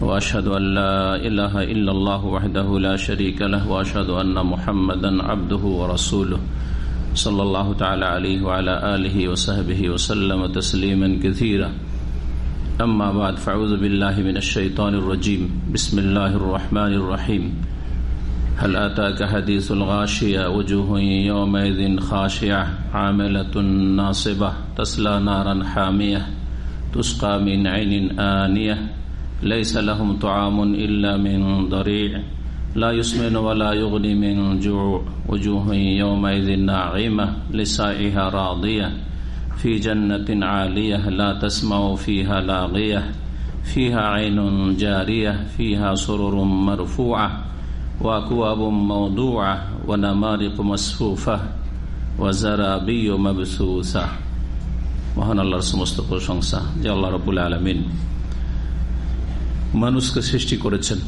وأشهد أن لا إله إلا الله وحده لا شريك له، وأشهد أن محمدا عبده ورسوله صلى الله تعالى عليه وعلى آله وصحبه وسلم تسليما كثيرا. أما بعد فاعوذ بالله من الشيطان الرجيم. بسم الله الرحمن الرحيم. هل أتاك حديث الغاشية؟ وجوه يومئذ خاشعة، عاملة ناصبة، تسلى نارا حامية، تسقى من عين آنية. ليس لهم طعام إلا من ضريع لا يسمن ولا يغني من جوع وجوه يومئذ ناعمة لسائها راضية في جنة عالية لا تسمع فيها لاغية فيها عين جارية فيها سرر مرفوعة وأكواب موضوعة ونمارق مصفوفة وزرابي مبثوثة মহান আল্লাহর সমস্ত প্রশংসা যে আল্লাহ রবুল আলমিন মানুষকে সৃষ্টি করেছেন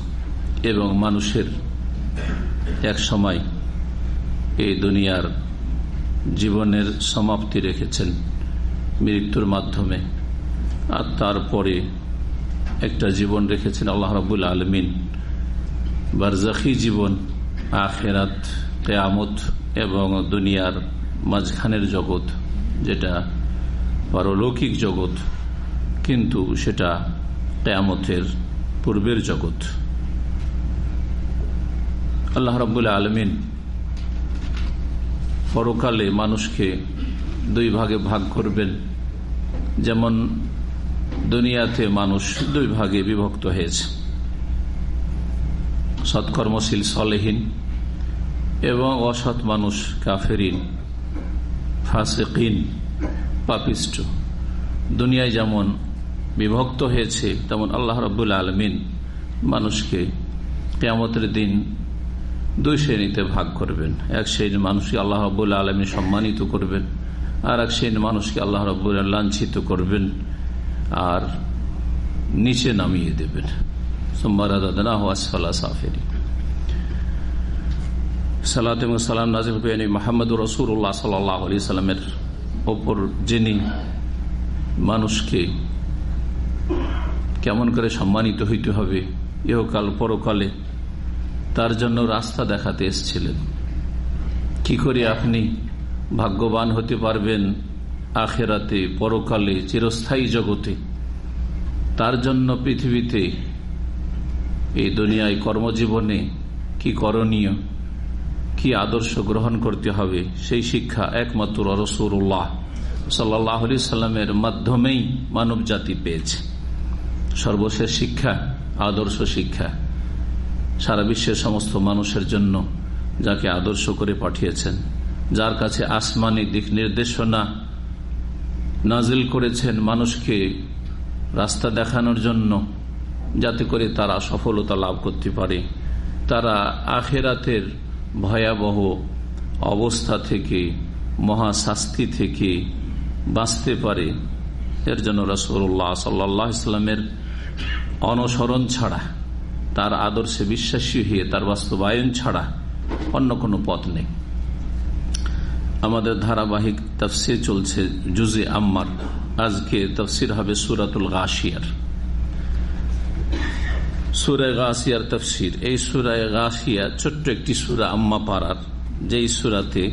এবং মানুষের এক সময় এই দুনিয়ার জীবনের সমাপ্তি রেখেছেন মৃত্যুর মাধ্যমে। আর তারপরে একটা জীবন রেখেছেন আল্লাহ রবুল আলমিন। বারজাখি জীবন, আখেরাত, কেয়ামত এবং দুনিয়ার মাঝখানের জগৎ, যেটা পারলৌকিক জগৎ, কিন্তু সেটা কেয়ামতের পূর্বের জগৎ। আল্লাহ রবুল্লা আলমিন পরকালে মানুষকে দুই ভাগে ভাগ করবেন। যেমন, দুনিয়াতে মানুষ দুই ভাগে বিভক্ত হয়েছে। সৎকর্মশীল সলেহীন এবং অসৎ মানুষ কাফেরিন, ফাসেকিন, পাপিষ্ট। দুনিয়ায় যেমন বিভক্ত হয়েছে, তেমন আল্লাহ রবুল্লা আলমিন মানুষকে কেয়ামতের দিন দুই শ্রেণীতে ভাগ করবেন। এক শ্রেণি মানুষকে আল্লাহ রবুল্লা আলমী সম্মানিত করবেন, আর এক শ্রেণি মানুষকে আল্লাহ রব্বুল লাঞ্ছিত করবেন, আর নিচে নামিয়ে দেবেন। সালাম নাজির মাহমুদ রসুল্লাহ সাল্লাহ সাল্লামের ওপর যিনি মানুষকে কেমন করে সম্মানিত হইতে হবে ইহকাল পরকালে তার জন্য রাস্তা দেখাতে এসছিলেন। কি করে আপনি ভাগ্যবান হতে পারবেন আখেরাতে, পরকালে, চিরস্থায়ী জগতে? তার জন্য পৃথিবীতে, এই দুনিয়ায় কর্মজীবনে কি করণীয়, কি আদর্শ গ্রহণ করতে হবে, সেই শিক্ষা একমাত্র রসুল্লাহ সাল্লাহ সাল্লামের মাধ্যমেই মানব জাতি পেয়েছে। সর্বশেষ শিক্ষা, আদর্শ শিক্ষা। সারা বিশ্বের সমস্ত মানুষের জন্য যাকে আদর্শ করে পাঠিয়েছেন, যার কাছে আসমানি দিক নির্দেশনা নাজিল করেছেন মানুষকে রাস্তা দেখানোর জন্য, যাতে করে তারা সফলতা লাভ করতে পারে। তারা আখেরাতের ভয়াবহ অবস্থা থেকে, মহাশাস্তি থেকে বাঁচতে পারে। এর জন্য রসুল্লাহ সাল্লাহ ইসলামের অনুসরণ ছাড়া, তার আদর্শে বিশ্বাসী হয়ে, তার বাস্তবায়ন ছাড়া অন্য কোনো পথ নেই। আমাদের ধারাবাহিক তফসির চলছে জুজে আম্মার। আজকে তফসির হবে সুরাতুল গাশিয়ার। সুরায় গাছিয়ার তফসির। এই সুরায় গাছিয়া ছোট্ট একটি সুরা আম্মা পাড়ার, যেই সুরাতে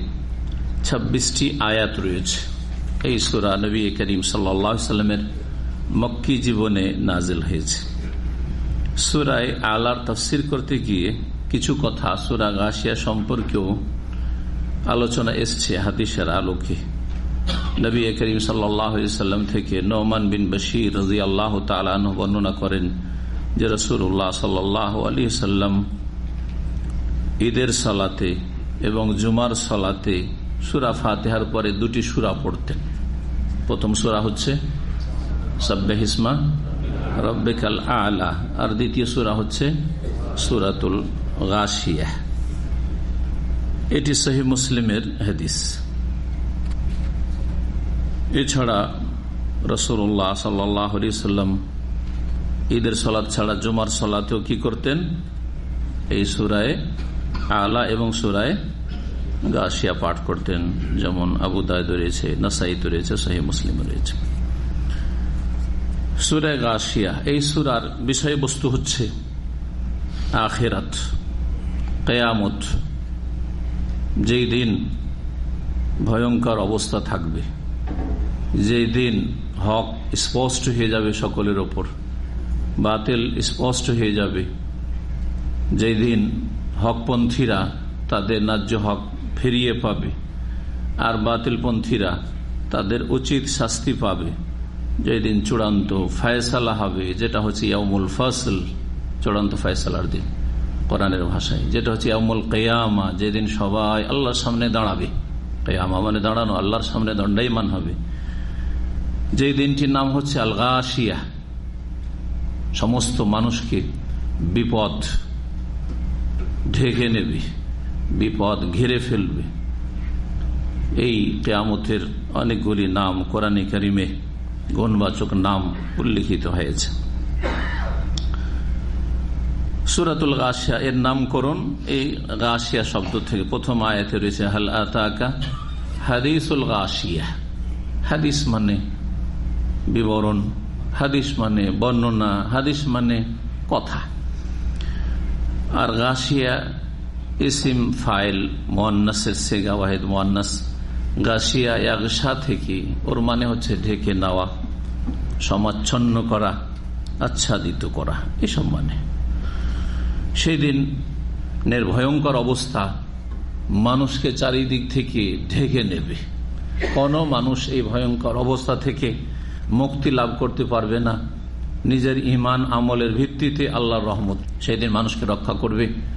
ছাব্বিশটি আয়াত রয়েছে। এই সুরা নবী করিম সাল্লামের মক্কি জীবনে নাজিল হয়েছে। সুরায় আলার তফসির করতে গিয়ে কিছু কথা সুরা গাছিয়া সম্পর্কেও আলোচনা এসছে হাদিসের আলোকে। নবী করিম সাল্লাম থেকে নৌমান বিন বশির রাজি আল্লাহ তালাহ বর্ণনা করেন যে রসুল্লাহ সাল্লাহ আলী সাল্লাম ঈদের সালাতে এবং জুমার সালাতে সুরা ফাতেহার পরে দুটি সুরা পড়তেন। প্রথম সুরা হচ্ছে, সাব্বে হিসমা, রব্বেকাল আলা। আর দ্বিতীয় সুরা হচ্ছে, সুরাতুল গাছিয়া এটি সহি মুসলিমের হাদিস। এছাড়া রসুল্লাহ সাল্লাহ সাল্লাম ঈদের সলাদ ছাড়া জুমার সলাতেও কি করতেন? এই সুরায় আলা এবং সুরায় গাছিয়া পাঠ করতেন, যেমন আবু দায়দ রয়েছে নাসাইত রয়েছে সহি মুসলিম রয়েছে। সুরে গাছিয়া এই সুরার বিষয়বস্তু হচ্ছে আখেরাত, কেয়ামত। যেই দিন ভয়ঙ্কর অবস্থা থাকবে, যেই দিন হক স্পষ্ট হয়ে যাবে সকলের ওপর, বাতিল স্পষ্ট হয়ে যাবে, যেই দিন হকপন্থীরা তাদের ন্যায্য হক ফিরিয়ে পাবে আর বাতিলপন্থীরা তাদের উচিত শাস্তি পাবে। যেদিন চূড়ান্ত ফায়সালা হবে, যেটা হচ্ছে ইয়ামুল ফসল, চূড়ান্ত ফায়সালার দিন কোরআনের ভাষায়। যেটা হচ্ছে ইয়ামুল কেয়ামা, যেদিন সবাই আল্লাহর সামনে দাঁড়াবে। কেয়ামা মানে দাঁড়ানো, আল্লাহর সামনে দণ্ডাইমান হবে। যে দিনটির নাম হচ্ছে আলগাশিয়া। সমস্ত মানুষকে বিপদ ঢেকে নেবে। বিপদ ঘিরে ফেলবে। এই কেয়ামতের অনেকগুলি নাম কোরআন কারিমে গণবাচক নাম উল্লিখিত হয়েছে। সুরাতুল গাছিয়া এর নামকরণ, এই গাছিয়া শব্দ থেকে প্রথম আয়াতে রয়েছে, হাল আতাকা হাদিসুল গাছিয়া হাদিস মানে বিবরণ, হাদিস মানে বর্ণনা, হাদিস মানে কথা। আর গাছিয়া ইসিম ফাইল মোয়ান্নাসের সেগা ওয়াহেদ মোয়ান্নাস গাছিয়া ইয়াগসা থেকে ওর মানে হচ্ছে ঢেকে নেওয়া, সমাচ্ছন্ন করা, আচ্ছাদিত করা, এসব মানে। সেই দিন নির্ভয়ঙ্কর অবস্থা, মানুষকে চারিদিক থেকে ঢেকে নেবে। কোন মানুষ এই ভয়ঙ্কর অবস্থা থেকে মুক্তি লাভ করতে পারবে না। নিজের ইমান আমলের ভিত্তিতে আল্লাহর রহমত সেই দিন মানুষকে রক্ষা করবে।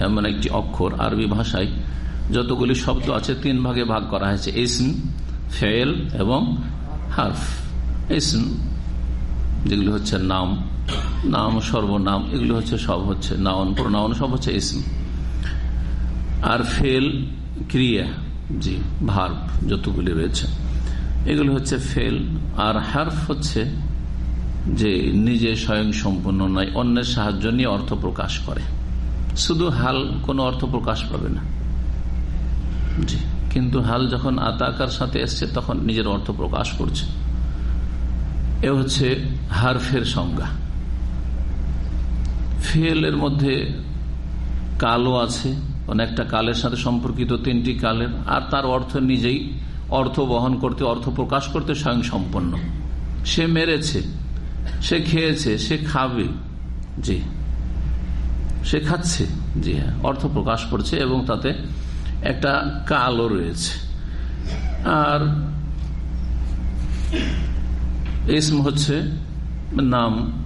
এমন একটি অক্ষর আরবি ভাষায় যতগুলি শব্দ আছে, তিন ভাগে ভাগ করা হয়েছে। ইসম, ফেল এবং হার্ফ। ইসম, যেগুলি হচ্ছে নাম নাম সর্বনাম, এগুলি হচ্ছে সব হচ্ছে নাউন, প্রনাউন, সব হচ্ছে ইসম। আর ফেল, ক্রিয়া, জি, ভার্ব যতগুলি রয়েছে। এগুলি হচ্ছে ফেল, আর হার্ফ হচ্ছে যে নিজে স্বয়ং সম্পূর্ণ নয়, অন্যের সাহায্য নিয়ে অর্থ প্রকাশ করে। শুধু হাল কোনো অর্থ প্রকাশ পাবে না। কিন্তু হাল যখন আতাকার সাথে এসছে, তখন নিজের অর্থ প্রকাশ করছে। এ হচ্ছে হারফের সংজ্ঞা। ফেলের মধ্যে কালও আছে, অনেকটা কালের সাথে সম্পর্কিত, তিনটি কালের। আর তার অর্থ নিজেই অর্থ বহন করতে, অর্থ প্রকাশ করতে স্বয়ং সম্পন্ন সে মেরেছে, সে খেয়েছে, সে খাবে। জি। সে খাচ্ছে জি হ্যাঁ অর্থ প্রকাশ করছে এবং তাতে একটা কালও রয়েছে। আর ইসম হচ্ছে নাম,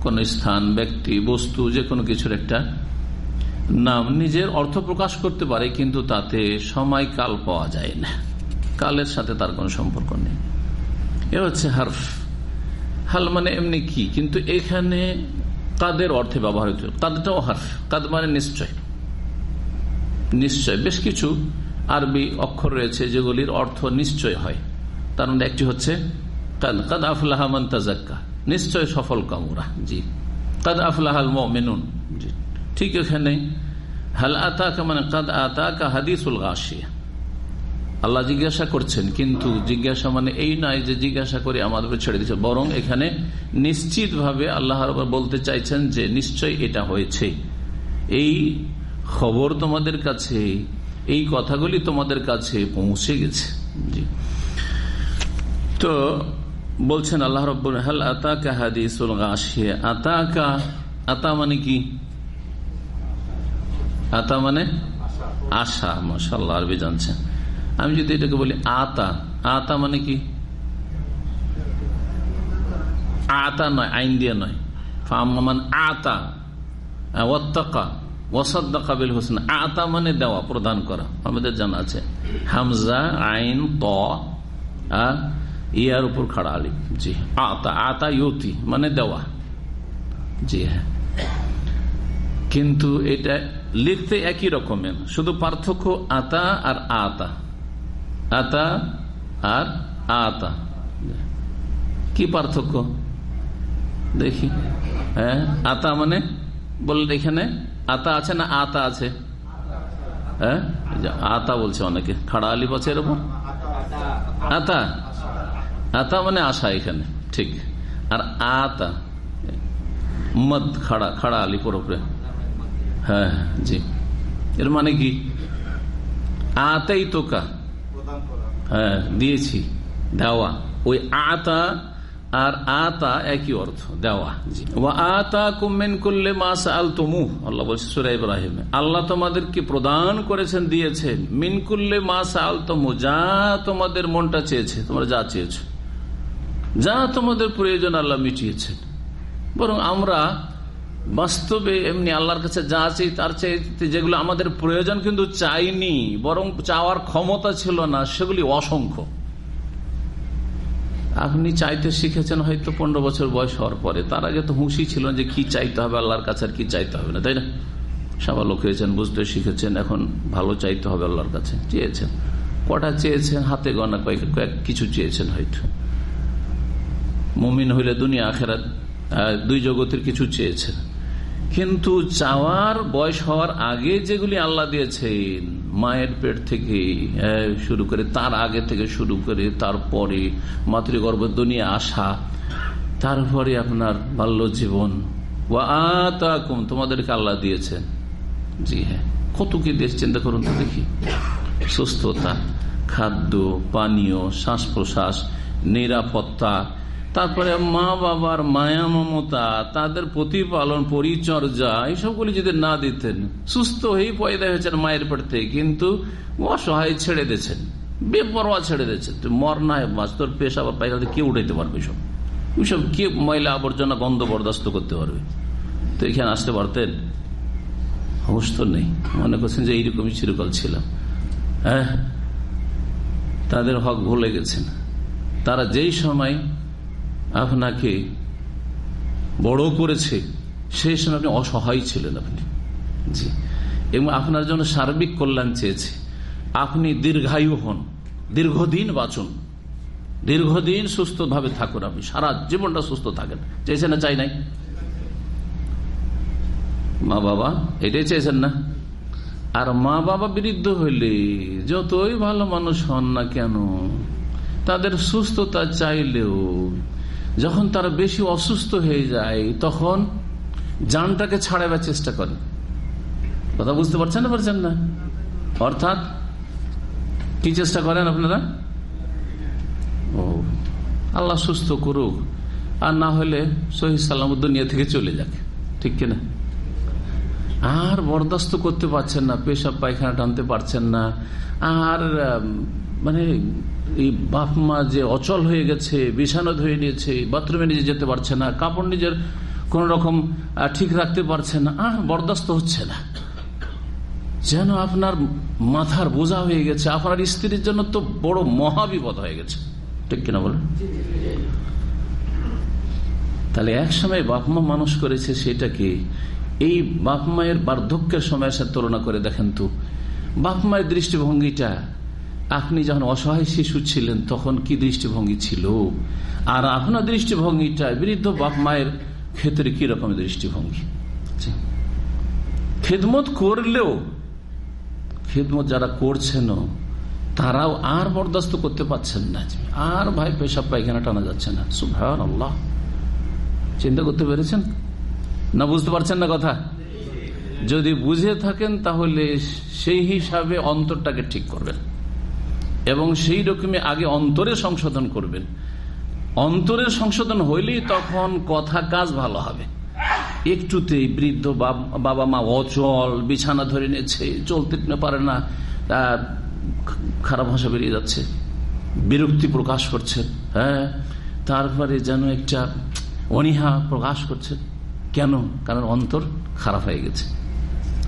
কোন স্থান, ব্যক্তি, বস্তু যে কোনো কিছুর একটা নাম। নিজের অর্থ প্রকাশ করতে পারে, কিন্তু তাতে সময় কাল পাওয়া যায় না। কালের সাথে তার কোনো সম্পর্ক নেই। এ হচ্ছে হার্ফ। হাল মানে এমনি কি? কিন্তু এখানে কাদের অর্থে ব্যবহার হইত কাদটাও হার্ফ। কাদ মানে নিশ্চয়। নিশ্চয়। বেশ কিছু আরবি অক্ষর রয়েছে যেগুলির অর্থ নিশ্চয় হয়। তার মধ্যে একটি হচ্ছে, কাদ কাদ আফলাহামান তাজাক্কা। নিশ্চয় সফল কামুরা। জি। কাদ আফলাহাল মেনুন জি। ঠিক এখানে, হাল আতাকা মানে কাদ আতাকা হাদিসুল গাছিয়া আল্লাহ জিজ্ঞাসা করছেন, কিন্তু জিজ্ঞাসা মানে এই নয় যে জিজ্ঞাসা করে আমাদের ছেড়ে দিচ্ছে বরং এখানে নিশ্চিত ভাবে আল্লাহ বলতে চাইছেন যে নিশ্চয় এটা হয়েছে। এই খবর তোমাদের কাছে, এই কথাগুলি তোমাদের কাছে পৌঁছে গেছে। জি। তো বলছেন আল্লাহ রব্বুল হাল আতাকা হাদিসুল গাছিয়া আতাকা, আতা মানে কি? আতা মানে আশা মাসাল্লাহ আরবি জানছেন। আমি যদি এটাকে বলি আতা আতা মানে কি? আতা নয়, আইন দিয়ে নয়। ফামান আতা, ওয়াত্তাকা, ওয়াসাদ্দাকা বিল হোসেন। আতা মানে দেওয়া, প্রদান করা, আমাদের জানা আছে। হামজা, আইন, ত ইয়ার উপর খাড়া আলি। জি, আতা আতা ইউতি মানে দেওয়া। জি হ্যাঁ। কিন্তু এটা লিখতে একই রকমের। শুধু পার্থক্য আতা আর আতা। আতা আর আতা। কি পার্থক্য? দেখি। হ্যাঁ আতা মানে বললেন এখানে, আতা আছে না আতা আছে? হ্যাঁ আতা বলছে অনেকে। খাড়া আলি বলছে এরকম আতা। আতা মানে আশা এখানে, ঠিক। আর আতা, মদ, খাড়া খাড়া আলি পুরোপুরি হ্যাঁ জি। এর মানে কি? আতাই তোকা। হ্যাঁ দিয়েছি, দেওয়া। ওই আতা আর আতা একই অর্থ, দেওয়া। আতা কুমেন করলে মাস আল তমু আল্লাহ বলছে সুরা ইব্রাহিম। আল্লাহ তোমাদেরকে প্রদান করেছেন, দিয়েছেন। মিনকুল্লে মাস আল তমু যা তোমাদের মনটা চেয়েছে, তোমরা যা চেয়েছ। যা তোমাদের প্রয়োজন, আল্লাহ মিটিয়েছেন। বরং আমরা বাস্তবে এমনি আল্লাহর কাছে যা আছে তার চাইতে যেগুলো আমাদের প্রয়োজন কিন্তু চাইনি, বরং চাওয়ার ক্ষমতা ছিল না, সেগুলি অসংখ্য। আপনি চাইতে শিখেছেন হয়তো পনেরো বছর বয়স হওয়ার পরে, তার আগে তো হুঁশি ছিল যে কি চাইতে হবে, আল্লাহর কাছে আর কি চাইতে হবে না, তাই না? সাবালক হয়েছেন, বুঝতে শিখেছেন, এখন ভালো চাইতে হবে আল্লাহর কাছে, চেয়েছেন। কটা চেয়েছেন? হাতে গনা কয়েক কয়েক কিছু চেয়েছেন হয়তো। মুমিন হইলে দুনিয়া, আখেরাত দুই জগতের কিছু চেয়েছেন। কিন্তু চাওয়ার বয়স হওয়ার আগে যেগুলি আল্লাহ দিয়েছেন, মায়ের পেট থেকে শুরু করে তার আগে থেকে শুরু করে তারপরে মাতৃগর্ভ, দুনিয়া আসা, তারপরে আপনার বাল্য জীবন তোমাদেরকে আল্লাহ দিয়েছেন। জি হ্যাঁ কত কি দেশ চিন্তা করুন তো দেখি। সুস্থতা, খাদ্য, পানীয় শ্বাস প্রশ্বাস নিরাপত্তা তারপরে মা বাবার মায়া, মমতা, তাদের প্রতিপালন, পরিচর্যা, এইসবগুলি যদি না দিতেন, সুস্থ হয়ে পয়দা হয়েছেন মায়ের পেট থেকে, কিন্তু অসহায় ছেড়ে দিয়েছেন, বেপরোয়া ছেড়ে দিয়েছেন। তুই মর না মাছ তোর পেশ আবার পায়খানা কে উঠাইতে পারবে সব। ওইসব কে ময়লা আবর্জনা গন্ধ বরদাস্ত করতে পারবে? তো এখানে আসতে পারতেন? অবশ্য নেই। মনে করছেন যে এইরকমই চিরকাল ছিলাম। হ্যাঁ? তাদের হক ভুলে গেছেন। তারা যেই সময় আপনাকে বড় করেছে সেই সময় আপনি অসহায় ছিলেন আপনি। জি। এবং আপনার জন্য সার্বিক কল্যাণ চেয়েছে। আপনি দীর্ঘায়ু হন, দীর্ঘদিন বাঁচুন। দীর্ঘদিন সুস্থভাবে থাকুন আপনি, সারা জীবনটা সুস্থ থাকেন। চেয়েছেন না, চাই নাই? মা বাবা, এটাই চেয়েছেন না? আর মা বাবা বৃদ্ধ হইলে যতই ভালো মানুষ হন না কেন, তাদের সুস্থতা চাইলেও যখন তারা বেশি অসুস্থ হয়ে যায়, তখন জানটাকে ছাড়াবার চেষ্টা করে। কথা বুঝতে পারছেন না পারছেন না? অর্থাৎ কি চেষ্টা করেন আপনারা? ও, আল্লাহ সুস্থ করুক, আর না হলে সহি সালাম দুনিয়া থেকে চলে যাক। ঠিক কিনা? আর বরদাস্ত করতে পারছেন না, পেশাব পায়খানা টানতে পারছেন না, আর মানে এই বাপ মা যে অচল হয়ে গেছে বিছানা ধুয়ে নিয়েছে, বাথরুমে নিজে যেতে পারছে না, কাপড় নিজের কোন রকম ঠিক রাখতে পারছে না আর বরদাস্ত হচ্ছে না। যেন আপনার মাথার বোঝা হয়ে গেছে, আপনার স্ত্রীর জন্য তো বড় মহাবিপদ হয়ে গেছে। ঠিক কিনা বলেন? তাহলে এক সময় বাপ মা মানুষ করেছে সেটাকে এই বাপ মায়ের বার্ধক্যের সময়ের সাথে তুলনা করে দেখেন তো। বাপ মায়ের দৃষ্টিভঙ্গিটা আপনি যখন অসহায় শিশু ছিলেন, তখন কি দৃষ্টিভঙ্গি ছিল? আর আপনার দৃষ্টিভঙ্গিটা বৃদ্ধ বাপ মায়ের ক্ষেত্রে কি রকমের দৃষ্টিভঙ্গি? খেদমত করলেও, খেদমত যারা করছেন তারাও আর বরদাস্ত করতে পারছেন না। আর ভাই পেশাব পায়খানা টানা যাচ্ছে না। সুভান আল্লাহ চিন্তা করতে পেরেছেন? না বুঝতে পারছেন না কথা? যদি বুঝে থাকেন, তাহলে সেই হিসাবে অন্তরটাকে ঠিক করবেন। এবং সেই রকমে আগে অন্তরে সংশোধন করবেন। অন্তরের সংশোধন হইলেই তখন কথা কাজ ভালো হবে। একটুতেই বৃদ্ধ বাবা মা অচল, বিছানা ধরে নিয়েছে চলতে পারে না খারাপ ভাষা বেরিয়ে যাচ্ছে, বিরক্তি প্রকাশ করছেন হ্যাঁ? তারপরে যেন একটা অনীহা প্রকাশ করছেন কেন? কারণ অন্তর খারাপ হয়ে গেছে।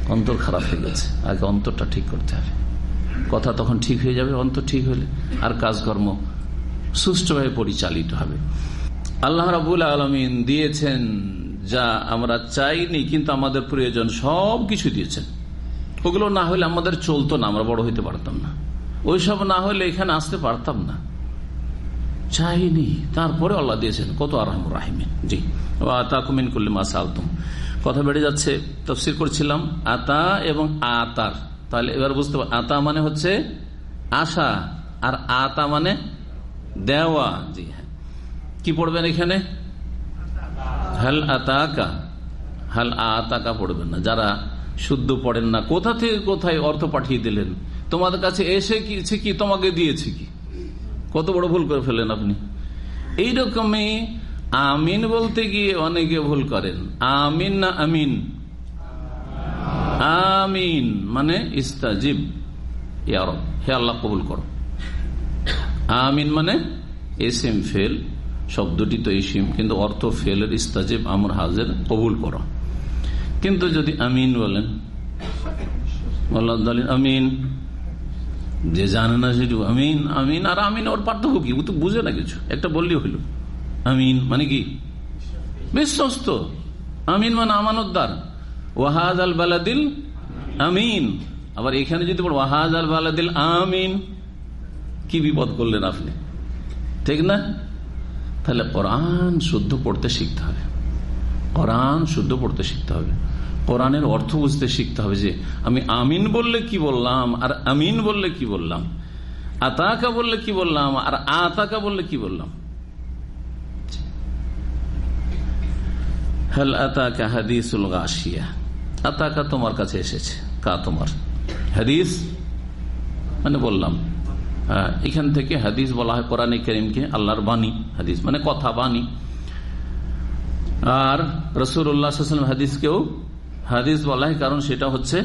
অন্তর খারাপ হয়ে গেছে। আগে অন্তরটা ঠিক করতে হবে। কথা তখন ঠিক হয়ে যাবে অন্তর ঠিক হলে আর কাজকর্ম সুষ্ঠুভাবে পরিচালিত হবে। আল্লাহ রাবুল আলমিন দিয়েছেন যা আমরা চাইনি, কিন্তু আমাদের প্রয়োজন সব কিছু দিয়েছেন। ওগুলো না হলে আমাদের চলতো না, আমরা বড় হইতে পারতাম না। ওইসব না হলে এখানে আসতে পারতাম না। চাইনি, তারপরে আল্লাহ দিয়েছেন, কত আরহাম রাহিমিন। জি। আতা কুমিন করলে মাসা আলতুম কথা বেড়ে যাচ্ছে, তফসির করছিলাম, আতা এবং আতার। তাহলে এবার বুঝতে পার আতা মানে হচ্ছে আশা, আর আতা মানে দেওয়া। জি হ্যাঁ। কি পড়বেন এখানে? হাল আতাকা। হাল আতাকা পড়বেন না। যারা শুদ্ধ পড়েন না, কোথা থেকে কোথায় অর্থ পাঠিয়ে দিলেন? তোমাদের কাছে এসে কি কি তোমাকে দিয়েছে কি? কত বড় ভুল করে ফেলেন আপনি। এইরকমই আমিন বলতে গিয়ে অনেকে ভুল করেন। আমিন না আমিন? আমিন মানে ইস্তাজিব। হে আল্লাহ কবুল করো। আমিন মানে এসিম, ফেল, শব্দটি তো এসিম, কিন্তু অর্থ ফেলের ইস্তাজিব, আমর, হাজের কবুল করো। কিন্তু যদি আমিন বলেন আমিন। যে জানে না সেটু আমিন আমিন, আর আমিন ওর পার্থক্য কি? তো বুঝে না কিছু। একটা বললেই হইল আমিন মানে কি? বিশ্বস্ত। আমিন মানে আমানতদার। ওয়াহাজ আল বালাদিল আমিন। আবার এখানে যদি বল ওয়াহাজ আল বালাদিল আমিন, কি বিপদ করলেন আপনি? ঠিক না? তাহলে কোরআন শুদ্ধ পড়তে শিখতে হবে। কোরআন শুদ্ধ পড়তে শিখতে হবে। কোরআনের অর্থ বুঝতে শিখতে হবে যে, আমি আমিন বললে কি বললাম, আর আমিন বললে কি বললাম? আতাকা বললে কি বললাম, আর আতাকা বললে কি বললাম? হাল আতাকা হাদিসুল গাছিয়া আতাকা তোমার কাছে এসেছে। কা তোমার? হাদিস? মানে বললাম। এখান থেকে হাদিস বলা হয় কোরআনে করিমকে, আল্লাহর বাণী, হাদিস মানে কথা, বাণী। আর রসুল্লাহ হাদিসকেও হাদিস বলা হয়, কারণ সেটা হচ্ছে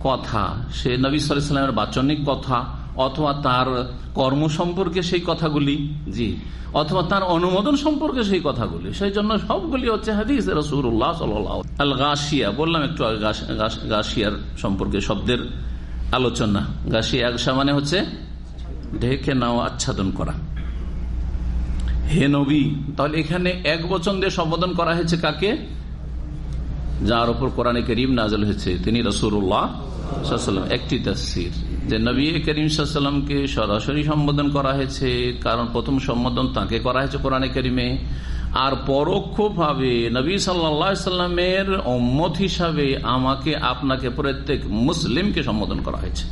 কথা। সে নবী সালামের বাচনিক কথা। অথবা তার কর্ম সম্পর্কে সেই কথাগুলি, জি, অথবা তার অনুমোদন সম্পর্কে সেই কথাগুলি, সেই জন্য সবগুলি হচ্ছে হাদিস রসুল্লাহ আল গাছিয়া বললাম একটু গাছিয়ার সম্পর্কে শব্দের আলোচনা। গাছিয়া একসা মানে হচ্ছে ঢেকে নেওয়া, আচ্ছাদন করা। হে নবী, তাহলে এখানে এক বচন দিয়ে সম্বোধন করা হয়েছে কাকে? যার উপর কোরআনে করিম নাজল হয়েছে, তিনি রসুল্লাহ একটি তাসির যে নবী করিম সাল্লামকে সরাসরি সম্বোধন করা হয়েছে, কারণ প্রথম সম্বোধন তাকে করা হয়েছে কোরআনে করিমে। আর পরোক্ষভাবে নবী সাল্লামের অম্মত হিসাবে আমাকে, আপনাকে প্রত্যেক মুসলিমকে সম্বোধন করা হয়েছে।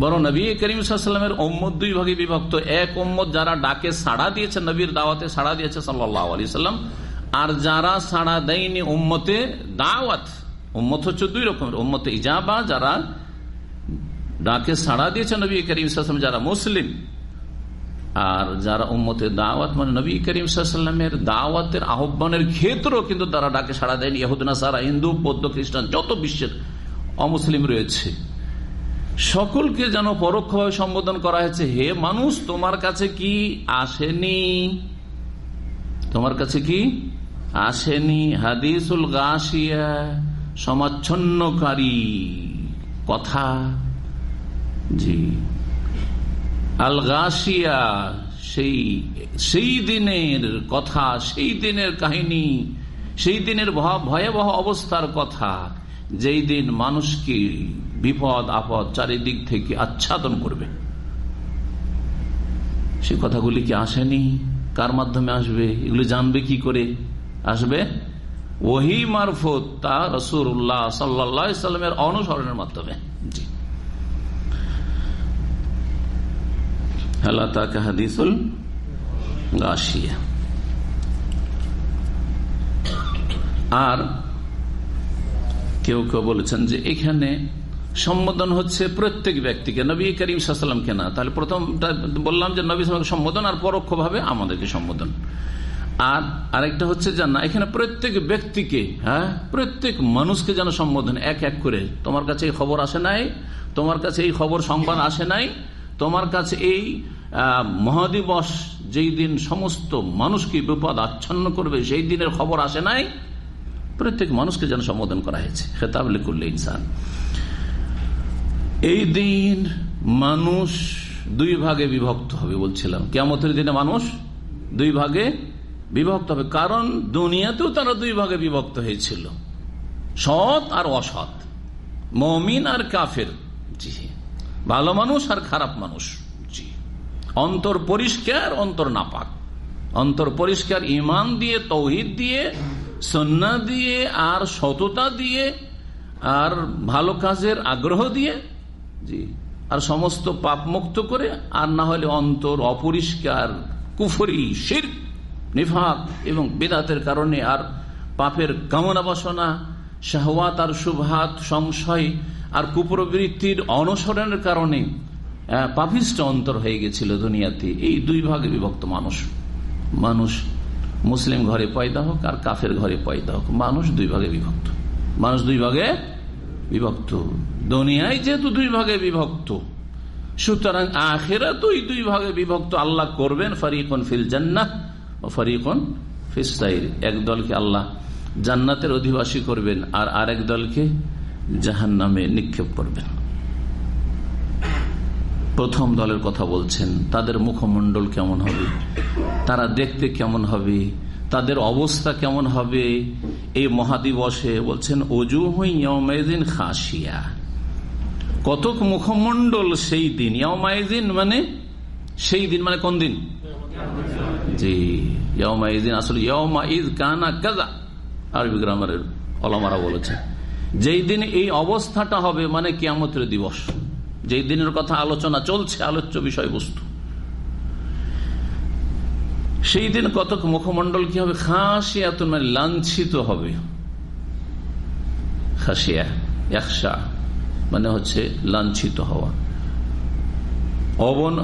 বরং নবী করিম সাল্লামের ওম্মত দুই ভাগে বিভক্ত। এক ওম্মত যারা ডাকে সাড়া দিয়েছে, নবীর দাওয়াতে সাড়া দিয়েছে সাল্লাহ আলি সাল্লাম আর যারা সাড়া দেয়নি উম্মতে দাওয়াত, উম্মত হচ্ছে দুই রকমের, উম্মতে ইজাবা, যারা ডাকে সাড়া দিয়েছে নবী করিম সাল্লাম যারা মুসলিম, আর যারা উম্মতে দাওয়াত মানে নবী করিম সাল্লামের দাওয়াতের আহ্বানের ক্ষেত্র কিন্তু তারা ডাকে সাড়া দেয়নি। ইহুদিনা সারা হিন্দু, বৌদ্ধ, খ্রিস্টান, যত বিশ্বের অমুসলিম রয়েছে। সকলকে যেন পরোক্ষভাবে সম্বোধন করা হয়েছে, হে মানুষ, তোমার কাছে কি আসেনি? তোমার কাছে কি আসেনি হাদিসুল গাছিয়া সমাচ্ছন্নকারী। কথা? জি। আল গাছিয়া সেই সেই দিনের কথা, সেই দিনের কাহিনী, সেই দিনের ভয়াবহ অবস্থার কথা, যেই দিন মানুষকে বিপদ, আপদ চারিদিক থেকে আচ্ছাদন করবে। সে কথাগুলি কি আসেনি? কার মাধ্যমে আসবে? এগুলো জানবে কি করে? আসবে? ওহি মারফত তা রসুল্লাহ সাল্লামের অনুসরণের মাধ্যমে। আর কেউ কেউ বলেছেন যে এখানে সম্বোধন হচ্ছে প্রত্যেক ব্যক্তিকে, নবী করিম সাল্লামকে না। তাহলে প্রথমটা বললাম যে নবী সালামকে সম্বোধন আর পরোক্ষ ভাবে আমাদেরকে সম্বোধন। আর আরেকটা হচ্ছে যে না, এখানে প্রত্যেক ব্যক্তিকে হ্যাঁ প্রত্যেক মানুষকে যেন সম্বোধন এক এক করে, তোমার কাছে এই খবর আসে নাই, তোমার কাছে এই খবর সংবাদ আসে নাই, তোমার কাছে এই মহাদিবস যেই দিন সমস্ত মানুষকে বিপদ আচ্ছন্ন করবে, সেই দিনের খবর আসে নাই, প্রত্যেক মানুষকে যেন সম্বোধন করা হয়েছে। খেতাবলি করলে ইনসান। এই দিন মানুষ দুই ভাগে বিভক্ত হবে বলছিলাম। কেমতের দিনে মানুষ দুই ভাগে বিভক্ত হবে। কারণ দুনিয়াতেও তারা দুই ভাগে বিভক্ত হয়েছিল। সৎ আর অসৎ। মমিন আর কাফের। জি। ভালো মানুষ আর খারাপ মানুষ। জি। অন্তর পরিষ্কার, অন্তর নাপাক। অন্তর পরিষ্কার ইমান দিয়ে, তৌহিদ দিয়ে সন্না দিয়ে, আর সততা দিয়ে, আর ভালো কাজের আগ্রহ দিয়ে, জি, আর সমস্ত পাপ মুক্ত করে, আর না হলে অন্তর অপরিষ্কার, কুফরি শির নিফাক এবং বেদাতের কারণে আর পাপের কামনা বাসনা শাহওয়াত আর সুভাত সংশয় আর কুপ্রবৃত্তির অনুসরণের কারণে পাপিষ্ট অন্তর হয়ে গেছিল দুনিয়াতে। এই দুই ভাগে বিভক্ত মানুষ। মানুষ মুসলিম ঘরে পয়দা হোক আর কাফের ঘরে পয়দা হোক, মানুষ দুই ভাগে বিভক্ত। মানুষ দুই ভাগে বিভক্ত। দুনিয়ায় যেহেতু দুই ভাগে বিভক্ত, সুতরাং আখেরা দুই দুই ভাগে বিভক্ত। আল্লাহ করবেন, ফারিকন ফিল জান্নাত ফারিকন ফিসাইর এক দলকে আল্লাহ জান্নাতের অধিবাসী করবেন আর আরেক দলকে জাহান নামে নিক্ষেপ করবেন। প্রথম দলের কথা বলছেন, তাদের মুখমণ্ডল কেমন হবে? তারা দেখতে কেমন হবে? তাদের অবস্থা কেমন হবে? এই মহাদিবসে বলছেন অজু হইদিন খাসিয়া কতক মুখমণ্ডল সেই দিন। ইয়ামাইদিন মানে সেই দিন মানে কোন দিন? জি আসলে আরবি গ্রামারের অলমারা বলেছে যেই দিন এই অবস্থাটা হবে মানে কিয়ামতের দিবস। যেই দিনের কথা আলোচনা চলছে, আলোচ্য বিষয়বস্তু। সেই দিন কতক মুখমণ্ডল কি হবে? খাসিয়া মানে লাঞ্ছিত হবে। খাসিয়া একশা মানে হচ্ছে লাঞ্ছিত হওয়া। অবন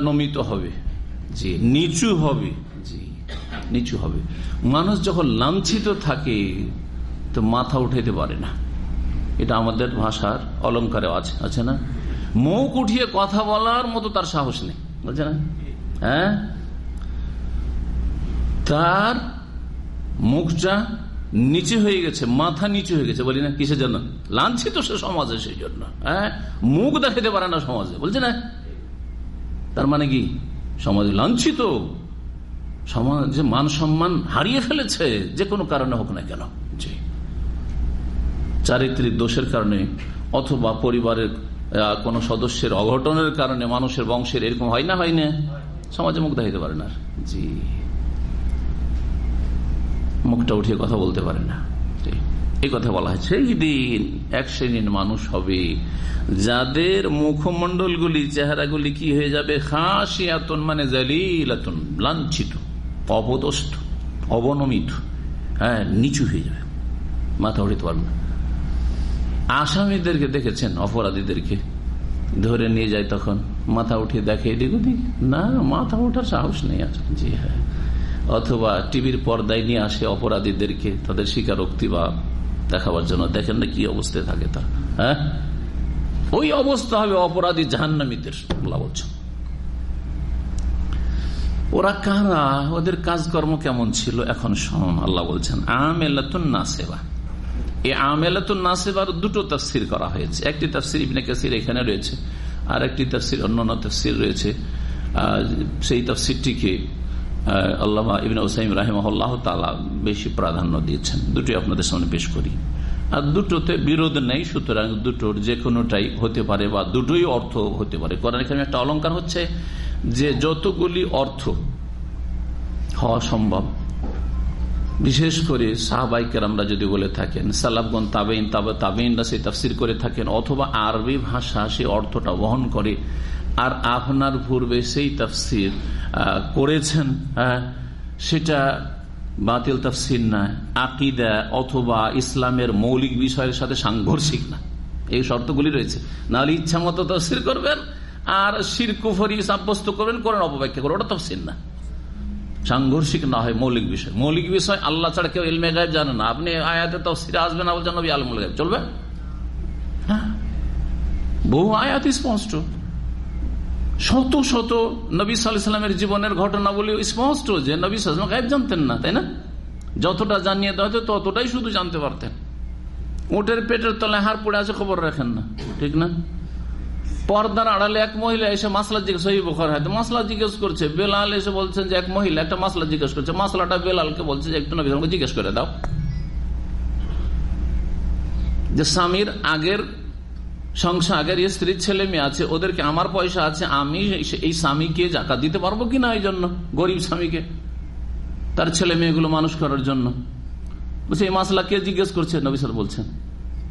নমিত হবে। নিচু হবে। জি। নিচু হবে। মানুষ যখন লাঞ্ছিত থাকে তো মাথা উঠাইতে পারে না। এটা আমাদের ভাষার অলঙ্কারে আছে। আছে না? মুখ উঠিয়ে কথা বলার মতো তার সাহস নেই। বলছে না? হ্যাঁ? তার মুখটা নিচে হয়ে গেছে মাথা নিচে হয়ে গেছে। বলি না কিসের জন্য? লাঞ্ছিত সে সমাজে সেই জন্য। হ্যাঁ? মুখ দেখাতে পারে না সমাজে। বলছে না? তার মানে কি? সমাজে লাঞ্ছিত, সমাজে মান সম্মান হারিয়ে ফেলেছে, যে কোনো কারণে হোক না কেন। জি। চারিত্রিক দোষের কারণে অথবা পরিবারের কোন সদস্যের অঘটনের কারণে মানুষের বংশের এরকম হয় না হয় না? সমাজে মুখ দেখাইতে পারে না। জি। মুখটা উঠিয়ে কথা বলতে পারে না। এই কথা বলা হয় সেই দিন এক শ্রেণির মানুষ হবে। যাদের মুখমন্ডলগুলি চেহারাগুলি কি হয়ে যাবে? খাসিয়াতন মানে জালিলাতন, লাঞ্ছিত, অপদস্থ, অবনমিত হ্যাঁ নিচু হয়ে যাবে। মাথা উঠিতে পারবে না। আসামিদেরকে দেখেছেন, অপরাধীদেরকে। ধরে নিয়ে যায় তখন, মাথা উঠিয়ে দেখে না, মাথা ওঠার সাহস নেই হ্যাঁ। অথবা টিভির পর্দায় নিয়ে আসে অপরাধীদেরকে, তাদের স্বীকারোক্তি বা দেখাবার জন্য। দেখেন না কি অবস্থায় থাকে তা হ্যাঁ? ওই অবস্থা হবে অপরাধী জাহান্নামীদের বলা বলছ ওরা কারা? ওদের কাজকর্ম কেমন ছিল? এখন শোন আল্লাহ বলছেন, আমেলাতুন না সেবা এই আমেলাতুন না সেবার দুটো তাফসির করা হয়েছে। একটি তাফসির ইবনে কাসির এখানে রয়েছে, আর একটি তাফসির অন্যান্য তাফসির রয়েছে। সেই তাফসিরটিকে আল্লাহ ইবিন ওসাইম রাহিমহল্লাহ তালা বেশি প্রাধান্য দিয়েছেন। দুটি আপনাদের সামনে পেশ করি। আর দুটোতে বিরোধ নেই, সুতরাং দুটোর যে কোনোটাই হতে পারে বা দুটোই অর্থ হতে পারে। কোরআন এখানে একটা অলঙ্কার হচ্ছে যে যতগুলি অর্থ হওয়া সম্ভব বিশেষ করে সাহবাইকের আমরা যদি বলে থাকেন সালাবগন তাবেইন তাবে তাবেইনরা সেই তাফসির করে থাকেন, অথবা আরবি ভাষা সেই অর্থটা বহন করে, আর আপনার পূর্বে সেই তাফসির করেছেন সেটা বাতিল তাফসির না, আকিদা অথবা ইসলামের মৌলিক বিষয়ের সাথে সাংঘর্ষিক না। এই শর্তগুলি রয়েছে। নাহলে ইচ্ছা মতো তফসির করবেন, আর শির কুফরি সাব্যস্ত করবেন করেন অপব্যাখ্যা করবেন, ওটা তফসির না। সাংঘর্ষিক না হয় মৌলিক বিষয়। মৌলিক বিষয় আল্লাহ ছাড়া কেউ এলমে গায়েব জানে না। আপনি আয়াতে তফসিরে আসবেন না বলছেন নবী আলমুল গায়েব। চলবে? বহু আয়াত স্পষ্ট শত শত নবী সাল্লামের জীবনের ঘটনাবলী স্পষ্ট যে নবী সাল্লাম গায়েব জানতেন না, তাই না? যতটা জানিয়ে দেওয়া হতো ততটাই শুধু জানতে পারতেন। ওটের পেটের তলায় হার পড়ে আছে, খবর রাখেন না। ঠিক না? পর্দার আড়ালে এক মহিলা এসে মাসলা জিজ্ঞেস হয়তো মাসলা জিজ্ঞেস করছে। বেলাল এসে বলছেন যে, এক মহিলা একটা মাসলা জিজ্ঞেস করছে। মাসলাটা বেলালকে বলছে যে, একটু নবী জিজ্ঞেস করে দাও। যে স্বামীর আগের সংসার, আগের স্ত্রীর ছেলে মেয়ে আছে, ওদেরকে আমার পয়সা আছে, আমি এই স্বামীকে জাকাত দিতে পারব কিনা এই জন্য, গরিব স্বামীকে? তার ছেলে মেয়েগুলো মানুষ করার জন্য। বলছে, এই মাসলা কে জিজ্ঞেস করছে? নবী স্যার বলছেন,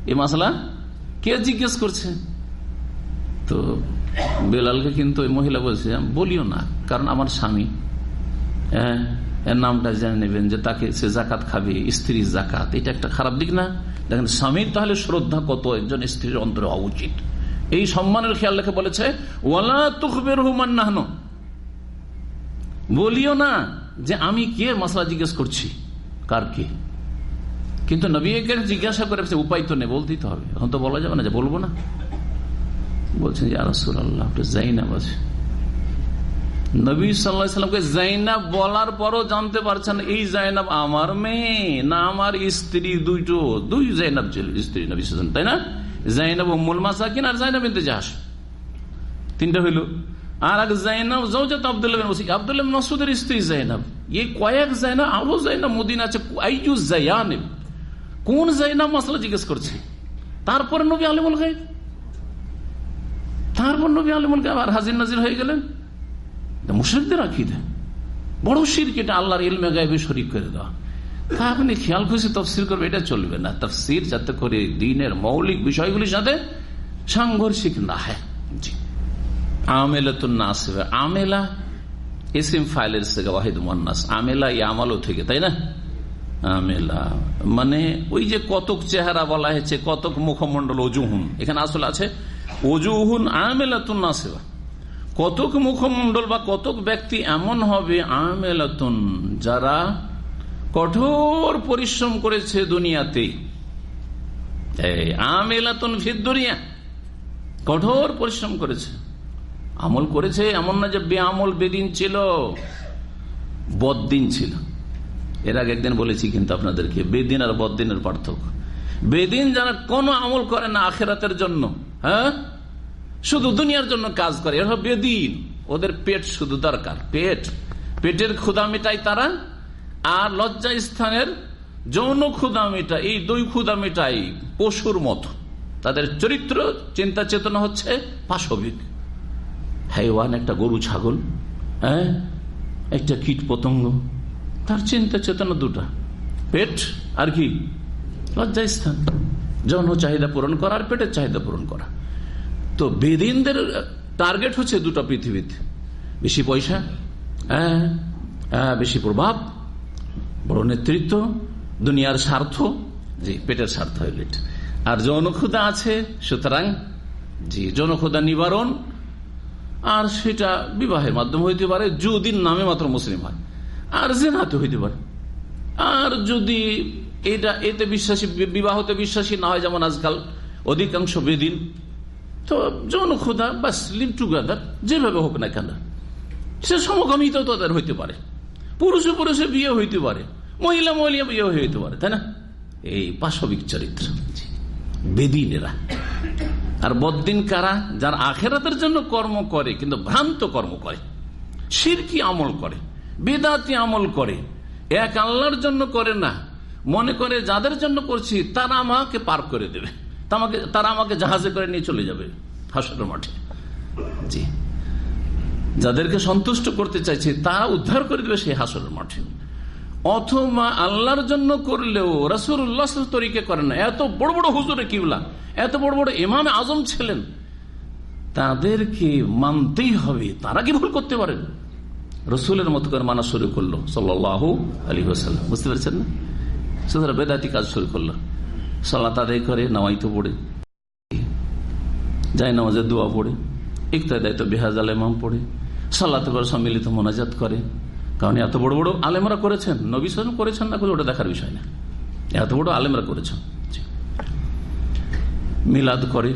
এই মাসলা কে জিজ্ঞেস করছে? তো বেলালকে কিন্তু ওই মহিলা বলছে, বলিও না, কারণ আমার স্বামী। হ্যাঁ এর নামটা জেনে নেবেন যে তাকে সে জাকাত খাবে স্ত্রী জাকাত। এটা একটা খারাপ দিক না? দেখেন, স্বামীর তাহলে শ্রদ্ধা কত? একজন স্ত্রীর অন্তরে হওয়া উচিত এই সম্মানের খেয়াল রেখে বলেছে, ওয়ালা তুকবের হুমান নাহন। বলিও না যে আমি কে? মশলা জিজ্ঞেস করছি কার কে কিন্তু নবীকে জিজ্ঞাসা করে উপায় তো নেই, বলতেই তো হবে। এখন তো বলা যাবে না যে বলব না। বলছেন আরসুল আল্লাহ জাইনাব আছে। নবী সাল্লামকে জাইনাব বলার পরও জানতে পারছেন, এই জাইনাব আমার মেয়ে, না আমার স্ত্রী, দুইটো, দুই জাইনাব ছিল, স্ত্রী নবী তাই না? জাইনাব উম্মুল মাসাকিন আর জাইনাব ইন্তেজাস তিনটা হইল। আর এক জাইনাব জৌজাত আবদুল্লাহ আবদুল্লাহ মসুদের স্ত্রী জাইনাব এই কয়েক জাইনাব আরও জাইনাব মদিন আছে আইজু জায়ানিব কোন জাইনাব মশলা জিজ্ঞেস করছে? তারপরে নবী আলিমুল গাইব তারপর নবী আলিমুল গাইব আর হাজির নাজির হয়ে গেলেন। মুশ্রিকদের আকিদে। বড় শিরক এটা আল্লাহর ইলমে গাইবে শরিক করে দেওয়া। তা আপনি খেয়াল খুশি তফসির করবে, এটা চলবে না। তফসির যাতে করে দিনের মৌলিক বিষয়গুলির সাথে সাংঘর্ষিক না হয়। আমেলা তো না আমেলা থেকে ওয়াহিদ আমেলা থেকে, তাই না? আমেলা। মানে ওই যে কতক চেহারা বলা হয়েছে, কতক মুখমন্ডল অজুহুন এখানে আসলে আছে অজুহুন আমেলা তো না সেবা কতক মুখমন্ডল বা কতক ব্যক্তি এমন হবে আমেলাতুন যারা কঠোর পরিশ্রম করেছে দুনিয়াতে। আমেলাতুন দুনিয়া। কঠোর পরিশ্রম করেছে। আমল করেছে এমন না যে বেআমল বেদিন ছিল বদিন ছিল। এর আগে একদিন বলেছি কিন্তু আপনাদেরকে, বেদিন আর বদিনের পার্থক্য। বেদিন যারা কোনো আমল করে না আখেরাতের জন্য হ্যাঁ? শুধু দুনিয়ার জন্য কাজ করে, এরা বেদিন। ওদের পেট শুধু দরকার, পেট। পেটের ক্ষুদা মেটাই তারা, আর লজ্জা স্থানের যৌন ক্ষুদা মেটা এই দুই ক্ষুদা মেটাই পশুর মতো। তাদের চরিত্র, চিন্তা চেতনা হচ্ছে পাশবিক। হাইওয়ান, একটা গরু ছাগল হ্যাঁ? একটা কীট পতঙ্গ। তার চিন্তা চেতনা দুটা। পেট আর কি? লজ্জা স্থান যৌন চাহিদা পূরণ করা আর পেটের চাহিদা পূরণ করা। তো বেদিনদের টার্গেট হচ্ছে দুটো পৃথিবীতে। বেশি পয়সা হ্যাঁ হ্যাঁ, বেশি প্রভাব বড় নেতৃত্ব দুনিয়ার স্বার্থ জি পেটের স্বার্থ এটা। আর যৌনক্ষুদা আছে সুতরাং জি যৌনক্ষুদা নিবারণ আর সেটা বিবাহের মাধ্যমে হইতে পারে যদি নামে মাত্র মুসলিম হয়। আর জেনাতে হইতে পারে। আর যদি এটা, এতে বিশ্বাসী বিবাহতে বিশ্বাসী না হয় যেমন আজকাল অধিকাংশ বেদিন। তো যৌন ক্ষুদা বাস, লিভ টুগেদার, যেভাবে হোক না কেন। সে সমগামিতাও তাদের হইতে পারে। পুরুষে পুরুষে বিয়ে হইতে পারে। মহিলা মহিলা বিয়ে হইতে পারে, তাই না? এই পাশবিক চরিত্র। জি। বেদিনেরা। আর বদিন কারা, যার আখেরাতের জন্য কর্ম করে, কিন্তু ভ্রান্ত কর্ম করে। সিরকি আমল করে, বেদাতি আমল করে। এক আল্লাহর জন্য করে না মনে করে যাদের জন্য করছি, তারা আমাকে পার করে দেবে। তামাকে তারা আমাকে জাহাজে করে নিয়ে চলে যাবে হাসরের মাঠে। জি। যাদেরকে সন্তুষ্ট করতে চাইছে, তারা উদ্ধার করে দেবে সেই হাসরের মাঠে। অথবা আল্লাহর জন্য করলেও রসুল্লাহ তরিকে করেন না। এত বড় বড় হুজুরে কিবলা, এত বড় বড় ইমাম আজম ছিলেন। তাদেরকে মানতেই হবে, তারা কি ভুল করতে পারেন রসুলের মতো করে মানা শুরু করল সাল্লাহ আলী হাসাল্লাম বুঝতে পারছেন না? সুতরাং বেদাতি কাজ শুরু করল। সাল্লাহ আদায় করে নামাইতো পড়ে। যাই নামাজের দোয়া পড়ে। ইকতার দায়িত্ব বেহাজ আলেমাম পড়ে। সাল্লাতে করে সম্মিলিত মোনাজাত করে। কারণ এত বড় বড় আলেমরা করেছেন। নবী সালাম করেছেন না ওটা দেখার বিষয় না। এত বড় আলেমরা করেছেন। মিলাদ করে।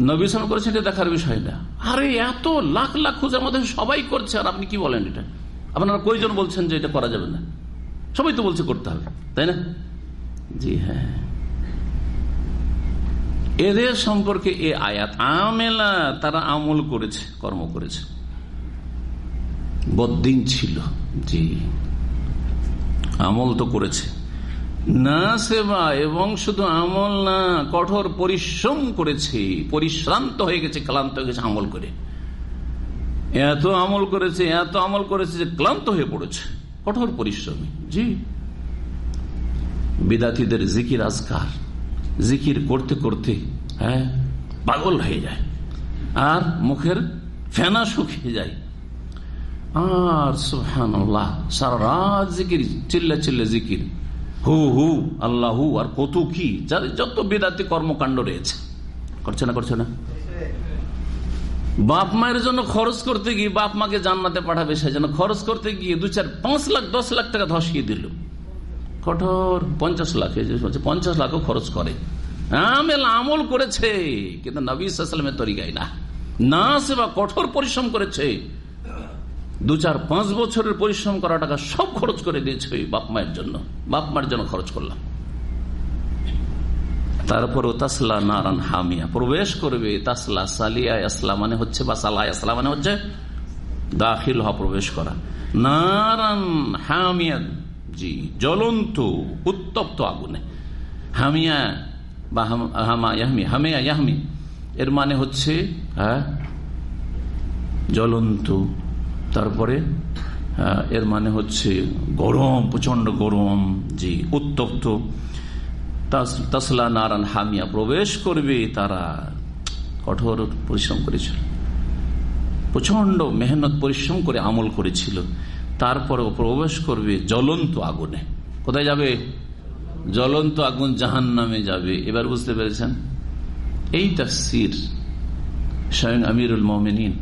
নবী সালাম করেছেন এটা দেখার বিষয় না। আরে এত লাখ লাখ খুঁজের মধ্যে সবাই করছে। আর আপনি কি বলেন এটা? আপনারা কয়জন বলছেন যে এটা করা যাবে না? সবাই তো বলছে করতে হবে, তাই না? জি হ্যাঁ। এদের সম্পর্কে এ আয়াত আমেলা, তারা আমল করেছে, কর্ম করেছে। বদিন ছিল, জি। আমল তো করেছে। না সেবা এবং শুধু আমল না, কঠোর পরিশ্রম করেছে, পরিশ্রান্ত হয়ে গেছে, ক্লান্ত হয়ে গেছে আমল করে। এত আমল করেছে, এত আমল করেছে যে ক্লান্ত হয়ে পড়েছে। কঠোর পরিশ্রমী। জি। বিদাতিদের জিকির আজকার। জিকির করতে করতে হ্যাঁ পাগল হয়ে যায়। আর মুখের ফেনা শুকিয়ে যায়। আর সুহান সারা রাত জিকির, চিল্লা চিল্লা জিকির। হু হু, আল্লাহ আর কত কি? যত বেদাতি কর্মকাণ্ড রয়েছে। করছে না করছে না? বাপ মায়ের জন্য খরচ করতে গিয়ে বাপ মাকে জান্নাতে পাঠাবে সেই জন্য খরচ করতে গিয়ে দু চার, পাঁচ লাখ, দশ লাখ টাকা ধসিয়ে দিল। কঠোর, পঞ্চাশ লাখ পঞ্চাশ লাখও খরচ করে। আমেল, আমল করেছে, কিন্তু নবী সালামের তরিকায় না। না সেবা, কঠোর পরিশ্রম করেছে। দু চার, পাঁচ বছরের পরিশ্রম করা টাকা সব খরচ করে দিয়েছে বাপ মায়ের জন্য। বাপ মায়ের জন্য খরচ করলাম। তারপরও তাসলা নারান হামিয়া। প্রবেশ করবে তাসলা, সালিয়া আসলা মানে হচ্ছে বা সালাহ আসলা মানে হচ্ছে দাখিল হওয়া, প্রবেশ করা। নারান হামিয়া, জি, জ্বলন্ত, উত্তপ্ত আগুনে। হামিয়া বা হামা ইয়াহমি, হামিয়া ইয়াহমি, এর মানে হচ্ছে হ্যাঁ জ্বলন্ত। তারপরে এর মানে হচ্ছে গরম প্রচণ্ড গরম, জি, উত্তপ্ত। তাসলা নারান হামিয়া, প্রবেশ করবে তারা। কঠোর পরিশ্রম করেছিল। প্রচণ্ড মেহনত, পরিশ্রম করে আমল করেছিল। তারপরে প্রবেশ করবে জ্বলন্ত আগুনে। কোথায় যাবে? জ্বলন্ত আগুন জাহান নামে যাবে। এবার বুঝতে পেরেছেন? এই তাফসির স্বয়ং আমিরুল মোমিনিন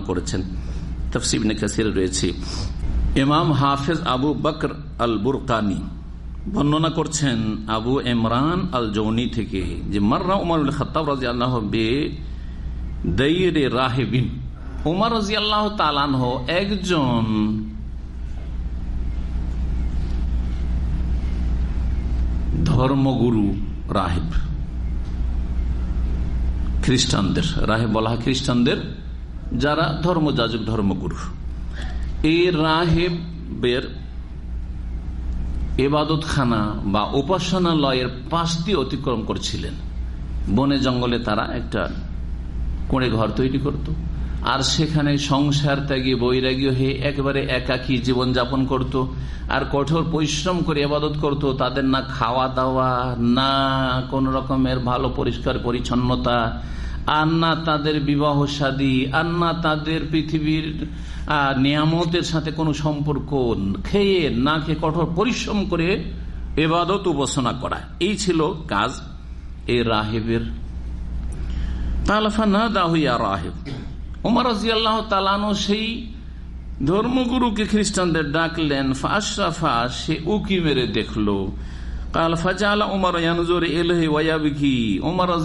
করেছেন। রয়েছে। ইমাম হাফেজ আবু বকর আল বুরকানি বর্ণনা করছেন আবু ইমরান আল জৌনি থেকে যে, মার্রা উমর খতাব রাজি আল্লাহ দৈরে রাহেবিন। উমর রাজি আল্লাহ তালানহ একজন ধর্মগুরু রাহেব। খ্রিস্টানদের, রাহেব বলা হয় খ্রিস্টানদের, যারা ধর্মযাজক ধর্মগুরু। এই রাহেবের এবাদতখানা বা উপাসনালয়ের পাশ দিয়ে অতিক্রম করছিলেন বনে জঙ্গলে তারা একটা কোণে ঘর তৈরি করত। আর সেখানে সংসার ত্যাগী, বৈরাগী হয়ে একেবারে একাকী জীবনযাপন করত। আর কঠোর পরিশ্রম করে এবাদত করত তাদের না খাওয়া দাওয়া, না কোন রকমের ভালো পরিষ্কার পরিচ্ছন্নতা, আর না তাদের বিবাহ সাদী, আর না তাদের পৃথিবীর নিয়ামতের সাথে কোনো সম্পর্ক খেয়ে না খেয়ে কঠোর পরিশ্রম করে এবাদত উপাসনা করা। এই ছিল কাজ এই রাহেবের। না রাহেব। সেই ধর্মগুরুকে খ্রিস্টানদের ডাকলেন সে উকি মেরে দেখল।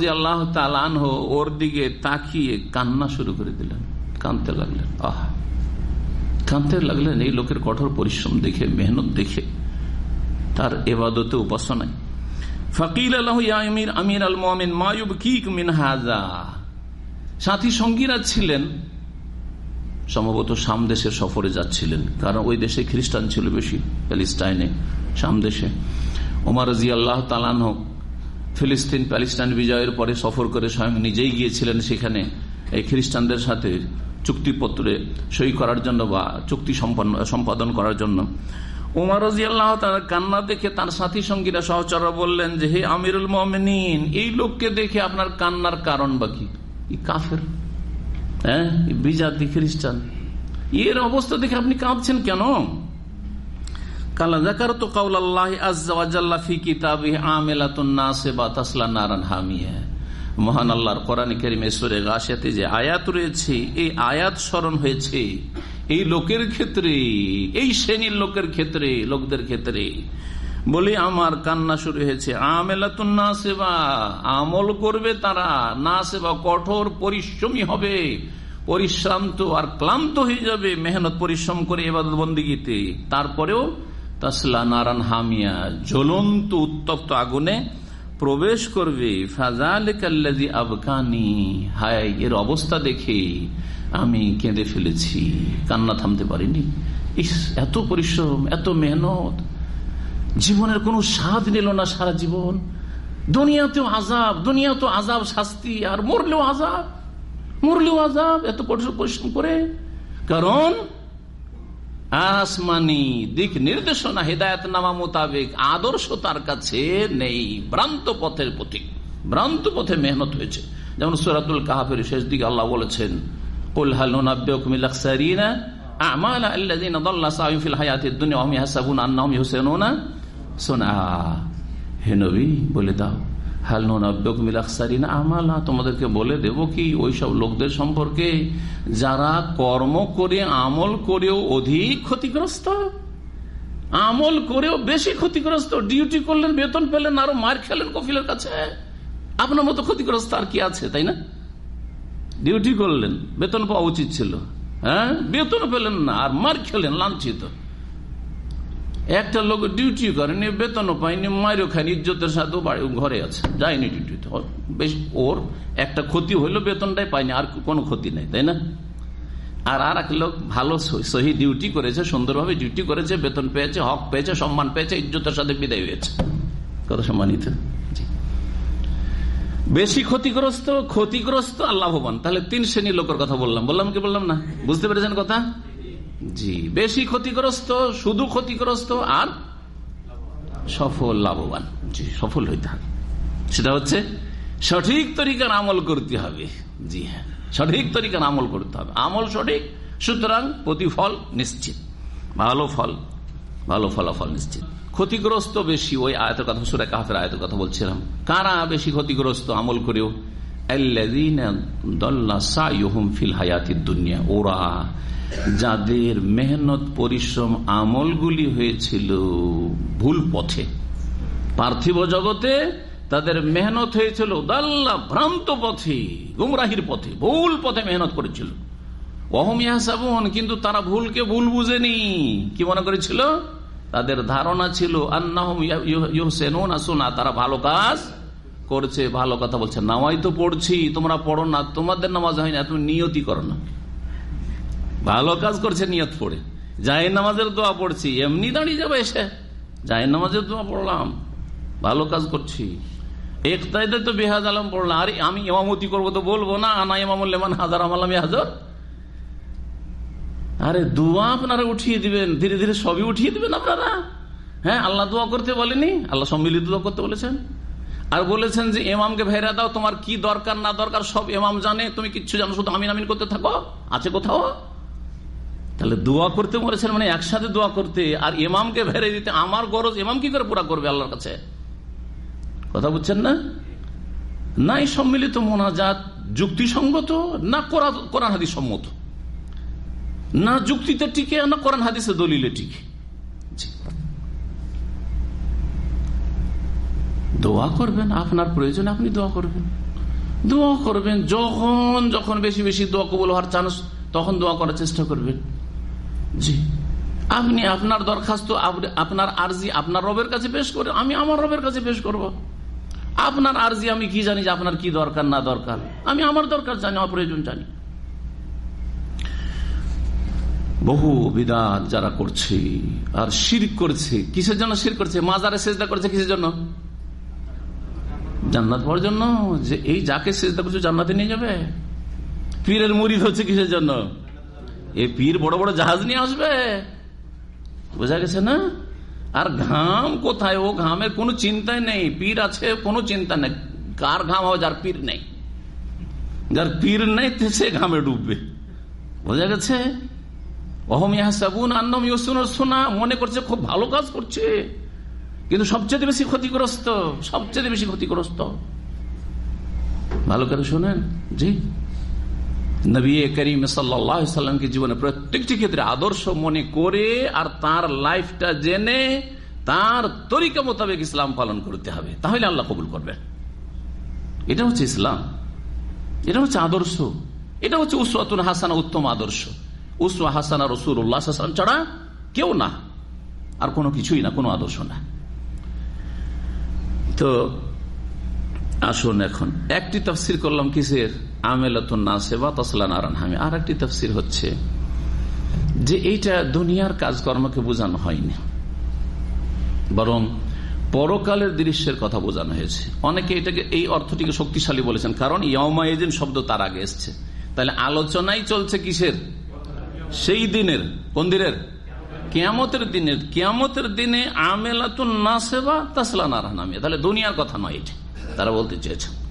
আল্লাহ ওর দিকে তাকিয়ে কান্না শুরু করে দিলেন কানতে লাগলেন। আহ। কানতে লাগলেন এই লোকের কঠোর পরিশ্রম দেখে, মেহনত দেখে, তার এবাদতে উপাসনায়। ফকিল আল্লাহ আমির আল মোহামিন মায়ুব কিক মিন হাজা সাথী সঙ্গীরা ছিলেন, সম্ভবত সামদেশের সফরে যাচ্ছিলেন, কারণ ওই দেশে খ্রিস্টান ছিল বেশি, প্যালিস্টাইনে সামদেশে ওমার রাজি আল্লাহ তালান ফিলিস্তিন, প্যালিস্টাইন বিজয়ের পরে সফর করে স্বয়ং নিজেই গিয়েছিলেন সেখানে। এই খ্রিস্টানদের সাথে চুক্তিপত্রে সই করার জন্য বা চুক্তি সম্পন্ন, সম্পাদন করার জন্য। উমার তার কান্না দেখে তার সাথী সঙ্গীরা সহচরা বললেন যে, হে আমিরুল মোমিন এই লোককে দেখে আপনার কান্নার কারণ বা কি? কাফের। হ্যাঁ বিজাতি, খ্রিস্টান। এর অবস্থা দেখে আপনি কাঁদছেন কেন? কালা মহান আল্লাহর কোরআন করিমেশ্বরে গাছাতে যে আয়াত রয়েছে, এই আয়াত স্মরণ হয়েছে এই লোকের ক্ষেত্রে, এই শ্রেণির লোকের ক্ষেত্রে, লোকদের ক্ষেত্রে। বলি, আমার কান্না শুরু হয়েছে। আমেলাতুন না সেবা আমল করবে তারা। না সেবা কঠোর, পরিশ্রমী হবে। পরিশ্রান্ত আর ক্লান্ত হয়ে যাবে। মেহনত, পরিশ্রম করে এবাদত বন্দিগিতে। তারপরেও তাসলা নারায়ণ হামিয়া, জ্বলন্ত, উত্তপ্ত আগুনে প্রবেশ করবে আবকানি, হায়, এর অবস্থা দেখে আমি কেঁদে ফেলেছি, কান্না থামতে পারিনি। ইস, এত পরিশ্রম, এত মেহনত, জীবনের কোনো স্বাদ নিল না সারা জীবন। দুনিয়াতেও আজাব দুনিয়াতেও আজাব শাস্তি, আর মরলেও আজাব মরলেও আজাব এত পরিশ্রম করে। কারণ আসমানি দিক নির্দেশনা, হেদায়ত নামা মোতাবেক আদর্শ তার কাছে নেই, ভ্রান্ত পথের প্রতি। ভ্রান্ত পথে মেহনত হয়েছে। যেমন সুরাতুল কাহাফের শেষ দিকে আল্লাহ বলেছেন বলে দাও। তোমাদেরকে বলে দেব কি ওই সব লোকদের সম্পর্কে যারা কর্ম করে, আমল করেও অধিক ক্ষতিগ্রস্ত। আমল করেও বেশি ক্ষতিগ্রস্ত। ডিউটি করলেন, বেতন পেলেন, আরও মার খেলেন কফিলের কাছে। আপনার মতো ক্ষতিগ্রস্ত আর কি আছে, তাই না? ডিউটি করলেন, বেতন পাওয়া উচিত ছিল। হ্যাঁ? বেতন পেলেন না, আর মার খেলেন, লাঞ্ছিত। একটা লোক ডিউটি করেনি বেতনও পায়নি মায়েরও খায়নি ইজ্জতের সাথে ঘরে আছে, যায়নি ডিউটিতে বেশ, ওর একটা ক্ষতি হইল, বেতনটাই পায়নি, আর কোনো ক্ষতি নেই, তাই না? আর আর এক লোক ভালো সহি ডিউটি করেছে, সুন্দরভাবে ডিউটি করেছে, বেতন পেয়েছে, হক পেয়েছে, সম্মান পেয়েছে, ইজ্জতের সাথে বিদায় হয়েছে। কত সম্মানিত? বেশি ক্ষতিগ্রস্ত ক্ষতিগ্রস্ত আর লাভবান তাহলে তিন শ্রেণির লোকের কথা বললাম। বললাম কি বললাম না? বুঝতে পেরেছেন কথা? জি, বেশি ক্ষতিগ্রস্ত, শুধু ক্ষতিগ্রস্ত আর সফল লাভবান। জি, সফল হইতে হবে। সেটা হচ্ছে সঠিক তরিকার আমল করতে হবে। জি হ্যাঁ সঠিক তরিকার আমল করতে হবে। আমল সঠিক, সুতরাং প্রতিফল নিশ্চিত। ভালো ফল, ভালো ফলাফল নিশ্চিত। ক্ষতিগ্রস্ত বেশি, ওই আয়তের কথা, সুরে কাহাফের আয়তের কথা বলছিলাম। কারা বেশি ক্ষতিগ্রস্ত আমল করেও? ওরা যাদের মেহনত, পরিশ্রম, আমলগুলি হয়েছিল ভুল পথে। পার্থিব জগতে তাদের মেহনত হয়েছিল দাল্লা ভ্রান্ত পথে, গুমরাহির পথে, ভুল পথে মেহনত করেছিল। অহম ইয়াসাবুন কিন্তু তারা ভুলকে ভুল বুঝেনি। কি মনে করেছিল? তাদের ধারণা ছিল তারা ভালো কাজ করছে, ভালো কথা বলছে। নামাই তো পড়ছি, তোমরা পড়ো না, তোমাদের নামাজ হয় না, তুমি নিয়তি করো না। ভালো কাজ করছে, নিয়ত পড়ে। জায়ের নামাজের দোয়া পড়ছি, এমনি দাঁড়িয়ে যাবে এসে জায়ের নামাজের দোয়া পড়লাম, ভালো কাজ করছি। একতাইতে তো বেহাজ আলম পড়লাম, আরে আমি ইমামতি করব তো বলব না, আনা ইমামুল্লেমান হাজার আমালাম হাজার। আরে দোয়া আপনারা উঠিয়ে দিবেন, ধীরে ধীরে সবই উঠিয়ে দিবেন আপনারা। হ্যাঁ আল্লাহ দোয়া করতে বলেনি, আল্লাহ সম্মিলিত দোয়া করতে বলেছেন। আর বলেছেন যে এমামকে ভেরা দাও, তোমার কি দরকার, না দরকার, সব এমাম জানে, তুমি কিচ্ছু জানো, শুধু আমিন আমিন করতে থাকো, আছে কোথাও? তাহলে দোয়া করতে বলেছেন মানে একসাথে দোয়া করতে, আর ইমামকে ভেরে দিতে, আমার গরজ ইমাম কি করে পুরা করবে আল্লাহর কাছে? কথা বুঝছেন না? নাই সম্মিলিত মোনাজাত যুক্তিসঙ্গত না কোরআন হাদিস সম্মত? না যুক্তিতে টিকে, না কোরআন হাদিসে দলিলে টিকে? দোয়া করবেন, আপনার প্রয়োজন আপনি দোয়া করবেন। দোয়া করবেন, যখন যখন বেশি বেশি দোয়া কবল হওয়ার চান্স, তখন দোয়া করার চেষ্টা করবেন। জি। আপনি আপনার দরখাস্ত আপনার আর্জি আপনার রবের কাছে পেশ করে, আমি আমার রবের কাছে পেশ করব। আপনার আর্জি আমি কি জানি যে আপনার কি দরকার, না দরকার? আমি আমার দরকার জানি আমার প্রয়োজন জানি। বহু বিদাত যারা করছে আর শির করছে, কিসের জন্য শির করছে? মাজারে সেজদা করছে কিসের জন্য? জান্নাত পাওয়ার জন্য? যে এই যাকে সেজদা করছে জান্নাতে নিয়ে যাবে? পীরের মুড়ি হচ্ছে কিসের জন্য? এই পীর বড় বড় জাহাজ নিয়ে আসবে। বোঝা গেছে না? আর ঘাম কোথায়? ও ঘামের কোনো চিন্তাই নেই। পীর আছে, কোনো চিন্তা নেই। কার ঘাম হবে? যার পীর নেই। যার পীর নেই সে ঘামে ডুববে। বোঝা গেছে? শোনা মনে করছে খুব ভালো কাজ করছে। কিন্তু সবচেয়ে বেশি ক্ষতিগ্রস্ত, সবচেয়ে বেশি ক্ষতিগ্রস্ত। ভালো করে শোনেন। জি। নবী করিম সাল্লামকে জীবনে প্রত্যেকটি ক্ষেত্রে আদর্শ মনে করে আর তার লাইফটা জেনে তার তরিকা মোতাবেক ইসলাম পালন করতে হবে। তাহলে আল্লাহ কবুল করবেন। এটা হচ্ছে ইসলাম। এটা হচ্ছে আদর্শ। এটা হচ্ছে উসওয়াতুন হাসানা, উত্তম আদর্শ। উসওয়া হাসানা রসুল উল্লাহাম ছাড়া কেউ না। আর কোনো কিছুই না, কোনো আদর্শ না। তো আসুন এখন। একটি তফসির করলাম কিসের? আমেলাতুন নাসে বা তসলা নারায়ণ হামি। তফসির হচ্ছে যে এইটা দুনিয়ার কাজকর্মকে বোঝানো হয়নি। বরং পরকালের দৃশ্যের কথা বোঝানো হয়েছে। অনেকে এটাকে, এই অর্থটিকে শক্তিশালী বলেছেন। কারণ ইয়মায়েদিন শব্দ তার আগে এসছে। তাহলে আলোচনাই চলছে কিসের? সেই দিনের, কোন দিনের? কেয়ামতের দিনের। কেয়ামতের দিনে আমেলাতুন নাসেবা তাসলা নারায়ণ হামি। তাহলে দুনিয়ার কথা নয় এটা। তারা বলতে চেয়েছেন।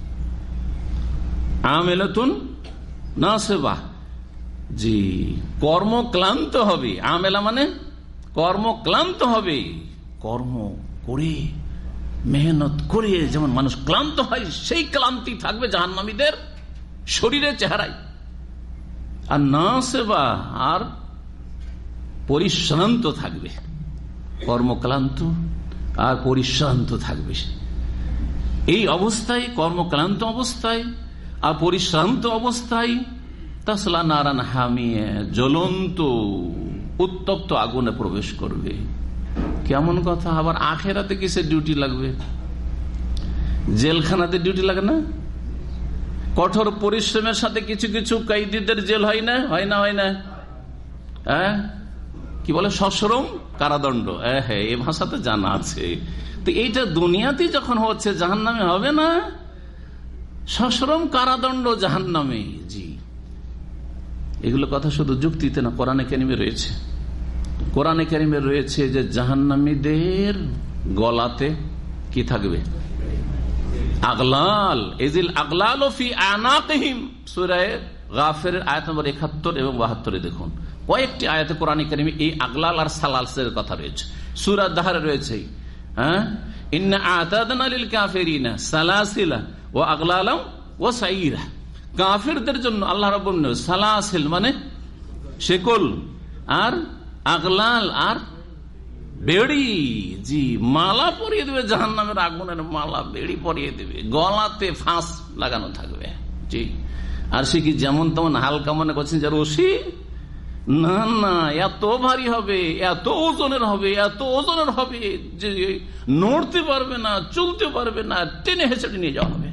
আমেলাতুন না সেবা জি কর্ম ক্লান্ত হবে। আমেলা মানে কর্ম ক্লান্ত হবে। কর্ম করে, মেহনত করে যেমন মানুষ ক্লান্ত হয়, সেই ক্লান্তি থাকবে জাহান্নামীদের শরীরের চেহারায়। আর না সেবা আর পরিশ্রান্ত থাকবে। কর্মক্লান্ত, আর পরিশ্রান্ত থাকবে এই অবস্থায়, কর্মক্লান্ত অবস্থায় আর পরিশ্রান্ত অবস্থায় তাসলা নারায়ণ হামিয়ে জ্বলন্ত উত্তপ্ত আগুনে প্রবেশ করবে। কেমন কথা? আবার আখেরাতে কিসের ডিউটি লাগবে? জেলখানাতে ডিউটি লাগে না? কঠোর পরিশ্রমের সাথে কিছু কিছু কয়েদিদের জেল হয় না? হয় না হয় না? হ্যাঁ? কি বলে, সশ্রম? কারাদণ্ড? হ্যাঁ এ ভাষাতে জানা আছে। তো এইটা দুনিয়াতে যখন হচ্ছে জাহান নামে হবে না? সশ্রম কারাদণ্ড জাহান নামে জি। এগুলো কথা শুধু যুক্তিতে না, কোরআনে কেনিমে রয়েছে। কোরআনে কেনিমে রয়েছে যে জাহান্নামীদের গলাতে কি থাকবে? আগলাল। এজিল আগলাল ফি আনাকহিম সুরায় গাফের আয়াত নম্বর একাত্তর এবং বাহাত্তরে দেখুন। কয়েকটি আয়াতে কোরআন কারিমে এই আগলাল আর সালালসের কথা রয়েছে। সুরা দাহারে রয়েছে হ্যাঁ? ইন্না আতাদনা লিল কাফিরিনা সালাসিলা। ও আগলা আলম ও সাইরা। কাফেরদের জন্য আল্লাহ রব সালাসিল মানে শেকল আর আগলাল আর বেড়ি। জি, মালা পরিয়ে দেবে জাহান নামের আগুনের মালা বেড়ি পরিয়ে দেবে, গলাতে ফাঁস লাগানো থাকবে। জি, আর সে কি যেমন তেমন হালকা মনে করছেন যে রশি? না না, এত ভারী হবে, এত ওজনের হবে, এত ওজনের হবে যে নড়তে পারবে না, চলতে পারবে না, টেনে হেঁচড়ে নিয়ে যাওয়া হবে।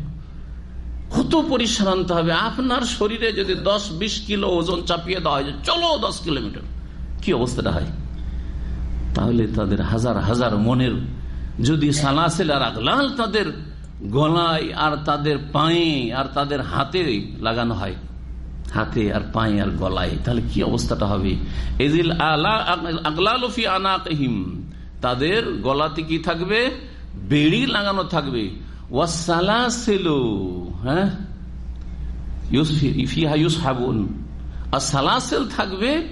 কত পরিশ্রান্ত হবে। আপনার শরীরে যদি দশ, বিশ কিলো ওজন চাপিয়ে দেওয়া হয় চলো দশ কিলোমিটার। কি অবস্থাটা হয়? তাহলে তাদের হাজার হাজার মনের যদি সালাসেল আর আগলাল তাদের গলায় আর তাদের পায়ে আর তাদের হাতে লাগানো হয়। হাতে আর পায়ে আর গলায়। তাহলে কি অবস্থাটা হবে? এদিল আগলালফি আনাকহিম। তাদের গলাতে কি থাকবে? বেড়ি লাগানো থাকবে। ওয়াসালাসেলো হ্যাঁ? ইফিহা ইউস হাবুন আর সালাসেল থাকবে,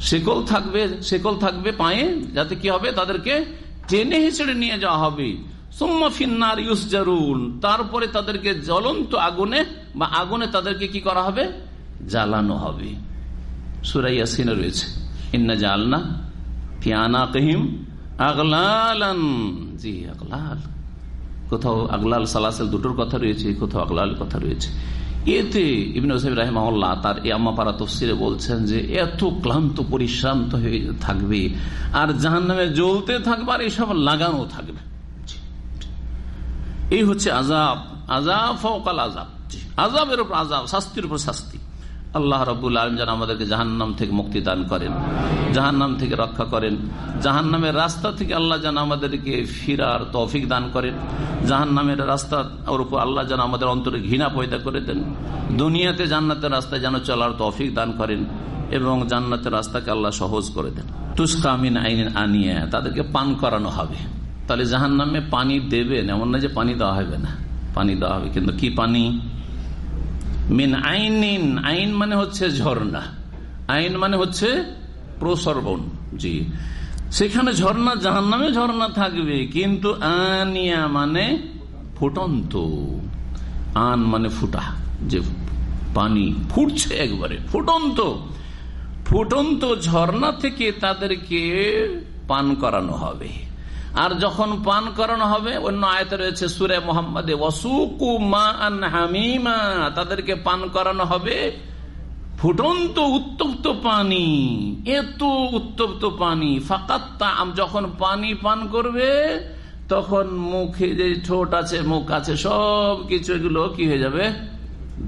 শেকল থাকবে শেকল থাকবে পায়ে, যাতে কি হবে? তাদেরকে টেনে হেঁচড়ে নিয়ে যাওয়া হবে। সোম্মাফিন্নার ইউস জারুন তারপরে তাদেরকে জ্বলন্ত আগুনে বা আগুনে তাদেরকে কি করা হবে? জ্বালানো হবে। সুরাইয়াসিনে রয়েছে। ইন্না জালনা ফিয়ানা কহিম আগলালান। জি, আগলাল। কোথাও আগলাল সালাসেল দুটোর কথা রয়েছে কোথাও আগলাল কথা রয়েছে। এতে ইবিন রাহেমাল্লাহ তার এই আম্মাপাড়া তফসিরে বলছেন যে, এত ক্লান্ত, পরিশ্রান্ত হয়ে থাকবে, আর জাহান নামে জ্বলতে থাকবে, আর এসব লাগানো থাকবে। এই হচ্ছে আজাব আজাব আজাব আজাবের উপর আজাব শাস্তির উপর শাস্তি। আল্লাহ রবুল আলম যেন আমাদেরকে জাহান্নাম থেকে মুক্তি দান করেন, জাহান্নাম থেকে রক্ষা করেন, জাহান্নামের রাস্তা থেকে আল্লাহ যেন আমাদেরকে ফিরার তৌফিক দান করেন, জাহান্নামের রাস্তা ওর উপর আল্লাহ যেন আমাদের অন্তরে ঘৃণা পয়দা করে দেন, দুনিয়াতে জান্নাতের রাস্তায় যেন চলার তৌফিক দান করেন এবং জান্নাতের রাস্তাকে আল্লাহ সহজ করে দেন। তুস্কামিন আইন আনিয়ে, তাদেরকে পান করানো হবে। তাহলে জাহান নামে পানি দেবেন, এমন না যে পানি দেওয়া হবে না। পানি দেওয়া হবে, কিন্তু কি পানি? মিন আইন আইন মানে হচ্ছে ঝর্ণা। আইন মানে হচ্ছে প্রসর্বন জি। সেখানে ঝর্ণা জাহান নামে ঝর্ণা থাকবে, কিন্তু আনিয়া মানে ফুটন্ত। আন মানে ফুটা, যে পানি ফুটছে একবারে, ফুটন্ত। ফুটন্ত ঝর্ণা থেকে তাদেরকে পান করানো হবে। আর যখন পান করানো হবে, অন্য আয়তে রয়েছে সুরে মোহাম্মদে ওসুকু মা হামিমা তাদেরকে পান করানো হবে ফুটন্ত উত্তপ্ত পানি, এত উত্তপ্ত পানি ফাঁকাত্তা যখন পানি পান করবে, তখন মুখে যে ঠোঁট আছে, মুখ আছে সব কিছু এগুলো কি হয়ে যাবে?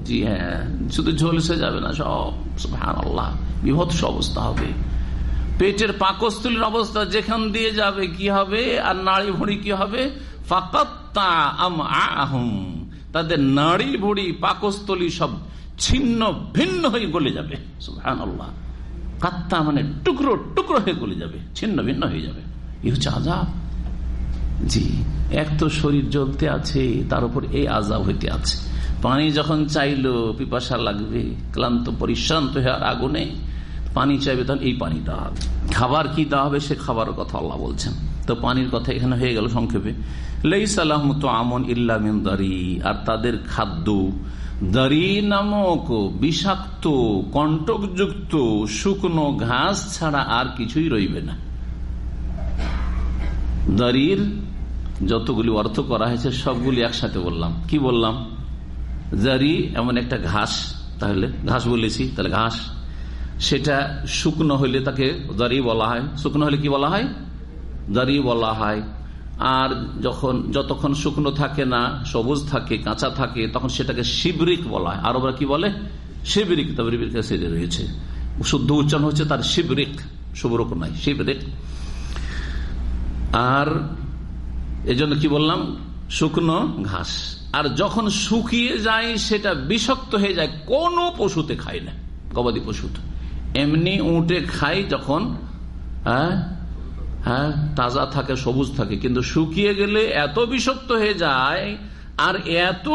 জি হ্যাঁ শুধু ঝলসে যাবে না সব আল্লাহ বিভৎস অবস্থা হবে। পেটের পাকস্থলীর অবস্থা যেখান দিয়ে যাবে, কি হবে? আর নাড়ি ভুড়ি কি হবে? তাদের নাড়ি ভুড়ি, পাকস্থলী সব ছিন্ন ভিন্ন হয়ে গলে যাবে। কাত্তা মানে টুকরো টুকরো হয়ে গলে যাবে, ছিন্ন ভিন্ন হয়ে যাবে। এই হচ্ছে আজাব জি, এক তো শরীর জ্বলতে আছে, তার উপর এই আজাব হইতে আছে। পানি যখন চাইলো, পিপাসা লাগবে, ক্লান্ত, পরিশ্রান্ত হয়ে আর আগুনে পানি চাইবে তাহলে এই পানি দেওয়া হবে। খাবার কি দেওয়া হবে সে খাবারের কথা আল্লাহ বলছেন। তো পানির কথা এখানে হয়ে গেল সংক্ষেপে। লেইসালাম তো আমন ইল্লামিন দারি। আর তাদের খাদ্য, দারি নামক বিষাক্ত, কণ্টকযুক্ত, শুকনো ঘাস ছাড়া আর কিছুই রইবে না। দারির যতগুলি অর্থ করা হয়েছে, সবগুলি একসাথে বললাম। কি বললাম? জারি এমন একটা ঘাস, তাহলে ঘাস বলেছি, তাহলে ঘাস। সেটা শুকনো হইলে তাকে দারি বলা হয়। শুকনো হলে কি বলা হয়? দারি বলা হয়। আর যখন, যতক্ষণ শুকনো থাকে না, সবুজ থাকে, কাঁচা থাকে, তখন সেটাকে শিবরিক বলা হয়। আরবরা কি বলে? শিবরিক তবরিবির কাছে রয়েছে। শুদ্ধ উচ্চারণ হচ্ছে তার শিবরিক। শুভরক নাই শিবরিক। আর এজন্য কি বললাম? শুকনো ঘাস। আর যখন শুকিয়ে যায়, সেটা বিষাক্ত হয়ে যায়, কোনো পশুতে খায় না। গবাদি পশুতে। এমনি উঠে খাই যখন হ্যাঁ হ্যাঁ তাজা থাকে, সবুজ থাকে, কিন্তু শুকিয়ে গেলে এত বিষাক্ত হয়ে যায়, আর এত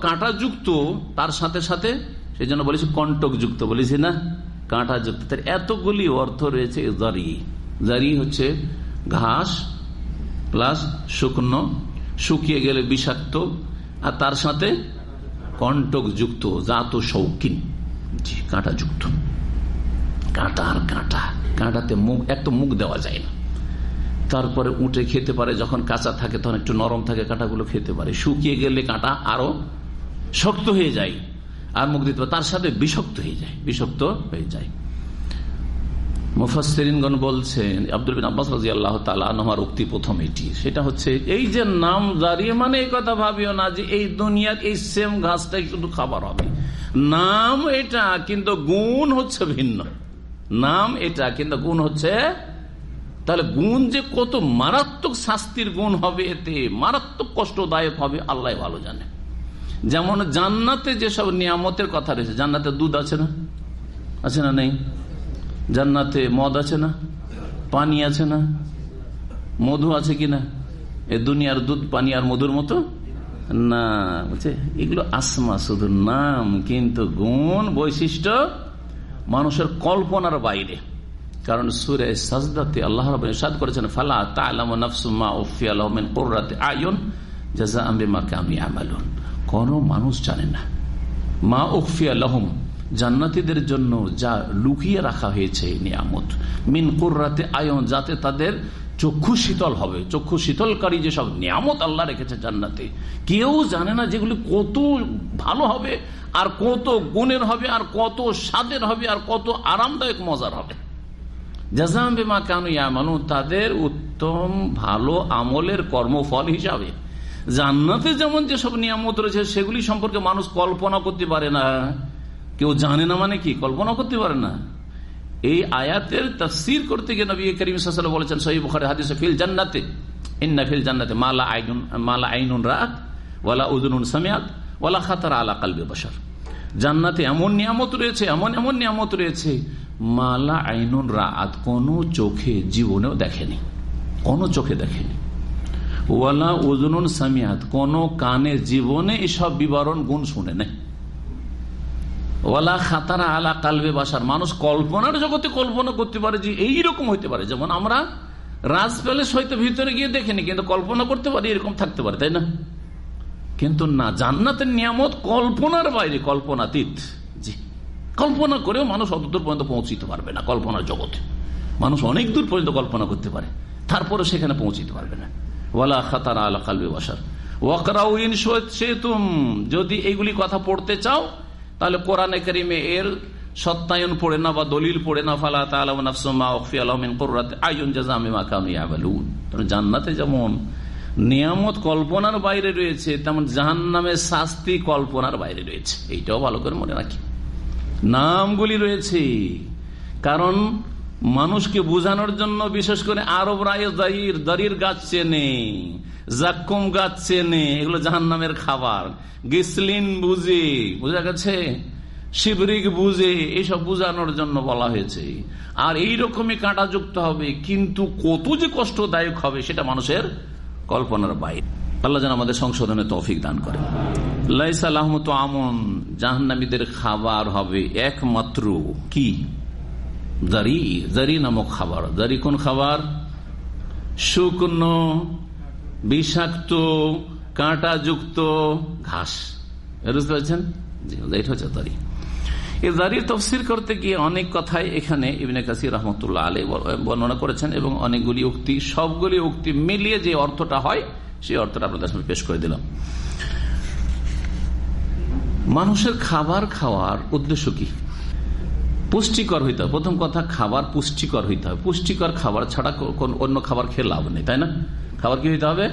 কাঁটা যুক্ত তার সাথে সাথে, সেই জন্য বলেছি কণ্টক যুক্ত বলেছি না? কাঁটা যুক্ত তার এতগুলি অর্থ রয়েছে জারি। জারি হচ্ছে ঘাস, প্লাস শুকনো, শুকিয়ে গেলে বিষাক্ত, আর তার সাথে কণ্টক যুক্ত জাত শৌখিন কাঁটা যুক্ত কাঁটা আর কাঁটা। কাঁটাতে মুখ এক তো মুখ দেওয়া যায় না। তারপরে উঠে খেতে পারে, যখন কাঁচা থাকে তখন একটু নরম থাকে, কাঁটাগুলো খেতে পারে। শুকিয়ে গেলে কাঁটা আরও শক্ত হয়ে যায়, আর মুখ দিতে তার সাথে বিষক্ত হয়ে যায়, বিষক্ত হয়ে যায়। মুফাসরিনগণ বলছেন, আব্দুল বিন আব্বাস রাজি আল্লাহ তালার উক্তি প্রথম এটি। সেটা হচ্ছে, এই যে নাম দাঁড়িয়ে মানে এই কথা ভাবিও না যে এই দুনিয়ার এই সেম ঘাসটাই শুধু খাবার হবে। নাম এটা, কিন্তু গুণ হচ্ছে ভিন্ন। নাম এটা, কিন্তু গুণ হচ্ছে, তাহলে গুণ যে কত মারাত্মক শাস্তির গুণ হবে এতে, মারাত্মক কষ্টদায়ক হবে, আল্লাহ ভালো জানে। যেমন জান্নাতে যেসব নিয়ামতের কথা রয়েছে, জান্নাতে দুধ আছে না? আছে না নেই? জান্নাতে মদ আছে না? পানি আছে না? মধু আছে কি না? এ দুনিয়ার দুধ, পানি আর মধুর মতো না। বুঝছে এগুলো আসমা, শুধু নাম, কিন্তু গুণ, বৈশিষ্ট্য মানুষের কল্পনার বাইরে। কারণ সুরে সাজদাতে আল্লাহ সাদ করেছেন, ফালা তালামা কোর্রাতে আয়ন কোন মানুষ জানে না। মা ওফিয়া লহম, জান্নাতিদের জন্য যা লুকিয়ে রাখা হয়েছে নিয়ামত। মিন কুর্রাতে আয়ন, যাতে তাদের চক্ষু শীতল হবে। চক্ষু শীতলকারী যেসব নিয়ামত আল্লাহ রেখেছে জান্নাতে, কেউ জানে না যেগুলি কত ভালো হবে, আর কত গুণের হবে, আর কত স্বাদের হবে, আর কত আরামদায়ক মজার হবে। জাজাম বেমা ইয়ামানু, তাদের উত্তম ভালো আমলের কর্মফল হিসাবে। জান্নাতে যেমন যেসব নিয়ামত রয়েছে, সেগুলি সম্পর্কে মানুষ কল্পনা করতে পারে না। কেউ জানে না মানে কি? কল্পনা করতে পারে না। এই আয়াতের তফসির করতে গিয়ে নবী করিম বলেছেন সহি হাদিস, ফিল জান্নাতে, ইন্না ফিল জান্নাতে মালা আইনুন মালা আইনুন রাত ওয়ালা উদুন সামিয়াত ওয়ালা খাতার আলা কালবে বসার জান্নাতে এমন নিয়ামত রয়েছে, এমন এমন নিয়ামত রয়েছে মালা আইনুন রাত কোন চোখে, জীবনেও দেখেনি। কোন চোখে দেখেনি। ওয়ালা উজনুন সামিয়াত কোন কানে, জীবনে এসব বিবরণ, গুণ শুনে নেই। ওয়ালা খাতারা আলা কালবে বাসার। মানুষ কল্পনার জগতে কল্পনা করতে পারে যে এইরকম হইতে পারে। যেমন আমরা রাজ প্যালেস হয়তো ভিতরে গিয়ে দেখিনি, কিন্তু কল্পনা করতে পারি এরকম থাকতে পারে, তাই না? কিন্তু না, জান্নাতের নিয়ামত কল্পনার বাইরে, কল্পনাতীত। জি। কল্পনা করেও মানুষ অতদূর পর্যন্ত পৌঁছিতে পারবে না কল্পনার জগতে। মানুষ অনেক দূর পর্যন্ত কল্পনা করতে পারে তারপরে সেখানে পৌঁছিতে পারবে না। ওয়ালা খাতারা আলা কালবে বাসার। তুম যদি এইগুলি কথা পড়তে চাও তাহলে কোরআনে করিমে এর সত্যায়ন পড়ে না বা দলিল পড়ে না, ফালা জান্নাতে যেমন নিয়ামত কল্পনার বাইরে রয়েছে, তেমন জাহান নামের শাস্তি কল্পনার বাইরে রয়েছে। এইটাও ভালো করে মনে রাখি। নামগুলি রয়েছে। কারণ মানুষকে বোঝানোর জন্য বিশেষ করে আরব রায় দাঁড়ির দাঁড়ির গাছ চেনে। জাক্কুম গাছ চেনে এগুলো জাহান নামের খাবার। গিসলিন বুঝে, বোঝা গেছে? শিবরিক বুঝে এইসব বুঝানোর জন্য বলা হয়েছে। আর এই রকমই কাঁটা যুক্ত হবে, কিন্তু কত যে কষ্টদায়ক হবে সেটা মানুষের কল্পনার বাইরে। আল্লাহ যেন আমাদের সংশোধনে তৌফিক দান করে লাইসাল আহমদ আমন, জাহান্নামীদের খাবার হবে একমাত্র কি? জারি জারি নামক খাবার। জারি কোন খাবার? শুকনো বিষাক্ত, কাঁটাযুক্ত ঘাস। বুঝতে পারছেন এটা হচ্ছে দাঁড়ি এই দাঁড়িয়ে তফসির করতে গিয়ে অনেক কথাই এখানে ইবিনে কাসির রহমতুল্লাহ আলী বর্ণনা করেছেন এবং অনেকগুলি উক্তি, সবগুলি উক্তি মিলিয়ে যে অর্থটা হয়, সেই অর্থটা আপনাদের সামনে পেশ করে দিলাম। মানুষের খাবার খাওয়ার উদ্দেশ্য কি? পুষ্টিকর হইতে হবে। প্রথম কথা, খাবার পুষ্টিকর হইতে হবে। পুষ্টিকর খাবার ছাড়া অন্য খাবার খেয়ে লাভ নেই, তাই না? খাবার কি হইতে হবে?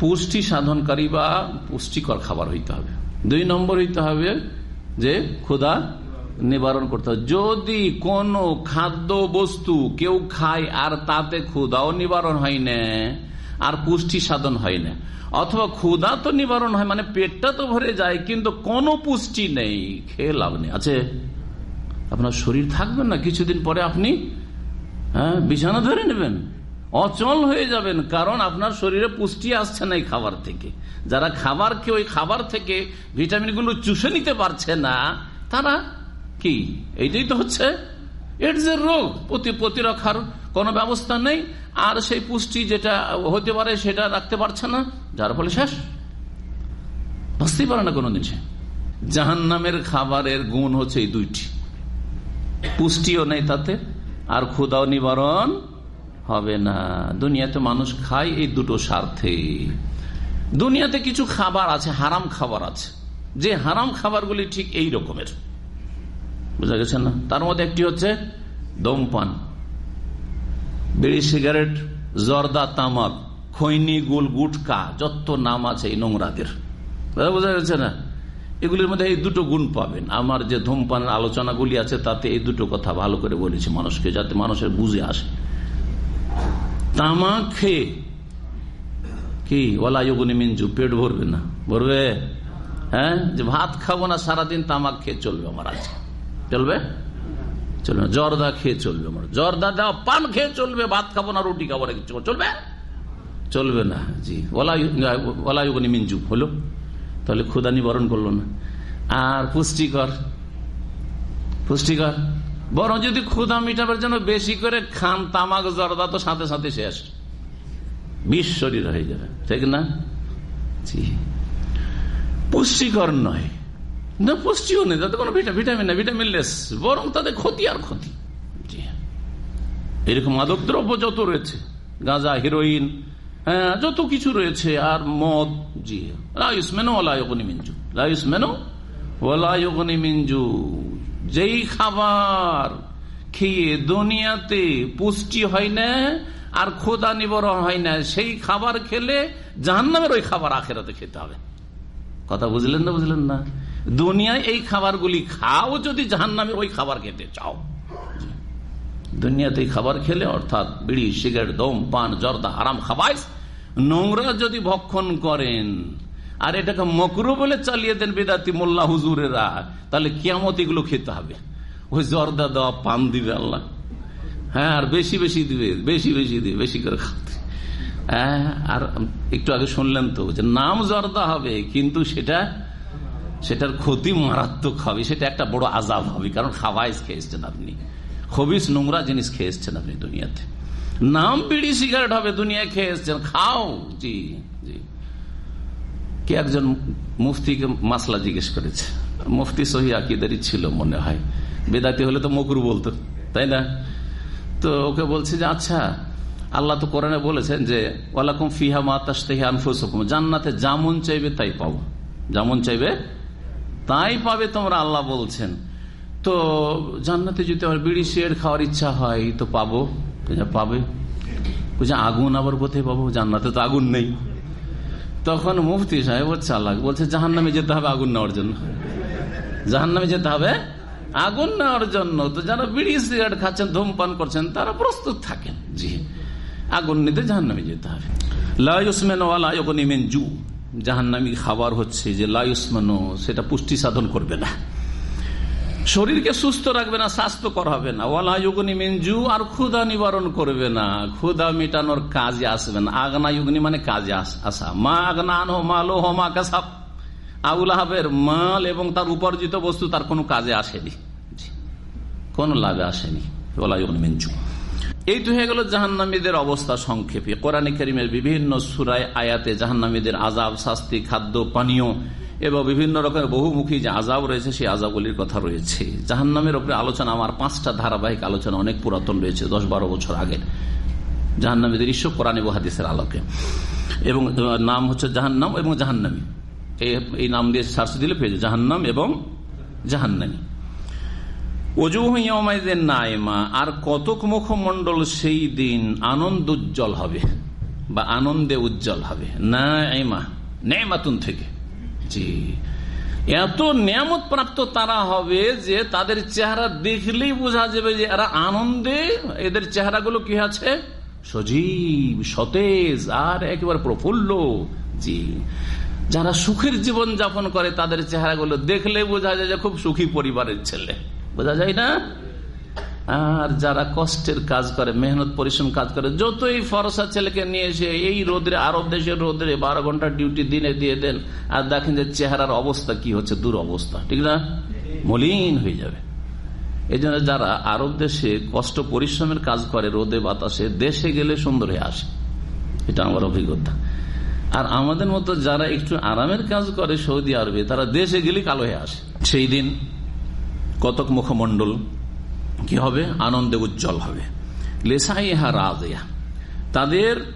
পুষ্টি সাধনকারী বা পুষ্টিকর খাবার হইতে হবে। দুই নম্বর হইতে হবে যে ক্ষুধা নিবারণ করতে হবে। যদি কোনো খাদ্য বস্তু কেউ খায় আর তাতে ক্ষুধাও নিবারণ হয় না, আর পুষ্টি সাধন হয় না, অথবা ক্ষুধা তো নিবারণ হয় মানে পেটটা তো ভরে যায়, কিন্তু কোনো পুষ্টি নেই, খেয়ে লাভ নেই। আছে? আপনার শরীর থাকবেন না, কিছুদিন পরে আপনি হ্যাঁ বিছানা ধরে নেবেন। অচল হয়ে যাবেন, কারণ আপনার শরীরে পুষ্টি আসছে না এই খাবার থেকে। যারা খাবারকে ওই খাবার থেকে ভিটামিনগুলো চুষে নিতে পারছে না, তারা কি? এইটাই তো হচ্ছে এডস এর রোগ প্রতিরক্ষার কোনো ব্যবস্থা নেই, আর সেই পুষ্টি যেটা হতে পারে সেটা রাখতে পারছে না, যার ফলে শেষ। বাঁচতেই পারে না কোনোদিন জাহান নামের খাবারের গুণ হচ্ছে এই দুইটি। পুষ্টিও নেই তাতে, আর ক্ষুদাও নিবারণ হবে না। দুনিয়াতে মানুষ খায় এই দুটো স্বার্থে। দুনিয়াতে কিছু খাবার আছে, হারাম খাবার আছে। যে হারাম খাবারগুলি ঠিক এই রকমের। বুঝা গেছে না? তার মধ্যে একটি হচ্ছে দমপান। বিড়ি, সিগারেট, জর্দা, তামাক, খৈনি, গুল, গুটকা, যত নাম আছে এই নোংরাদের। বোঝা গেছে না? এগুলির মধ্যে এই দুটো গুণ পাবেন। আমার যে ধূমপানের আলোচনাগুলি আছে, তাতে এই দুটো কথা ভালো করে বলেছি মানুষকে, যাতে মানুষের বুঝে আসে। তামাক খেয়ে কি ওলায়ুগুনি মিঞ্জু পেট ভরবে না। ভরবে? হ্যাঁ? যে ভাত খাব না, সারাদিন তামাক খেয়ে চলবে আমার আজকে। চলবে? চলবে জর্দা খেয়ে চলবে আমার। জর্দা দেওয়া পান খেয়ে চলবে, ভাত খাব না, রুটি খাব না, কিছু চলবে? চলবে না, জি। ওলায়ুগুনি মিঞ্জু হলো? তাহলে ক্ষুদা নিবারণ করল না। আর পুষ্টিকর? পুষ্টিকর? বরং যদি ক্ষুদা মিটাবার জন্য বেশি করে খান, তামাক, জর্দা তো সাথে সাথে শেষ। বিষ শরীর হয়ে যাবে, ঠিক না? জি। পুষ্টিকর নয়। না, পুষ্টিও নেই, তাতে কোনো ভিটামিন না ভিটামিন লেস। বরং তাদের ক্ষতি আর ক্ষতি। এরকম মাদক দ্রব্য যত রয়েছে, গাঁজা, হিরোইন হ্যাঁ যত কিছু রয়েছে, আর মদ, জি। লাইসমেনো ওলায়গনি মিঞ্জু লাইসমেনো ওলায়গনি মিঞ্জু যেই খাবার খেয়ে দুনিয়াতে পুষ্টি হয় না আর খোদা নিবরণ হয় না, সেই খাবার খেলে জাহান্নামের ওই খাবার আখেরাতে খেতে হবে। কথা বুঝলেন না বুঝলেন না? দুনিয়ায় এই খাবারগুলি খাও যদি জাহান্নামের ওই খাবার খেতে চাও। দুনিয়াতে খাবার খেলে অর্থাৎ বিড়ি, সিগারেট, দম, পান, জর্দা, হারাম খাবাই নোংরা যদি ভক্ষণ করেন আর এটাকে মকরু বলে চালিয়ে দেন বেদাতি মোল্লা হুজুরেরা। তাহলে কিয়ামত এগুলো খেতে হবে। ওই জর্দা দেওয়া পান দিবে আল্লাহ। হ্যাঁ আর বেশি বেশি দিবে, বেশি বেশি দিবে, বেশি করে খাতে হ্যাঁ আর একটু আগে শুনলেন তো যে নাম জর্দা হবে, কিন্তু সেটা, সেটার ক্ষতি মারাত্মক হবে। সেটা একটা বড় আজাব হবে, কারণ খাওয়াইস খেয়েছেন আপনি। খবিস নোংরা জিনিস খেয়ে খেয়েছেন আপনি দুনিয়াতে। নাম বিড়ি সিগারেট হবে দুনিয়া খেয়ে এসছেন খাও, জি। কে একজন মুফতিকে মাসলা জিজ্ঞেস করেছে? মুফতি সহি আকিদারি ছিল মনে হয়। বেদাতি হলে তো মকরু বলতো, তাই না? তো ওকে বলছে যে আচ্ছা আল্লাহ তো কোরআনে বলেছেন যে, ওয়ালাকুম ফিহা মাতাস্তেহি আনফুসকুম, জান্নাতে যেমন চাইবে তাই পাবো। যেমন চাইবে তাই পাবে তোমরা, আল্লাহ বলছেন। তো জান্নাতে যদি আমার বিড়ি সিগারেট খাওয়ার ইচ্ছা হয় তো পাবো। পাবে। আগুন আবার কোথায় পাবো? জান্নাতে তো আগুন নেই। তখন মুফতি সাহেব আল্লাহ বলছে জাহান নামে যেতে হবে আগুন নেওয়ার জন্য। জাহান নামে যেতে হবে আগুন নেওয়ার জন্য। তো যারা বিড়ি, সিগারেট খাচ্ছেন, ধূমপান করছেন, তারা প্রস্তুত থাকেন। জি। আগুন নিতে জাহান নামে যেতে হবে। লাইসমেন জু। জাহান্নামি খাবার হচ্ছে যে লাইসমেন সেটা পুষ্টি সাধন করবে না। শরীরকে সুস্থ রাখবে না, স্বাস্থ্যকর হবে না। ওয়ালা ওয়ালায়ুগনি মেঞ্জু আর ক্ষুদা নিবারণ করবে না। ক্ষুদা মেটানোর কাজে আসবে না। আগনা ইউগনি মানে কাজে আসা মা আগনা আনো মালো মা কাসাব। আবুল আহাবের মাল এবং তার উপার্জিত বস্তু তার কোনো কাজে আসেনি। কোন লাভে আসেনি। ওলায়ুগনি মেঞ্জু এই তো হয়ে গেল জাহান্নামীদের অবস্থা সংক্ষেপে। কোরআন করিমের বিভিন্ন সুরায় আয়াতে জাহান্নামীদের আজাব শাস্তি, খাদ্য, পানীয় এবং বিভিন্ন রকমের বহুমুখী যে আজাব রয়েছে, সেই আজাবগুলির কথা রয়েছে। জাহান্নামের ওপরে আলোচনা, আমার পাঁচটা ধারাবাহিক আলোচনা অনেক পুরাতন রয়েছে দশ বারো বছর আগের। জাহান জাহান্নামীদের ঈশ্বর কোরআন হাদিসের আলোকে। এবং নাম হচ্ছে জাহান্নাম এবং জাহান্নামী। এই নাম দিয়ে সার্চ দিলে পেয়ে জাহান্নাম এবং জাহান্নামী। ওজুহিয়মাইদের নাইমা আর কতক মুখমন্ডল সেই দিন আনন্দ উজ্জ্বল হবে, বা আনন্দে উজ্জ্বল হবে। না এমা থেকে। জি। এত নিয়ামত প্রাপ্ত তারা হবে যে তাদের চেহারা দেখলেই বোঝা যাবে যে এরা আনন্দে, এদের চেহারাগুলো কি আছে? সজীব, সতেজ আর একেবারে প্রফুল্ল। জি। যারা সুখের জীবন যাপন করে, তাদের চেহারাগুলো দেখলে বোঝা যায় যে খুব সুখী পরিবারের ছেলে। বোঝা যায় না? আর যারা কষ্টের কাজ করে, মেহনত পরিশ্রম কাজ করে, যতই ফরসা ছেলেকে নিয়ে এসে এই রোদরে, আরব দেশের রোদরে বারো ঘণ্টা ডিউটি দিনে দিয়ে দেন, আর দেখেন যে চেহারার অবস্থা কি হচ্ছে দূর অবস্থা ঠিক না? মলিন হয়ে যাবে। এই জন্য যারা আরব দেশে কষ্ট, পরিশ্রমের কাজ করে, রোদে, বাতাসে, দেশে গেলে সুন্দর হয়ে আসে। এটা আমার অভিজ্ঞতা। আর আমাদের মতো যারা একটু আরামের কাজ করে সৌদি আরবে, তারা দেশে গেলে কালো হয়ে আসে। সেই দিন কতক মুখমন্ডল কি হবে? আনন্দে উজ্জ্বল হবে। লেসাইহা রাজিয়া। তাদের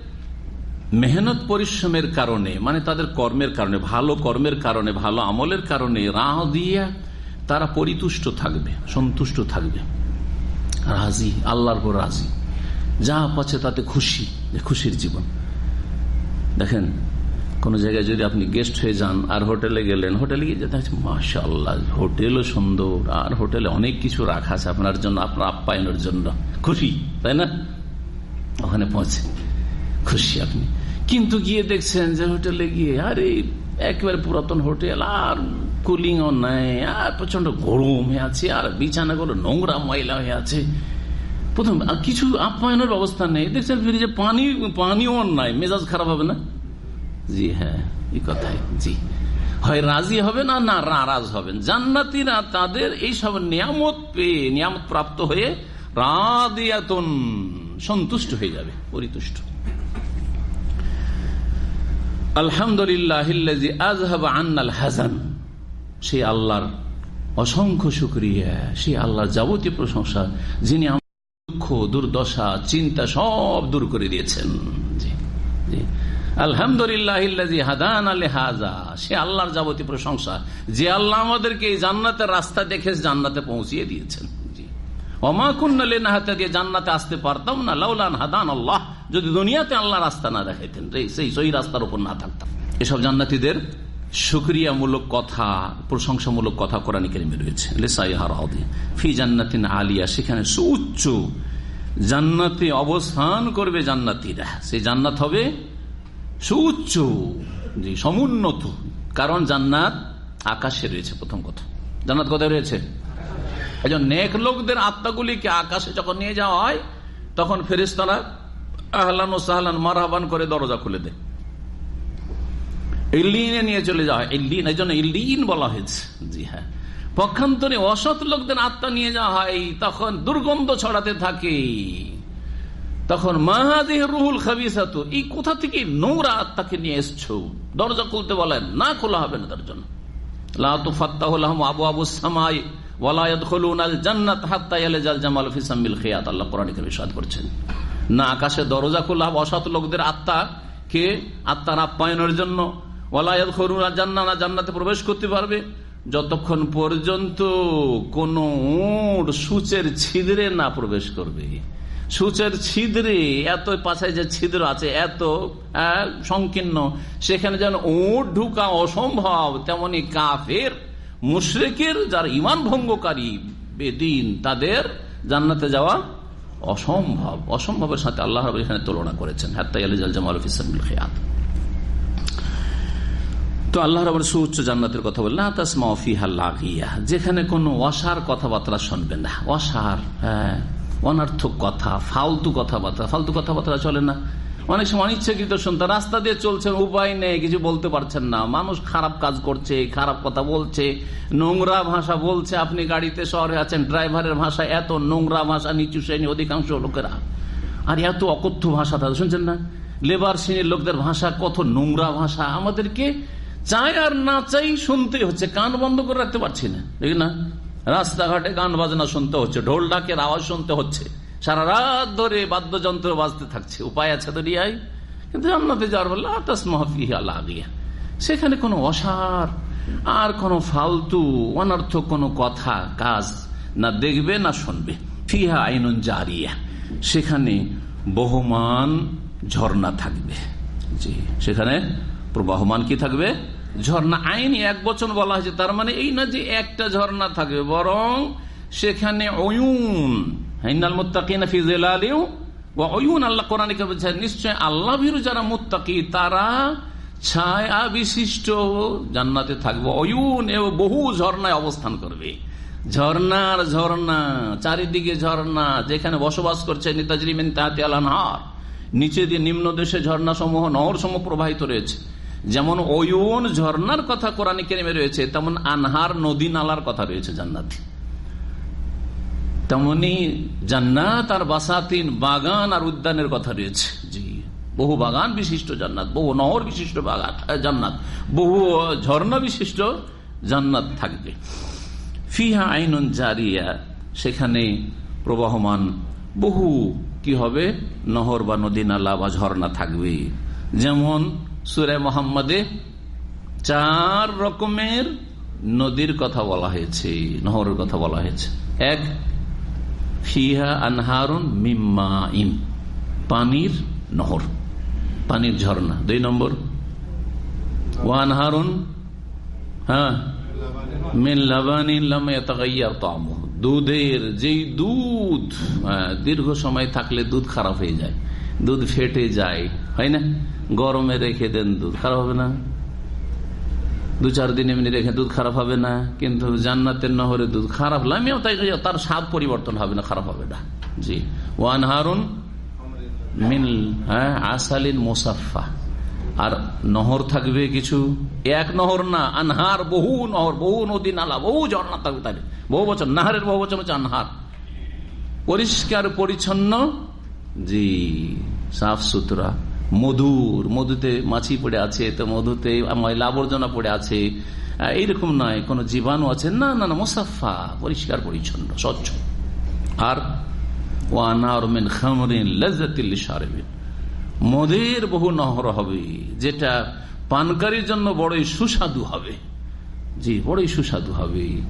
মেহনত পরিশ্রমের কারণে মানে তাদের কর্মের কারণে, ভালো কর্মের কারণে, ভালো আমলের কারণে রাহ দিয়া তারা পরিতুষ্ট থাকবে, সন্তুষ্ট থাকবে। রাজি, আল্লাহর পর রাজি। যা পাচ্ছে তাতে খুশি, খুশির জীবন। দেখেন কোন জায়গায় যদি আপনি গেস্ট হয়ে যান, আর হোটেলে গেলেন হোটেলে গিয়ে যেতে হচ্ছে মাসা হোটেলও সুন্দর, আর হোটেলে অনেক কিছু রাখা আছে আপনার জন্য, আপনার আপ্যায়নের জন্য। খুশি, তাই না? ওখানে পৌঁছে, খুশি আপনি। কিন্তু গিয়ে দেখছেন যে হোটেলে গিয়ে, আরে, একেবারে পুরাতন হোটেল আর কুলিংও নাই, আর প্রচণ্ড গরম হয়ে আছে, আর বিছানাগুলো নোংরা ময়লা হয়ে আছে। প্রথম কিছু আপ্যায়নের ব্যবস্থা নেই। দেখছেন ফিরে যে পানি, পানিও নাই, মেজাজ খারাপ হবে না? জি হ্যাঁ এই কথাই, জি। হয় রাজি হবে না না নারাজ হবেন। জান্নাতিরা তাদের এই সব নিয়ামত পেয়ে, নিয়ামত প্রাপ্ত হয়ে রাদিয়াতন, সন্তুষ্ট হয়ে যাবে, পরিতুষ্ট। আলহামদুলিল্লাহ অসংখ্য শুক্রিয়া সেই আল্লাহর যাবতীয় প্রশংসা যিনি দুঃখ, দুর্দশা, চিন্তা সব দূর করে দিয়েছেন। জি জি আলহামদুলিল্লাহ হাদান সে আল্লাহর যাবতীয় প্রশংসা। যে আল্লাহ আমাদেরকে এই জান্নাতের রাস্তা দেখে জান্নাতে পৌঁছিয়ে দিয়েছেন। জান্নাতে আসতে পারতাম না হাদান আল্লাহ। যদি দুনিয়াতে আল্লাহ রাস্তা না সেই রাস্তার উপর না থাকতাম। এসব জান্নাতিদের সুক্রিয়ামূলক কথা, প্রশংসামূলক কথা কোরআন রয়েছে। ফি জান্নাতিন আলিয়া। সেখানে সুউচ্চ জান্নাতে অবস্থান করবে জান্নাতিরা। সেই জান্নাত হবে সুউচ্চ, জি, সমুন্নত। কারণ জান্নাত আকাশে রয়েছে, প্রথম কথা। জান্নাত কোথায় রয়েছে? এই নেক লোকদের আত্মাগুলিকে আকাশে যখন নিয়ে যাওয়া হয়, তখন ফেরিস্তারা আহলান ও সাহলান মারহাবান করে দরজা খুলে দেয়। ইল্লিনে নিয়ে চলে যাওয়া হয়। ইল্লিন এই জন্য ইল্লিন বলা হয়েছে। জি হ্যাঁ। পক্ষান্তরে অসৎ লোকদের আত্মা নিয়ে যাওয়া হয়, তখন দুর্গন্ধ ছড়াতে থাকে। তখন মাহাদেহ রুহুল খাবিসাত, এই কোথা থেকে নোংরা আত্মাকে নিয়ে এসছো? দরজা খুলতে বলেন, না, খোলা হবে না তার জন্য। আবু আবু সামাই না, আকাশে দরজা খোলা লোকদের আত্মা আত্মার আপ্যায়নের জন্য। জান্নাতে প্রবেশ করতে পারবে। যতক্ষণ পর্যন্ত কোন উট সূচের ছিদ্রে না প্রবেশ করবে। সূচের ছিদ্রে, এত পাশায় যে ছিদ্র আছে, এত সংকীর্ণ, সেখানে যেন উট ঢুকা অসম্ভব, তেমনি কাফের, মুশ্রেকের যার ইমান ভঙ্গকারী বেদিন, তাদের জান্নাতে যাওয়া অসম্ভব। অসম্ভবের সাথে আল্লাহ এখানে তুলনা করেছেন। হাত্তাই খেয়াত। তো আল্লাহ রব সুউচ্চ জান্নাতের কথা বললেন লাগিয়া। যেখানে কোনো অসার কথাবার্তা শুনবেন না। অসার হ্যাঁ। অনার্থক কথা, ফালতু কথাবার্তা। ফালতু কথাবার্তা চলে না। অনেক সময় অনিচ্ছাকৃত শুনতে রাস্তা দিয়ে চলছেন উপায় নেই, কিছু বলতে পারছেন না। মানুষ খারাপ কাজ করছে, খারাপ কথা বলছে, নোংরা ভাষা বলছে। আপনি গাড়িতে শহরে আছেন, ড্রাইভারের ভাষা এত নোংরা ভাষা, নিচু শ্রেণি, অধিকাংশ লোকেরা। আর এত অকথ্য ভাষা তাদের, শুনছেন না? লেবার শ্রেণির লোকদের ভাষা কত নোংরা ভাষা। আমাদেরকে চাই আর না চাই শুনতে হচ্ছে, কান বন্ধ করে রাখতে পারছি না। ঠিক না? রাস্তাঘাটে গান বাজনা শুনতে হচ্ছে, ঢোল ডাকের আওয়াজ শুনতে হচ্ছে। সারা রাত ধরে বাদ্যযন্ত্র বাজতে থাকছে। উপায় আছে তো রিয়াই কিন্তু জান্নাতে যাওয়ার বললে, আতাস মাহফিহা লাগিয়া সেখানে কোনো অসার, আর কোনো ফালতু, অনর্থক কোনো কথা, কাজ না দেখবে না শুনবে। ফিহা আইনুন জারিয়া। সেখানে বহমান ঝর্ণা থাকবে। জি, সেখানে প্রবাহমান কি থাকবে? ঝর্ণা আইনি এক বচন বলা হয়েছে। তার মানে এই না যে একটা ঝর্ণা থাকবে, বরং সেখানে অয়ুন। হাইনাল মুত্তাকিনা ফিজেলালিউ অয়ুন, আল্লাহ কোরআন বলছেন নিশ্চয় আল্লাহ ভিরু যারা মুত্তাকি, তারা ছায়া বিশিষ্ট জান্নাতে থাকবে। অয়ুন এবং বহু ঝর্ণায় অবস্থান করবে। ঝর্ণার ঝর্ণা, চারিদিকে ঝর্ণা, যেখানে বসবাস করছে নেতাজরিমেন তাহাতে আলানহার নিচে দিয়ে নিম্ন দেশে ঝর্ণা সমূহ নহর সমূহ প্রবাহিত রয়েছে। যেমন অয়ুন ঝর্ণার কথা কোরআন কেনেমে রয়েছে, তেমন আনহার নদী নালার কথা রয়েছে জান্নাত। তেমনি জান্নাত আর বাসাতিন, বাগান আর উদ্যানের কথা রয়েছে। জি, বহু বাগান বিশিষ্ট জান্নাত, বহু নহর বিশিষ্ট বাগান জান্নাত, বহু ঝর্ণা বিশিষ্ট জান্নাত থাকবে। ফিহা আইন জারিয়া, সেখানে প্রবাহমান বহু কি হবে? নহর বা নদী নালা বা ঝর্ণা থাকবে। যেমন সুরে মোহাম্মদে চার রকমের নদীর কথা বলা হয়েছে নহরের কথা বলা হয়েছে। এক ফিহা আনহারুন মিম্মা পানির নহর পানির ঝর্ণা। দুই নম্বর ওয়ান হারুন হ্যাঁ দুধের যেই দুধ হ্যাঁ, দীর্ঘ সময় থাকলে দুধ খারাপ হয়ে যায়। দুধ ফেটে যায়, হয় না? গরমে রেখে দেন দুধ, খারাপ হবে না? দু চার দিন এমনি রেখে দুধ খারাপ হবে না, কিন্তু জান্নাতের নহরে দুধ খারাপ লামিও তাই তার স্বাদ পরিবর্তন হবে না, খারাপ হবে না। জি। ওয়ান হারুন মিন হ্যাঁ আসালিন মোসাফা আর নহর থাকবে কিছু? এক নহর না, আনহার বহু নহর, বহু নদী নালা, বহু ঝর্ণা থাকবে তাহলে। বহু বছর, নাহারের বহু বছর হচ্ছে আনহার। পরিষ্কার, পরিচ্ছন্ন জি, সাফ সুতরা। মধুর, মধুতে মাছি পড়ে আছে, তো মধুতে ময়লা আবর্জনা পড়ে আছে। এইরকম নয়, কোন জীবাণু আছে। না না না মুসাফা পরিষ্কার, পরিচ্ছন্ন, স্বচ্ছ। আর মদের বহু নহর হবে, যেটা পানকারীর জন্য বড়ই সুস্বাদু হবে। জি, বড়ই সুস্বাদু হবে।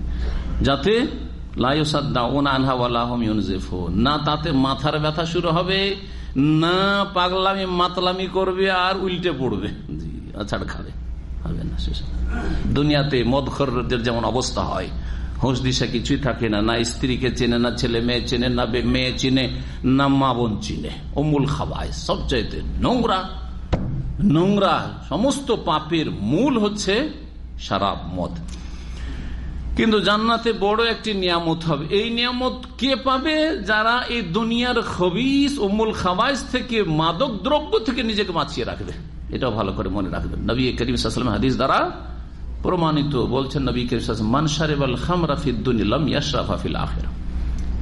যাতে না তাতে মাথার ব্যথা শুরু হবে, না পাগলামি মাতলামি করবে আর উল্টে পড়বে। জি আছাড় খাবে। হবে না সুস্বাদু দুনিয়াতে মদখরদের যেমন অবস্থা হয় হোস দিশা কিছুই থাকে না। না স্ত্রীকে চেনে, না ছেলে মেয়ে চেনে, না মেয়ে চিনে, না মা বোন চিনে। অমূল খাবায় সবচাইতে নোংরা। নোংরা সমস্ত পাপের মূল হচ্ছে সারাপ মদ। কিন্তু জান্নাতে বড় একটি নিয়ামত হবে। এই নিয়ামত কে পাবে? যারা এই দুনিয়ার খবিস উমুল খাবাইস থেকে, মাদক দ্রব্য থেকে নিজেকে বাঁচিয়ে রাখবে। এটাও ভালো করে মনে রাখবেন। নবী করিম হাদিস দ্বারা প্রমাণিত বলছেন, নবী করিম সাল্লাম মানসারেবাল খামরাফিদ্দুনিলাম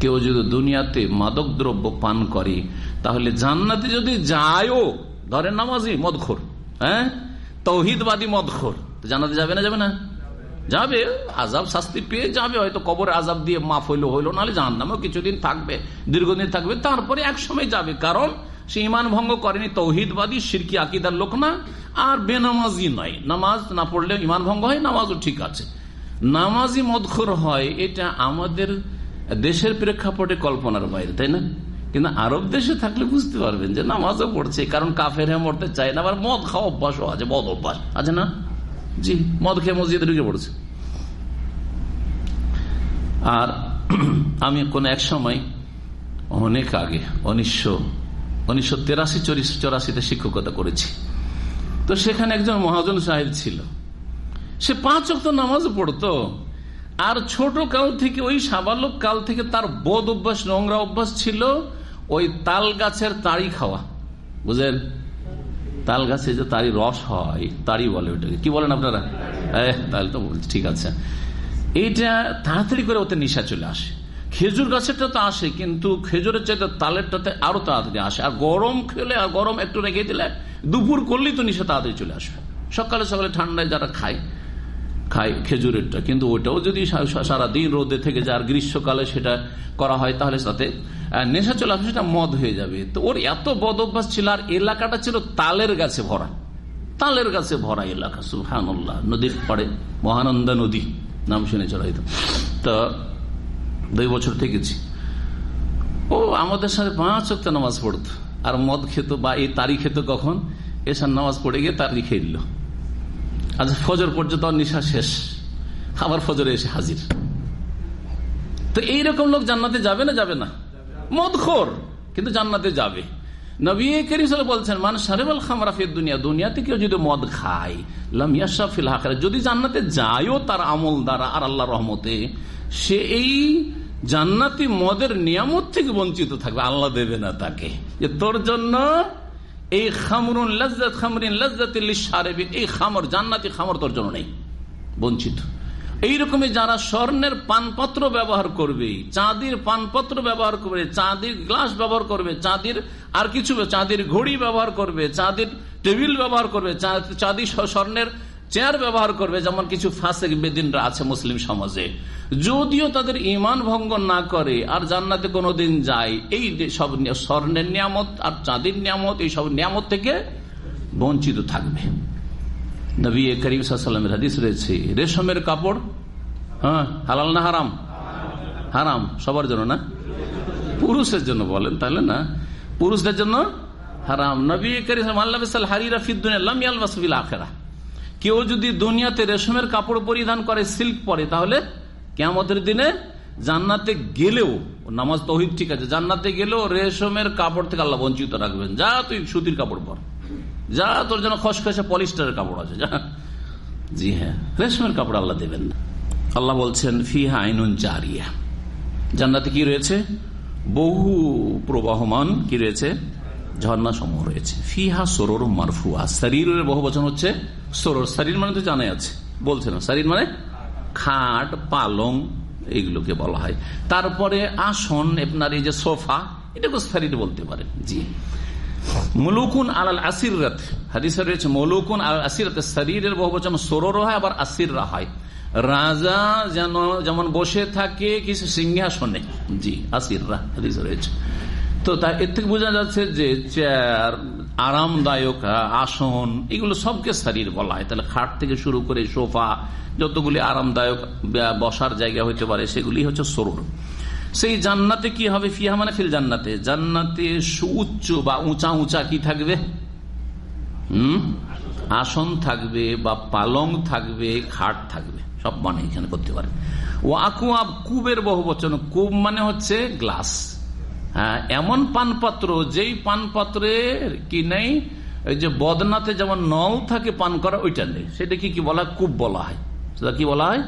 কেউ যদি দুনিয়াতে মাদক দ্রব্য পান করে, তাহলে জান্নাতে যদি যায়ও, ধরেন নামাজি, মদখোর হ্যাঁ? তৌহিদবাদী মদখোর, তো জান্নাতে যাবে না যাবে না? যাবে আজাব শাস্তি পেয়ে যাবে, হয়তো কবর আজাব দিয়ে মাফ হইল হইল, নাহলে জাহান নামেও কিছুদিন থাকবে, দীর্ঘদিন থাকবে, তারপরে এক সময় যাবে। কারণ সে ইমান ভঙ্গ করেনি, তৌহিদবাদী সিরকি আকিদার লোক না, আর বেনামাজি নয়। নামাজ না পড়লে ইমান ভঙ্গ হয়, নামাজও ঠিক আছে। নামাজি মদখর হয়, এটা আমাদের দেশের প্রেক্ষাপটে কল্পনার বাইরে, তাই না? কিন্তু আরব দেশে থাকলে বুঝতে পারবেন যে নামাজও পড়ছে, কারণ কাফের মরতে চায় না, আবার মদ খাওয়া অভ্যাসও আছে, মদ অভ্যাস আছে না? জি, মদ খেয়ে মসজিদে ঢুকে পড়েছে। আর আমি কোন এক সময় অনেক আগে, উনিশশো উনিশশো তেরাশি চৌরাশিতে শিক্ষকতা করেছি। তো সেখানে একজন মহাজন সাহেব ছিল। সে পাঁচ অক্ট নামাজ পড়তো, আর ছোট কাল থেকে, ওই সাবালক কাল থেকে তার বোধ অভ্যাস, নোংরা অভ্যাস ছিল, ওই তাল গাছের তাড়ি খাওয়া। বুঝলেন? তাল গাছে যে তারি রস হয় তারি বলে ওটাকে। কি বলেন আপনারা? তাহলে তো বলছি, ঠিক আছে। এইটা তাড়াতাড়ি করে ওতে নিশা চলে আসে। খেজুর গাছেরটা তো আসে, কিন্তু খেজুরের চাইতে তালেরটাতে আরও তাড়াতাড়ি আসে। আর গরম খেলে, আর গরম একটু রেখে দিলে দুপুর করলেই তো নিশা তাড়াতাড়ি চলে আসবে। সকালে সকালে ঠান্ডায় যারা খায় খায় খেজুরেরটা। কিন্তু ওটাও যদি সারা দিন রোদে থেকে যায়, আর গ্রীষ্মকালে সেটা করা হয়, তাহলে সাথে নেশা চলে আসবে সেটা মদ হয়ে যাবে। তো ওর এত বদ অভ্যাস ছিল, আর এলাকাটা ছিল তালের গাছে ভরা। তালের গাছে ভরা এলাকা সুহানুল্লাহ নদীর পাড়ে, মহানন্দা নদী, নাম শুনে চড়াইতো তো দুই বছর থেকেছি। ও আমাদের সাথে পাঁচ অক্ট নামাজ পড়তো। আর মদ খেত বা এই তারি খেত কখন? এসার নামাজ পড়ে গিয়ে তারি খেয়ে আজ ফজর পর্যন্ত নিশা শেষ। আবার ফজরে এসে হাজির। তো এইরকম লোক জান্নাতে যাবে না যাবে না? মদখোর, কিন্তু জান্নাতে যাবে। নবী বলছেন সারেবাল খামরাফের দুনিয়া, দুনিয়াতে কেউ যদি মদ খায় যদি জান্নাতে যায়ও তার আমল দ্বারা আর আল্লাহ রহমতে, সে এই মদের নিয়ামত থেকে বঞ্চিত থাকবে। আল্লাহ দেবে না তাকে। যে তোর জন্য এই খামরুন লজ্জত, খামরিন লজ্জতিন এই খামর, জান্নাতি খামর তোর জন্য নেই, বঞ্চিত। এইরকমই যারা স্বর্ণের পানপত্র ব্যবহার করবে, চাঁদির পানপত্র ব্যবহার করবে, চাঁদির গ্লাস ব্যবহার করবে, চাঁদির আর কিছু, চাঁদির ঘড়ি ব্যবহার করবে, চাঁদির টেবিল ব্যবহার করবে চাঁদি স্বর্ণের চেয়ার ব্যবহার করবে, যেমন কিছু ফাঁসে বেদিনরা আছে মুসলিম সমাজে। যদিও তাদের ইমান ভঙ্গ না করে, আর জান্নাতে কোনোদিন যায়, এই সব স্বর্ণের নিয়ামত আর চাঁদির নিয়ামত, এই সব নিয়ামত থেকে বঞ্চিত থাকবে। নবী করিম সাল্লামের হাদিস রয়েছে, রেশমের কাপড় হ্যাঁ হালাল না হারাম? হারাম, সবার জন্য না? পুরুষের জন্য বলেন তাহলে না? পুরুষদের জন্য হারাম। নবী করিম আল্লাহ হারিরা ফিদ্দুন আখেরা কেউ যদি দুনিয়াতে রেশমের কাপড় পরিধান করে, সিল্ক পরে, তাহলে কেমতের দিনে জান্নাতে গেলেও, নামাজ তহিদ ঠিক আছে, জান্নাতে গেলেও রেশমের কাপড় থেকে আল্লাহ বঞ্চিত রাখবেন। যা তুই সুতির কাপড় পর, যা তোর যেন খসখসে পলিস্টারের কাপড় আছে, যা। জি হ্যাঁ রেশমের কাপড় আল্লাহ দেবেন না। আল্লাহ বলছেন, ফিহা আইনুন জারিয়া। জান্নাতে কি রয়েছে? বহু প্রবাহমান কি রয়েছে? ঝর্ণা সমূহ রয়েছে। ফিহা সরোর মারফুয়া। শরীরের বহু বচন হচ্ছে সরোর। শরীর মানে তো জানাই আছে। বলছে না, শরীর মানে খাট, পালং এইগুলোকে বলা হয়। তারপরে আসন, আপনার এই যে সোফা এটাকে শরীর বলতে পারেন জি। মুলুকুন আলাল আসিরাত হাদিসে রয়েছে, মৌলুকুন আল আসিরাত শরীরের বহু বচন সরোর হয়, আবার আসিররা হয়। রাজা যেন, যেমন বসে থাকে, কিছু সিংহাসনে। জি, আসিররা, হাদিসে রয়েছে। তো তা এর থেকে বোঝা যাচ্ছে যে চেয়ার, আরামদায়ক, আসন, এগুলো সবকে শরীর বলা হয়। তাহলে খাট থেকে শুরু করে সোফা, যতগুলি আরামদায়ক বসার জায়গা হইতে পারে, সেগুলি হচ্ছে সরুর। সেই জান্নাতে কি হবে? ফিহা মানে ফিল জান্নাতে। জান্নাতে সুউচ্চ বা উঁচা উঁচা কি থাকবে? হম? আসন থাকবে বা পালং থাকবে, খাট থাকবে। সব মানে এখানে করতে পারে ও আকুয়াব, কুবের বহু বচন কুব মানে হচ্ছে গ্লাস। এমন পানপাত্র, যেই পানপাত্রের কি নেই, ওই যে বদনাতে যেমন নল থাকে পান করা, ওইটা নেই। সেটা কি কি বলা কূপ বলা হয়। সেটা কি বলা হয়?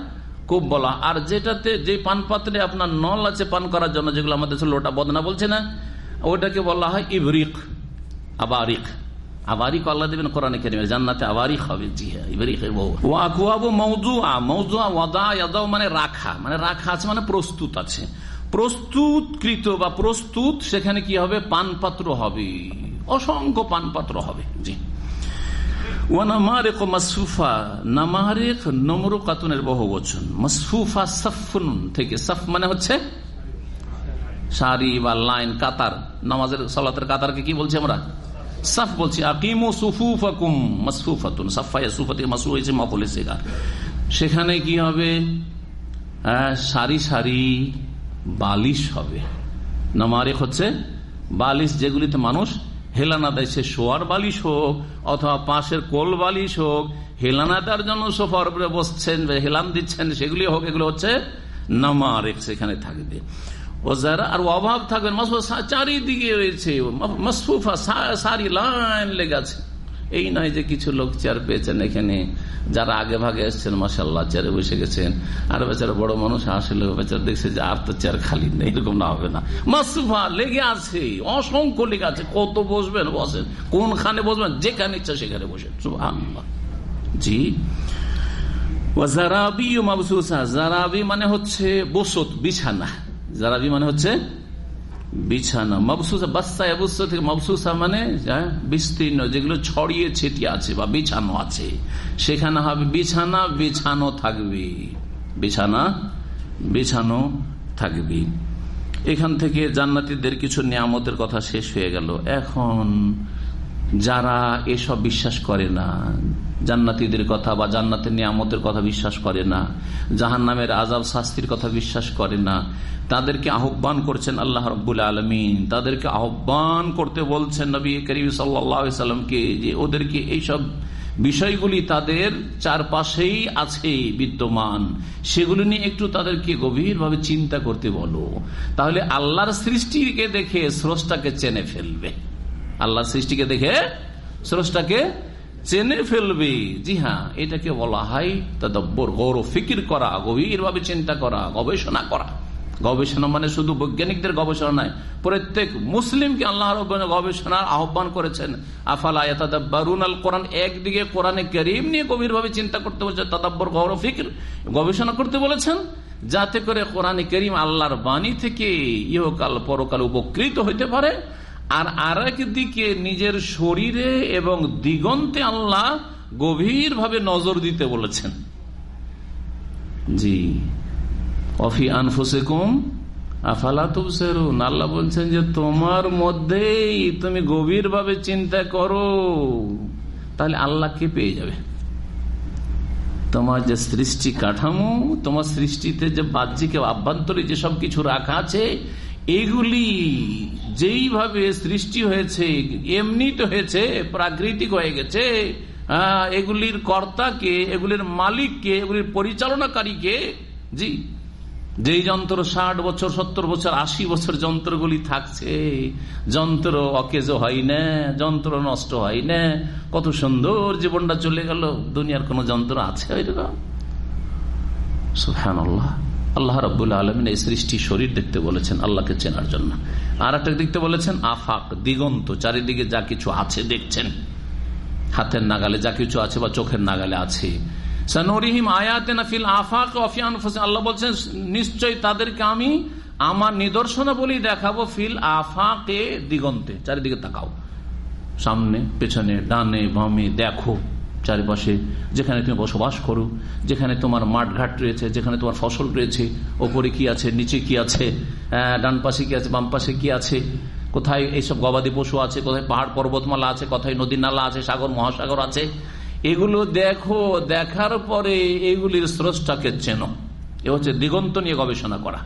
কূপ বলা আর যেটাতে যে পান পাত্রে আপনার নল আছে পান করার জন্য, যেগুলো আমাদের লোটা বদনা বলছে না, ওটাকে বলা হয় ইবরিক, আবারিক। আবারিক আল্লাহ দেবেন কোরআনে কেরিমের জান্নাতে আবারিক হবে। জি হ্যাঁ ইবরিক ও আকুয়াবু মৌজুয়া মৌজুয়া ওয়াদা মানে রাখা। মানে রাখা আছে মানে প্রস্তুত আছে। প্রস্তুতকৃত বা প্রস্তুত, সেখানে কি হবে? পানপাত্র হবে। অসংখ্য পানপাত্র হবে। জি। নমরু বহু বচন। থেকে, সাফ মানে হচ্ছে বা লাইন, কাতার। নামাজের, সালাতের কাতারকে কি বলছি আমরা? সাফ বলছি। মাসফুফাতুন। মাসু হয়েছে সেখানে কি হবে? সারি সারি বালিশ হবে। নামারেক হচ্ছে বালিশ যেগুলিতে মানুষ হেলানা দেয়, সে শোয়ার বালিশ হোক অথবা পাশের কোল বালিশ হোক, হেলানা তার জন্য সোফার উপরে বসছেন হেলান দিচ্ছেন, সেগুলি হোক, এগুলো হচ্ছে নামারেক সেখানে থাকবে। ও যারা আর অভাব থাকবেন চারিদিকে রয়েছে মসফুফা সারি লাইন লেগেছে এই নয় যে কিছু লোক চেয়ার পেয়েছেন এখানে, যারা আগে ভাগে এসছেন মাসাল্লাহ চেয়ারে বসে গেছেন। আর বেচারা বড় মানুষ আসলে বেচারা দেখছে যে আর তো চেয়ার খালি নেই, এরকম না হবে না। মাসুফা, লেগে আছে, অসংখ্য লেগে আছে। কত বসবেন, বসেন। কোনখানে বসবেন? যেখানে ইচ্ছা সেখানে বসেন। জি। জারাবি মানে হচ্ছে বসত, বিছানা। জারাবি মানে হচ্ছে বিছানা। মবসুসা বাস্তা এবুসা থেকে মবসুসা মানে বিস্তীর্ণ, যেগুলো ছড়িয়ে ছিটিয়ে আছে বা বিছানো আছে। সেখানে হবে বিছানা, বিছানো থাকবে। বিছানা, বিছানো থাকবে। এখান থেকে জান্নাতিদের কিছু নিয়ামতের কথা শেষ হয়ে গেল। এখন যারা এসব বিশ্বাস করে না, জান্নাতিদের কথা বা জান্নাতের নিয়ামতের কথা বিশ্বাস করে না জাহান নামের আজাব শাস্তির কথা বিশ্বাস করে না তাদেরকে আহ্বান করছেন আল্লাহ রব্বুল আলমিন। তাদেরকে আহ্বান করতে বলছেন নবী করিম সাল্লামকে যে ওদেরকে এইসব বিষয়গুলি তাদের চারপাশেই আছে বিদ্যমান। সেগুলি নিয়ে একটু তাদেরকে গভীরভাবে চিন্তা করতে বলো। তাহলে আল্লাহর সৃষ্টিকে দেখে স্রষ্টাকে চেনে ফেলবে। আল্লাহর সৃষ্টিকে দেখে স্রষ্টাকে চেনে ফেলবে। জি হ্যাঁ এটাকে বলা হয় তদব্বর গৌরব ফিকির করা, গভীরভাবে চিন্তা করা, গবেষণা করা। গবেষণা মানে শুধু বৈজ্ঞানিকদের গবেষণা নয়, প্রত্যেক মুসলিমকে আল্লাহ গবেষণার আহ্বান করেছেন। আফালা আল কোরআন একদিকে কোরআনে করিম নিয়ে গভীরভাবে চিন্তা করতে বলছে তদাব্বর গৌরব ফিকির, গবেষণা করতে বলেছেন, যাতে করে কোরআনে করিম আল্লাহর বাণী থেকে ইহকাল পরকাল উপকৃত হইতে পারে। আর আর দিকে নিজের শরীরে এবং দিগন্তে আল্লাহ গভীর ভাবে নজর দিতে বলেছেন। জি। অফি আনফুসেকুম, আফালা তুবসেরুন, আল্লাহ বলছেন যে তোমার মধ্যেই তুমি গভীর ভাবে চিন্তা করো, তাহলে আল্লাহকে পেয়ে যাবে? তোমার যে সৃষ্টি কাঠামো, তোমার সৃষ্টিতে যে বাহ্যিক আভ্যন্তরে যেসব কিছু রাখা আছে, এগুলি যেইভাবে সৃষ্টি হয়েছে, এমনি তো হয়েছে, প্রাকৃতিক হয়ে গেছে এগুলির কর্তাকে, এগুলির মালিককে, এগুলির পরিচালনাকারীকে, জি যেই যন্ত্র ষাট বছর, সত্তর বছর, আশি বছর যন্ত্রগুলি থাকছে, যন্ত্র অকেজ হয় না, যন্ত্র নষ্ট হয় না। কত সুন্দর জীবনটা চলে গেল, দুনিয়ার কোন যন্ত্র আছে আল্লাহ আল্লাহ রব্বুল আলমিন এই সৃষ্টি শরীর দেখতে বলেছেন, আল্লাহকে চেনার জন্য। আর একটা দেখতে বলেছেন, আফাক, দিগন্ত, চারিদিকে যা কিছু আছে দেখছেন। হাতের নাগালে যা কিছু আছে বা চোখের নাগালে আছে। সানুরিহিম আয়াতে নাফিল আফাক অফিয়ান আল্লাহ বলছেন নিশ্চয় তাদেরকে আমি আমার নিদর্শনাবলী দেখাবো ফিল আফাকে দিগন্তে, চারিদিকে তাকাও। সামনে, পেছনে, ডানে, বামে, দেখো চারিপাশে, যেখানে তুমি বসবাস করো, যেখানে তোমার মাঠঘাট রয়েছে, যেখানে তোমার ফসল রয়েছে, ওপরে কি আছে, নিচে কি আছে ডান পাশে কি আছে, বাম পাশে কি আছে, কোথায় এইসব গবাদি পশু আছে, কোথায় পাহাড় পর্বতমালা আছে, কোথায় নদী নালা আছে, সাগর, মহাসাগর আছে এগুলো দেখো, দেখার পরে এগুলির স্রষ্টাকে চেনো। এ হচ্ছে দিগন্ত নিয়ে গবেষণা করা।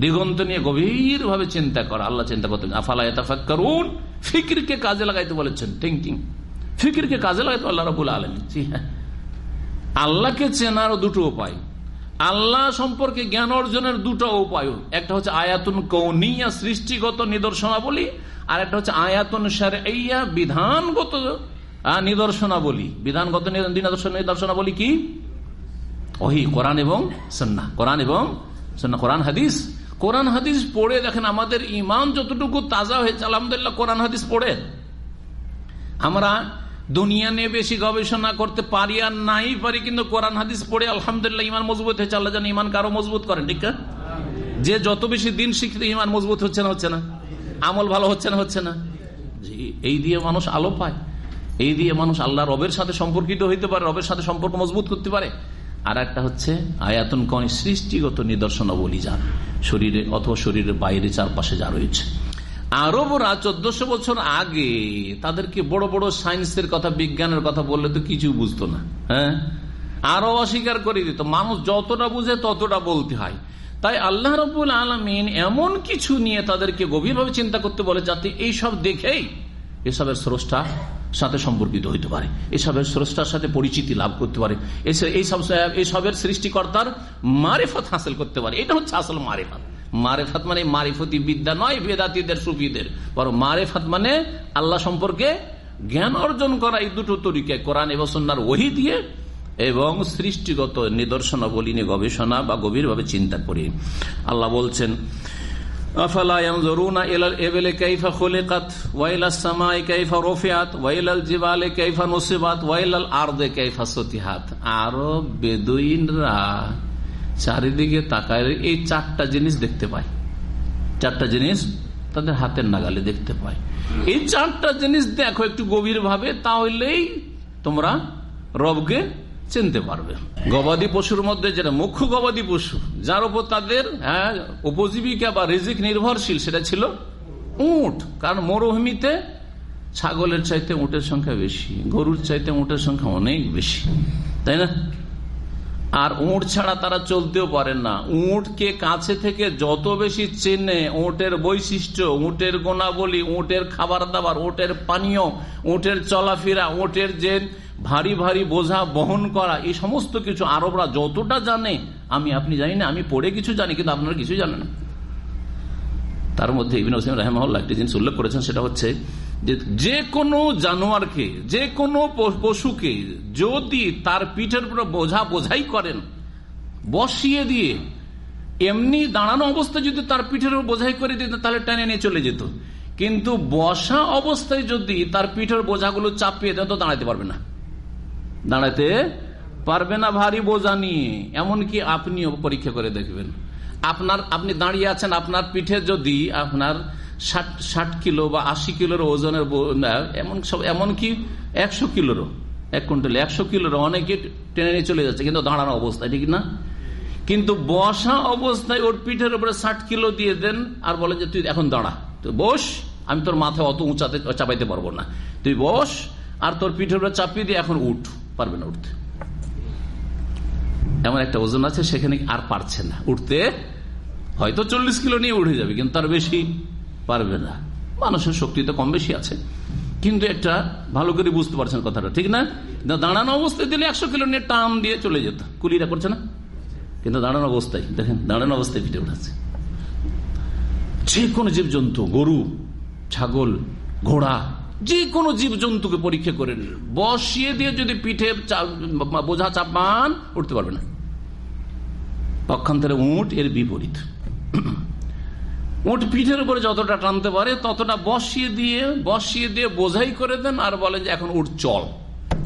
দিগন্ত নিয়ে গভীর ভাবে চিন্তা করা। আল্লাহ চিন্তা করতেন, আফালা করুন ফিকিরকে কাজে লাগাইতে বলেছেন থিঙ্কিং ফিকিরকে কাজে লাগাইতে আল্লাহ রবুল আলম হ্যাঁ। আল্লাহকে চেনার দুটো উপায়। আল্লাহ সম্পর্কে জ্ঞান অর্জনের দুটো উপায়। একটা হচ্ছে আয়াতুন কৌনিয়া সৃষ্টিগত নিদর্শনাবলী, আর একটা হচ্ছে আয়াতুন সারিয়া বিধানগত নিদর্শনাবলী। বিধানগত নিদর্শন নিদর্শনাবলী কি? ওহি, কোরআন এবং সন্না কোরআন এবং সন্না কোরআন, হাদিস। কোরআন, হাদিস পড়ে দেখেন আমাদের ইমান যতটুকু তাজা হয়েছে, আলহামদুলিল্লাহ কোরআন, হাদিস পড়ে। আমরা দুনিয়া নিয়ে বেশি গবেষণা করতে পারি আর নাই পারি, কিন্তু কোরআন, হাদিস পড়ে আলহামদুলিল্লাহ ইমান মজবুত হয়েছে। আল্লাহ যেন ইমান কারও মজবুত করেন, ঠিক না? যে যত বেশি দিন শিখতে ইমান মজবুত হচ্ছে না হচ্ছে না। আমল ভালো হচ্ছে না হচ্ছে না। এই দিয়ে মানুষ আলো পায়। এই দিয়ে মানুষ আল্লাহ রবের সাথে সম্পর্কিত হইতে পারে, রবের সাথে সম্পর্ক মজবুত করতে পারে। আর একটা হচ্ছে আয়াতন কন সৃষ্টিগত নিদর্শন নিদর্শনাবলী যা, শরীরে অথবা শরীরের বাইরে চারপাশে যা রয়েছে। আরবরা চোদ্দশো বছর আগে তাদেরকে বড় বড় সায়েন্সের কথা, বিজ্ঞানের কথা বললে তো কিছু বুঝতো না হ্যাঁ? আরও অস্বীকার করে দিত, মানুষ যতটা বুঝে ততটা বলতে হয়। তাই আল্লাহ রবুল আলমিন এমন কিছু নিয়ে তাদেরকে গভীরভাবে চিন্তা করতে বলে যাতে এইসব দেখেই এসবের স্রষ্টা সাথে সম্পর্কিত হইতে পারে। এসবের স্রষ্টার সাথে পরিচিতি লাভ করতে পারে। এইসব এইসবের সৃষ্টিকর্তার মারেফত হাসিল করতে পারে। এটা হচ্ছে আসল মারেফত। মারেফাত মানে মারিফতি বিদ্যা নয়, বেদাতিদের, সুফিদের। বরং মারেফাত মানে আল্লাহ সম্পর্কে জ্ঞান অর্জন করা এই দুটো তরিকে, কোরআন এবং সন্ন্যার ওহি দিয়ে এবং সৃষ্টিগত নিদর্শনাবলী নিয়ে গবেষণা বা গভীরভাবে চিন্তা করি। আল্লাহ বলছেন চারিদিকে তাকায়। এই চারটা জিনিস দেখতে পায়। চারটা জিনিস তাদের হাতের নাগালে দেখতে পায়। এই চারটা জিনিস দেখো একটু গভীর ভাবে তাহলেই তোমরা রবকে চিনতে পারবে। গবাদি পশুর মধ্যে যেটা মুখ্য গবাদি পশু যার উপর তাদের হ্যাঁ, উপজীবিকা বা রিজিক নির্ভরশীল সেটা ছিল উট। কারণ মরুভূমিতে ছাগলের চাইতে উটের সংখ্যা বেশি গরুর চাইতে উটের সংখ্যা অনেক বেশি তাই না? আর উঁট ছাড়া তারা চলতেও পারে না। উঁটকে কাছে থেকে যত বেশি চেনে উঁটের বৈশিষ্ট্য উঁটের গোনাবলী উঁটের খাবার দাবার উঁটের পানীয় উঁটের চলাফেরা উঁটের যে ভারী ভারী বোঝা, বহন করা, এই সমস্ত কিছু আরবরা যতটা জানে, আমি, আপনি জানি না, আমি পড়ে কিছু জানি, কিন্তু আপনারা কিছু জানেন না। তার মধ্যে একটি জিনিস উল্লেখ করেছেন, সেটা হচ্ছে যে যে কোনো জানোয়ারকে, যে কোনো পশুকে যদি তার পিঠের উপর বোঝা বোঝাই করেন, বসিয়ে দিয়ে, এমনি দাঁড়ানো অবস্থায় যদি তার পিঠের উপর বোঝাই করে দিত, তাহলে টেনে নিয়ে চলে যেত। কিন্তু বসা অবস্থায় যদি তার পিঠের বোঝাগুলো চাপিয়ে দেয়, তো দাঁড়াতে পারবে না। দাঁড়াতে পারবে না ভারী বোঝা নিয়ে, এমনকি আপনিও পরীক্ষা করে দেখবেন। আপনার, আপনি দাঁড়িয়ে আছেন, আপনার পিঠে যদি আপনার ষাট ষাট কিলো বা আশি কিলোর ওজনের এমন সব, এমনকি একশো কিলোরও, এক কুইন্টাল একশো কিলোর অনেকে টেনে নিয়ে চলে যাচ্ছে, কিন্তু দাঁড়ানো অবস্থায়, ঠিক না? কিন্তু বসা অবস্থায় ওর পিঠের উপরে ষাট কিলো দিয়ে দেন আর বলেন যে, তুই এখন দাঁড়া, তুই বস, আমি তোর মাথায় অত উঁচাতে, চাপাইতে পারব না। তুই বস আর তোর পিঠের উপরে চাপিয়ে দিয়ে এখন উঠ। পারবে না উঠতে। এমন একটা ওজন আছে সেখানে আর পারছে না। উঠতে হয়তো চল্লিশ কিলো নিয়ে উঠে যাবে, কিন্তু তার বেশি পারবে না। মানুষের শক্তি তো কম বেশি আছে। কিন্তু একটা ভালো করে বুঝতে পারছেন কথাটা, ঠিক না? দাঁড়ানো অবস্থায় দিলে একশো কিলো নিয়ে টান দিয়ে চলে যেত। কুলিরা করছে না? কিন্তু দাঁড়ানো অবস্থায়, দেখেন, দাঁড়ানো অবস্থায় পিঠে উঠাচ্ছে যে কোনো জীবজন্তু, গরু, ছাগল, ঘোড়া যে কোনো জীবজন্তুকে পরীক্ষা করে বসিয়ে দিয়ে যদি পিঠে বোঝা চাপান উঠতে পারবে না। পক্ষান্তরে উঠ এর বিপরীত। উঠ পিঠের উপরে যতটা টানতে পারে, ততটা বসিয়ে দিয়ে বসিয়ে দিয়ে বোঝাই করে দেন আর বলেন যে এখন উঠ চল,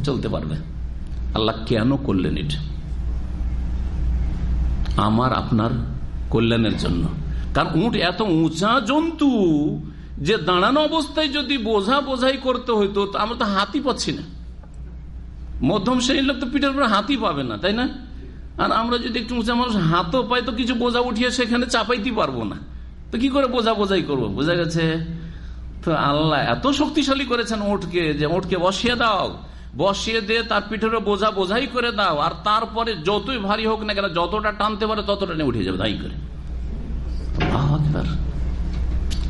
চলতে পারবে। আল্লাহ কেন করলেন এটা? আমার আপনার কল্যাণের জন্য। কারণ উঠ এত উঁচা জন্তু যে দাঁড়ানো অবস্থায় যদি বোঝা বোঝাই করতে হইতো আমরা তো হাতি পাচ্ছি না। মধ্যম শ্রেণির লোক তো পিঠের উপরে হাতি পাবে না, তাই না? আর আমরা যদি একটু উঁচা মানুষ, হাতও পাই তো কিছু বোঝা উঠিয়ে সেখানে চাপাইতে পারব না। তো কি করে বোঝা বোঝাই করব? বোঝা গেছে, তো আল্লাহ এত শক্তিশালী করেছেন ওটকে, যে ওটকে বসিয়ে দাও, বসিয়ে দিয়ে তার পিঠের বোঝা বোঝাই করে দাও, আর তারপরে যতই ভারী হোক না কেন, যতটা টানতে পারে ততটা নিয়ে উঠে যাবে, তাই করে।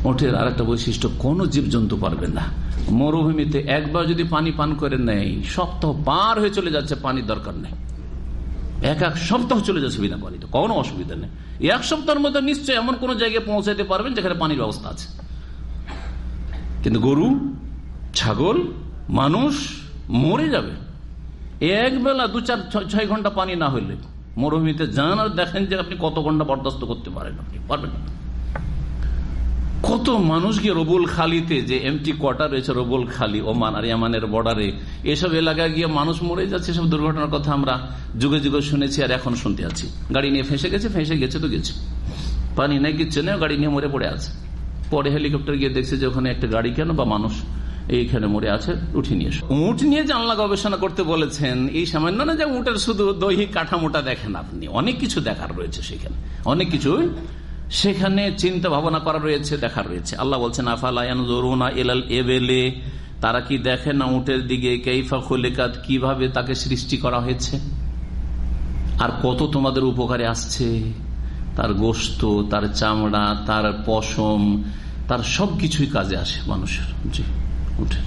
ওঠের আর একটা বৈশিষ্ট্য, কোন জীবজন্তু পারবে না। মরুভূমিতে একবার যদি পানি পান করে নেই সপ্তাহ পার হয়ে চলে যাচ্ছে, পানির দরকার নেই। এক এক সপ্তাহ চলে যাচ্ছে বিনা পানিতে কোনো অসুবিধা নেই। এক সপ্তাহের মধ্যে নিশ্চয়ই এমন কোন জায়গায় পৌঁছাতে পারবেন যেখানে পানির ব্যবস্থা আছে। কিন্তু গরু, ছাগল, মানুষ মরে যাবে। এক বেলা দু চার ছয় ঘণ্টা পানি না হইলে মরুভূমিতে যান আর দেখেন যে আপনি কত ঘণ্টা বরদাস্ত করতে পারেন। আপনি পারবেন না। কত মানুষ গিয়ে রবুল খালিতে যে এমটি কোয়ার্টার রয়েছে রবুল খালি, ওমান আর ইয়ামানের বর্ডারে এসব এলাকায় গিয়ে মানুষ মরে যাচ্ছে সব দুর্ঘটনার কথা আমরা যুগে যুগে শুনেছি আর এখন শুনতে আছি গাড়ি নিয়ে ফেসে গেছে ফেসে গেছে তো গেছে। পানি নেই, কিচ্ছে নেই, গাড়ি নিয়ে মরে পড়ে আছে। পরে হেলিকপ্টার গিয়ে দেখছে যে ওখানে একটা গাড়ি কেন বা মানুষ এইখানে মরে আছে উঠে নিয়ে উঠ নিয়ে জানলা গবেষণা করতে বলেছেন, এই সামান্য না যে উটের শুধু দৈহিক কাঠামোটা দেখেন আপনি, অনেক কিছু দেখার রয়েছে সেখানে। অনেক কিছু সেখানে চিন্তা ভাবনা করা রয়েছে, দেখা রয়েছে। আল্লাহ বলছেন তারা কি দেখে না উটের দিকে? কেইফা খোলেকাত? কীভাবে তাকে সৃষ্টি করা হয়েছে? আর কত তোমাদের উপকারে আসছে? তার গোস্ত, তার চামড়া, তার পশম, তার সবকিছুই কাজে আসে মানুষের, জি উঠের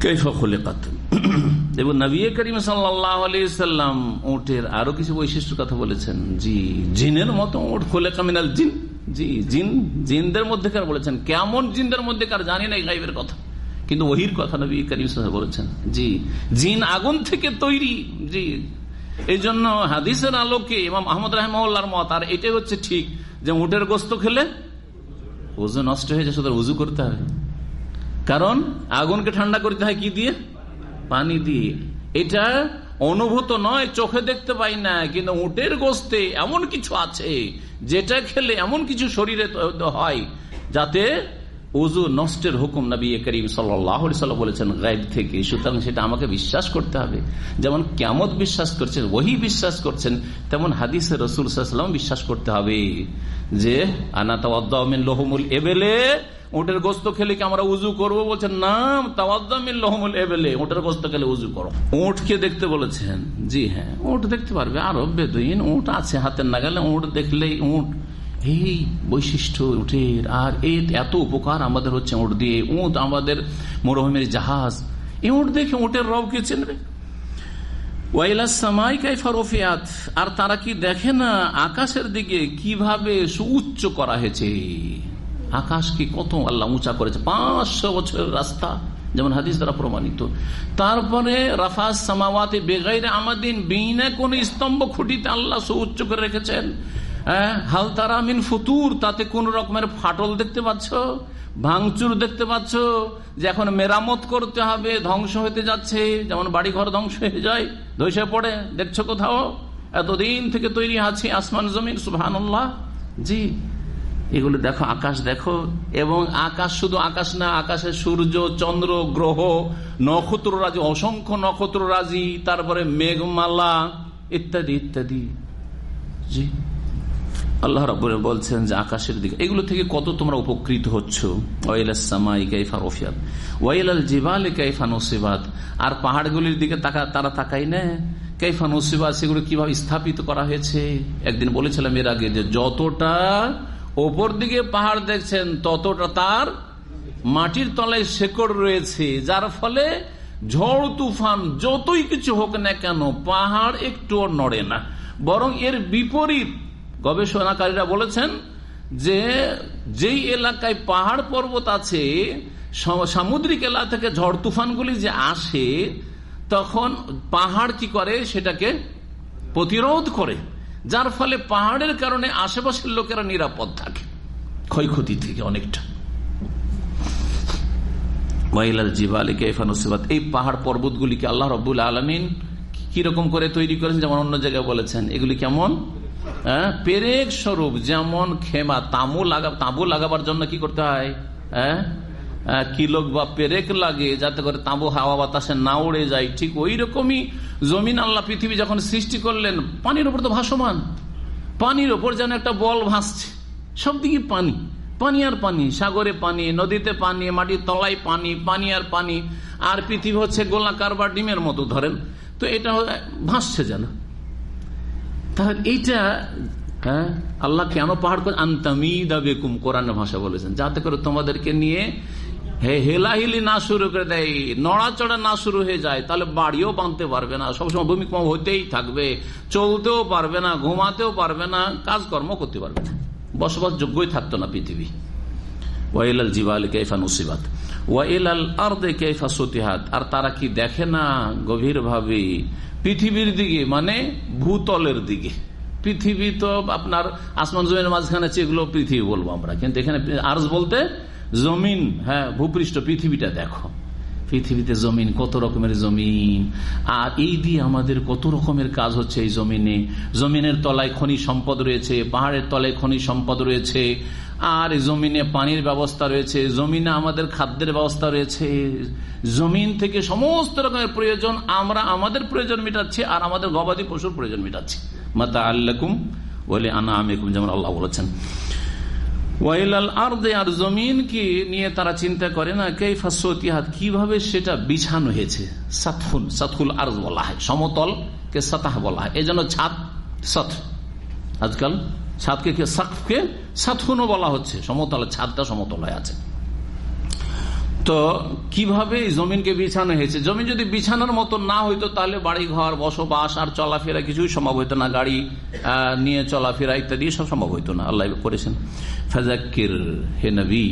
কেইফা খোলেকাত? এবং নবী করিম সাল্লাম উটের আরও কিছু বৈশিষ্ট্য কথা বলেছেন। জি, জিনের মতো উঠ খোলে কামিনাল জিন। জি, জিন, জিনদের মধ্যে কার বলেছেন। কেমন জিনদের মধ্যে কার জানি না গাইবের কথা। কিন্তু ওহির কথা নবী করিম বলেছেন। জি, জিন আগুন থেকে তৈরি। জি এই জন্য হাদিসের আলোকে এবং আহমদ মত, আর এটাই হচ্ছে ঠিক যে উটের গোস্ত খেলে ওজু নষ্ট হয়ে যায় শুধু উজু করতে হবে। কারণ আগুনকে ঠান্ডা করতে হয় কি দিয়ে? পানি দিয়ে। এটা অনুভূত নয়, চোখে দেখতে পাই না, কিন্তু উটের গোস্তে এমন কিছু আছে, যেটা খেলে এমন কিছু শরীরে হয়, যাতে উজু নষ্টের হুকুম নবী করিম সাল্লাম বলেছেন গাইব থেকে। সুতরাং সেটা আমাকে বিশ্বাস করতে হবে। যেমন কেমত বিশ্বাস করছেন, ওহি বিশ্বাস করছেন, তেমন হাদিসে রসুল বিশ্বাস করতে হবে যে, আনা তাওয়াদ্দামিন লোহমুল এবেলে ওটের গোস্ত খেলে কি আমরা উজু করব? বলছেন নাম তাওয়াদ্দামিন এবেলে। ওটের গোস্ত খেলে উজু করো। উঠকে দেখতে বলেছেন? জি হ্যাঁ। উঠ দেখতে পারবে। আরও বেদইন উঠ আছে হাতের নাগালে। উঠ দেখলেই উঠ এই বৈশিষ্ট্য উঠের আর এই এত উপকার আমাদের হচ্ছে উঠ দিয়ে। উঠ আমাদের মরুভূমির জাহাজ। এই উঠ দেখে উঠের রবকে চিনবে? আর তারা কি দেখে না? আকাশের দিকে কীভাবে সুউচ্চ করা হয়েছে? আকাশকে কত আল্লাহ উঁচা করেছে, পাঁচশো বছরের রাস্তা, যেমন হাদিস দ্বারা প্রমাণিত। তারপরে রাফাজ সামাওয়াতে বেগাইরে আমাদিন বিনা কোন স্তম্ভ খুঁটিতে আল্লাহ সুউচ্চ করে রেখেছেন। মিন ফুতুর, তাতে কোন রকমের ফাটল দেখতে পাচ্ছ, ভাঙচুর দেখতে পাচ্ছ, যে এখন মেরামত করতে হবে, ধ্বংস হতে যাচ্ছে, যেমন বাড়ি ঘর ধ্বংস হয়ে যায়, ধসে পড়ে, দেখছ কোথাও? এতদিন থেকে তৈরি আছে আসমান জমিন সুহানুল্লাহ জি এগুলো দেখো, আকাশ দেখো, এবং আকাশ শুধু আকাশ না, আকাশে সূর্য, চন্দ্র, গ্রহ নক্ষত্র রাজি অসংখ্য নক্ষত্র রাজি তারপরে মেঘমালা, ইত্যাদি ইত্যাদি। জি। আল্লাহ রব্বর বলছেন যে আকাশের দিকে, এগুলো থেকে কত তোমরা উপকৃত হচ্ছ? আর পাহাড়গুলির দিকে তারা তাকাই না। কাইফা নসিবাত, সেগুলো কীভাবে স্থাপিত করা হয়েছে? একদিন বলেছিলাম এর আগে যে যতটা ওপর দিকে পাহাড় দেখছেন, ততটা তার মাটির তলায় শেকড় রয়েছে, যার ফলে ঝড়, তুফান যতই কিছু হোক না কেন পাহাড় একটুও নড়ে না। বরং এর বিপরীত গবেষণাকারীরা বলেছেন যে যেই এলাকায় পাহাড় পর্বত আছে সামুদ্রিক এলাকা থেকে ঝড়, তুফানগুলি যে আসে, তখন পাহাড় কি করে? সেটাকে প্রতিরোধ করে। যার ফলে পাহাড়ের কারণে আশেপাশের লোকেরা নিরাপদ থাকে। ক্ষয়ক্ষতি থেকে অনেকটা। এই পাহাড় পর্বতগুলিকে আল্লাহ রবুল আলমিন কীরকম করে তৈরি করেছেন? যেমন অন্য জায়গায় বলেছেন, এগুলি কেমন? হ্যাঁ পেরেক স্বরূপ, যেমন খেমা, তামু লাগা, তাঁবু লাগাবার জন্য কি করতে হয়? হ্যাঁ কিলোক বা পেরেক লাগে, যাতে করে তাঁবু হাওয়া বাতাসে না উড়ে যায়, ঠিক ওই রকমই জমিন আল্লাহ পৃথিবী যখন সৃষ্টি করলেন, পানির উপর তো ভাসমান। পানির ওপর যেন একটা বল ভাসছে। সব দিকে পানি। পানি আর পানি, সাগরে পানি, নদীতে পানি, মাটির তলায় পানি পানি আর পানি, আর পৃথিবী হচ্ছে গোলাকার বা ডিমের মতো, ধরেন। তো এটা ভাসছে যেন। তাহলে এইটা হ্যাঁ আল্লাহ কেন পাহাড় করে আন্তামিদা বেকুম কোরআন ভাষা বলেছেন। যাতে করে তোমাদেরকে নিয়ে হে হেলাহিলি না শুরু করে দেয়, নড়াচড়া না শুরু হয়ে যায়, তাহলে বাড়িও বাঁধতে পারবে না। সবসময় ভূমিকম্প হতেই থাকবে, চলতেও পারবে না, ঘুমাতেও পারবে না, কাজকর্ম করতে পারবে না। বসবাস যোগ্যই থাকতো না পৃথিবী। ওয়াইলাল জিবাল কেফা নসিবাত, ওয়াইলাল আর্দে কেফা সতিহাত। আর তারা কি দেখে না গভীর ভাবে পৃথিবীর দিকে মানে ভূতলের দিকে। পৃথিবী তো আপনার আসমান জমিনের মাঝখানে আছে, এগুলো পৃথিবী বলব আমরা। কিন্তু এখানে আর্জ বলতে জমিন হ্যাঁ ভূপৃষ্ঠ পৃথিবীটা দেখো। পৃথিবীতে জমিন, কত রকমের জমিন। আর এই দিয়ে আমাদের কত রকমের কাজ হচ্ছে এই জমিনে। জমিনের তলায় খনি সম্পদ রয়েছে, পাহাড়ের তলায় খনি সম্পদ রয়েছে, আর জমিনে পানির ব্যবস্থা রয়েছে, জমিনে আমাদের খাদ্যের ব্যবস্থা রয়েছে। জমিন থেকে সমস্ত রকমের প্রয়োজন আমরা, আমাদের প্রয়োজন মেটাচ্ছি, আর আমাদের গবাদি পশুর প্রয়োজন মেটাচ্ছি। মাতা আল্লাকুম বলে আনা আমিকুম যেমন আল্লাহ বলেছেন। ওয়াইলাল আর্দে আর জমিনকে নিয়ে তারা চিন্তা করে না কে ফাসিহাত কীভাবে সেটা বিছানো হয়েছে? সাতফুন সাতফুল আর্জ বলা হয় সমতল কে সাতাহ বলা হয়। এই জন্য ছাদ সৎ আজকাল ছাদকে সাকফকে সাতফুনও বলা হচ্ছে। সমতল, ছাদটা সমতল হয়ে আছে। তো কীভাবে জমিনকে বিছানো হয়েছে? জমিন যদি বিছানোর মতো না হইতো, তাহলে বাড়ি ঘর বসবাস আর চলাফেরা কিছুই সম্ভব হইতো না। গাড়ি নিয়ে চলাফেরা ইত্যাদি সব সম্ভব হইতো না। আল্লাহ করেছেন। ফাজাক্কির হে নবী,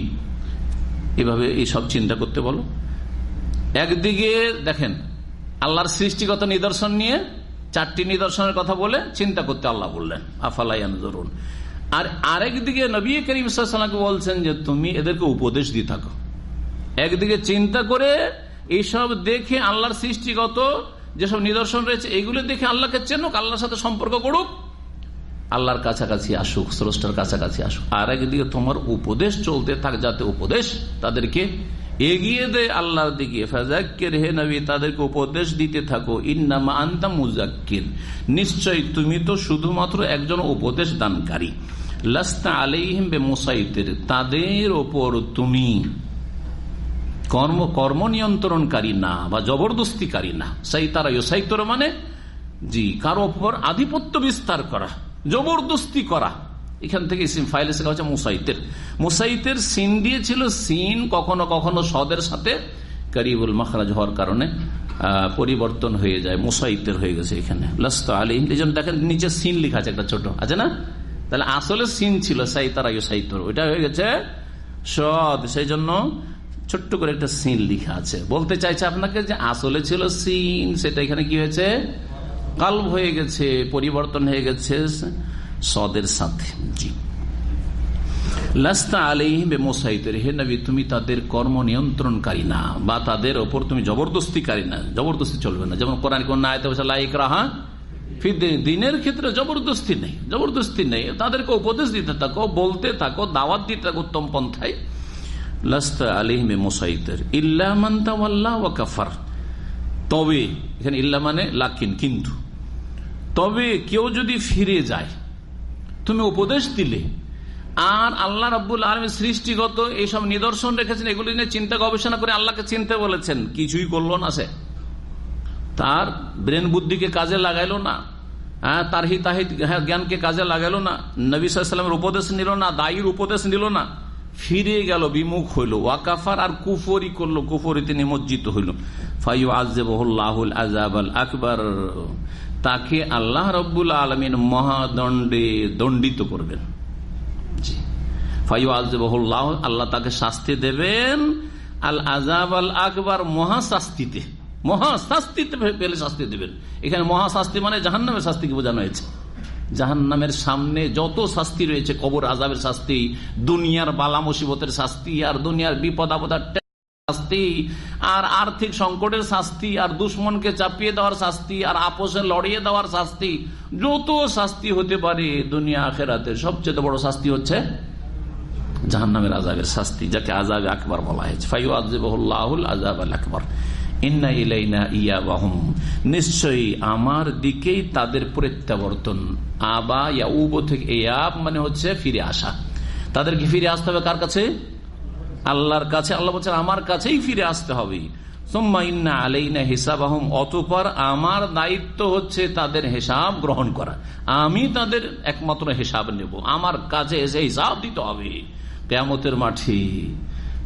এভাবে এইসব চিন্তা করতে বলো। একদিকে দেখেন, আল্লাহর সৃষ্টিগত নিদর্শন নিয়ে চারটি নিদর্শনের কথা বলে চিন্তা করতে আল্লাহ বললেন আফালাইয়ান ধরুন আর আরেক দিকে নবী করিম সাল্লামকে বলছেন যে, তুমি এদেরকে উপদেশ দিয়ে থাকো। একদিকে চিন্তা করে এইসব দেখে আল্লাহর সৃষ্টিগত যেসব নিদর্শন রয়েছে, এগুলো দেখে আল্লাহকে চেনুক, আল্লাহর সাথে সম্পর্ক করুক। আল্লাহর কাছাকাছি আসুক, স্রষ্টার কাছাকাছি আসুক। আর একদিকে তোমার উপদেশ চলতে থাক, যাতে উপদেশ তাদেরকে এগিয়ে দেয় আল্লাহর দিকে। হে নবী, তাদেরকে উপদেশ দিতে থাকো। ইন্নামা আন্তা মুজাক্কির নিশ্চয় তুমি তো শুধুমাত্র একজন উপদেশ দানকারী। লাস্তা আলাইহিম বে মুসাইতের তাদের ওপর তুমি কর্ম কর্ম নিয়ন্ত্রণকারী না, বা জবরদস্তিকারী না। সেই তারা ইসাইতর মানে জি, কারও ওপর আধিপত্য বিস্তার করা, জবরদস্তি করা। এখান থেকে ফাইল এসে হচ্ছে মুসাইতের। মুসাইতের সিন দিয়েছিল, সিন কখনো কখনো সদের সাথে করিবুল মখরাজ হওয়ার কারণে পরিবর্তন হয়ে যায়, মুসাইতের হয়ে গেছে এখানে। লাস্ত আলী এই জন্য দেখেন নিচে সিন লিখা আছে, একটা ছোট, আছে না? তাহলে আসলে সিন ছিল সাইতারা সাইতর ওইটা হয়ে গেছে সদ, সেই জন্য ছোট্ট করে একটা সিন লিখা আছে। বলতে চাইছে আপনাকে যে আসলে ছিল সিন সেটা এখানে কি হয়েছে? কাল্ব হয়ে গেছে, পরিবর্তন হয়ে গেছে সদের সাথে। জি। লাস্তা হে তুমি তাদের কর্ম নিয়ন্ত্রণকারী না, বা তাদের ওপর তুমি না। জবরদস্তি চলবে না। যেমন কোরআন কোন লাইক রাহা দিনের ক্ষেত্রে জবরদস্তি নেই। জবরদস্তি নেই। তাদেরকে উপদেশ দিতে থাকো, বলতে থাকো, দাওয়াত দিতে থাকো উত্তম পন্থায়। লাস্তা আলিহমে মোসাইতের ইল্লাহ কাফার তবে, এখানে ইল্লা মানে লাকিন, কিন্তু। তবে কেউ যদি ফিরে যায়, তুমি উপদেশ দিলে, আর আল্লাহ রাব্বুল আলমের সৃষ্টিগত এইসব নিদর্শন রেখেছেন, এগুলি নিয়ে চিন্তা গবেষণা করে আল্লাহকে চিনতে বলেছেন, কিছুই করল না সে। তার ব্রেন বুদ্ধিকে কাজে লাগাইলো না হ্যাঁ তার হিতাহিত জ্ঞানকে কাজে লাগাইলো না, নবী সাল্লামের উপদেশ নিল না, দায়ীর উপদেশ নিল না। ফিরে গেল, বিমুখ হইল, ওয়াকাফার আর কুফরি করল, কুফরিতে নিমজ্জিত হইল। ফাইউ আজেবহুল্লাহুল আজাব আল আকবর। তাকে আল্লাহ রব্বুল আলমিন মহাদণ্ডে দণ্ডিত করবেন। ফাইউ আল্লাহ তাকে শাস্তি দেবেন। আল আজাব আল আকবর মহাশাস্তিতে মহাশাস্তিতে পেলে শাস্তি দেবেন। এখানে মহাশাস্তি মানে জাহান্নামের শাস্তিকে বোঝানো হয়েছে? জাহান্নামের সামনে যত শাস্তি রয়েছে, কবর আজাবের শাস্তি, দুনিয়ার বালা মুসিবতের শাস্তি, আর দুনিয়ার বিপদ আপদার শাস্তি, আর আর্থিক সংকটের শাস্তি, আর দুশ্মনকে চাপিয়ে দেওয়ার শাস্তি, আর আপোষে লড়িয়ে দেওয়ার শাস্তি, যত শাস্তি হতে পারে দুনিয়া আখেরাতে, সবচেয়ে বড় শাস্তি হচ্ছে জাহান্নামের আজাবের শাস্তি, যাকে আজাবে আকবর বলা হয়েছে। ফাইউ আজাবুল আজাব আল আকবর। ইন্না ইলাইনা ইয়া নিশ্চয়ই আমার দিকেই তাদের প্রত্যাবর্তন। আবা ইয়া উব থেকে এই আব মানে হচ্ছে ফিরে আসা। তাদেরকে ফিরে আসতে হবে কার কাছে? আল্লাহর কাছে। আল্লাহ বলছেন, আমার কাছেই ফিরে আসতে হবে। আমার দায়িত্ব হচ্ছে তাদের হিসাব গ্রহণ করা। আমি তাদের একমাত্র হিসাব নেব। আমার কাছে এসে হিসাব দিতে হবে। কেয়ামতের মাঠে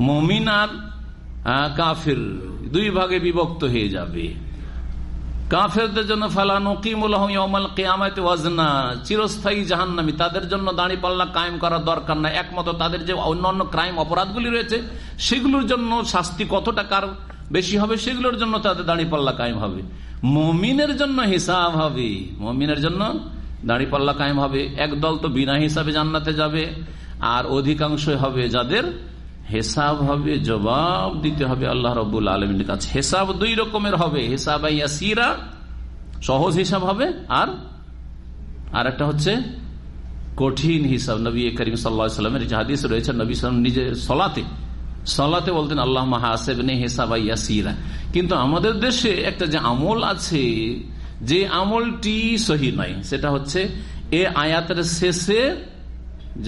মমিন আর কাফের দুই ভাগে বিভক্ত হয়ে যাবে। কাফেরদের জন্য ফালানো কিমুল কেয়ামাতে ওয়াজনা, চিরস্থায়ী জাহান্নামি। তাদের জন্য দাঁড়ি পাল্লা কায়েম করার দরকার নাই। একমত তাদের যে অন্যান্য ক্রাইম অপরাধগুলি রয়েছে, সেগুলোর জন্য শাস্তি কত টাকার বেশি হবে, সেগুলোর জন্য তাদের দাঁড়ি পাল্লা কায়েম হবে। মমিনের জন্য হিসাব হবে। মমিনের জন্য দাঁড়ি পাল্লা কায়েম হবে। একদল তো বিনা হিসাবে জান্নাতে যাবে, আর অধিকাংশই হবে যাদের হেসাব হবে, জবাব দিতে হবে আল্লাহ রবুল আলমীর কাছে। হেসাব দুই রকমের হবে, হেসাব সিরা, সহজ হিসাব হবে, আর আর একটা হচ্ছে কঠিন হিসাব। নবী করিম সাল্লামের যে হাদিস রয়েছে, নবী সাল্লাম নিজের সলাতে সলাতে বলতেন আল্লাহ মাহাসেবনে হেসাব সিরা। কিন্তু আমাদের দেশে একটা যে আমল আছে, যে আমলটি সহি নয়, সেটা হচ্ছে এ আয়াতের শেষে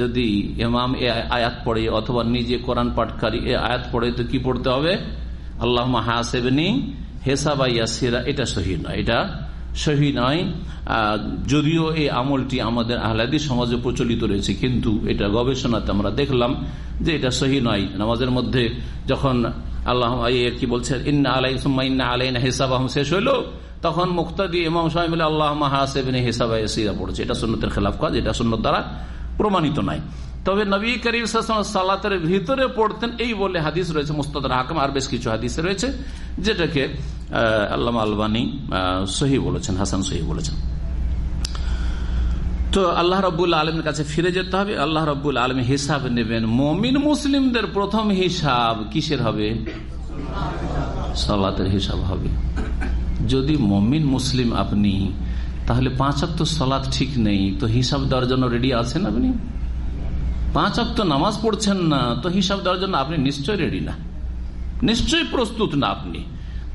যদি ইমাম এ আয়াত পড়ে অথবা নিজে কোরআন পাঠকারী এ আয়াত পড়ে, তো কি পড়তে হবে? আল্লাহ হাসেবনি হেসাবা ইয়াসিরা, এটা সহি নয়, এটা সহি নয়। যদিও এই আমলটি আমাদের আহলাদি সমাজে প্রচলিত রয়েছে, কিন্তু এটা গবেষণাতে আমরা দেখলাম যে এটা সহি নয়। নামাজের মধ্যে যখন আল্লাহ কি বলছে ইন্না আলাই, সুম্মা ইন্না আলাইনা হেসাব আহম শেষ হইল, তখন মুক্তাদি ইমাম সাহেব আল্লাহ হাসেবনি হেসাবা ইয়াসিরা পড়েছে। এটা সুন্নতের খেলাফ কাজ, এটা সুন্নত দ্বারা প্রমাণিত নাই। তবে নবী করিম সালাতের ভিতরে পড়তেন এই বলে হাদিস রয়েছে মুস্তাদ হাকাম, আর বেশ কিছু হাদিস রয়েছে, যেটাকে আল্লাহ আলবানী সহি বলেছেন, হাসান সহি বলেছেন। তো আল্লাহ রব্বুল আলমের কাছে ফিরে যেতে হবে। আল্লাহ রব্বুল আলম হিসাব নেবেন। মমিন মুসলিমদের প্রথম হিসাব কিসের হবে? সালাতের হিসাব হবে। যদি মমিন মুসলিম আপনি তাহলে পাঁচ অক্ট সলাৎ ঠিক নেই, তো হিসাব দেওয়ার জন্য রেডি আছেন আপনি? পাঁচ অক্ট নামাজ পড়ছেন না, তো হিসাব দেওয়ার জন্য আপনি নিশ্চয় রেডি না। নিশ্চয় প্রস্তুত না আপনি।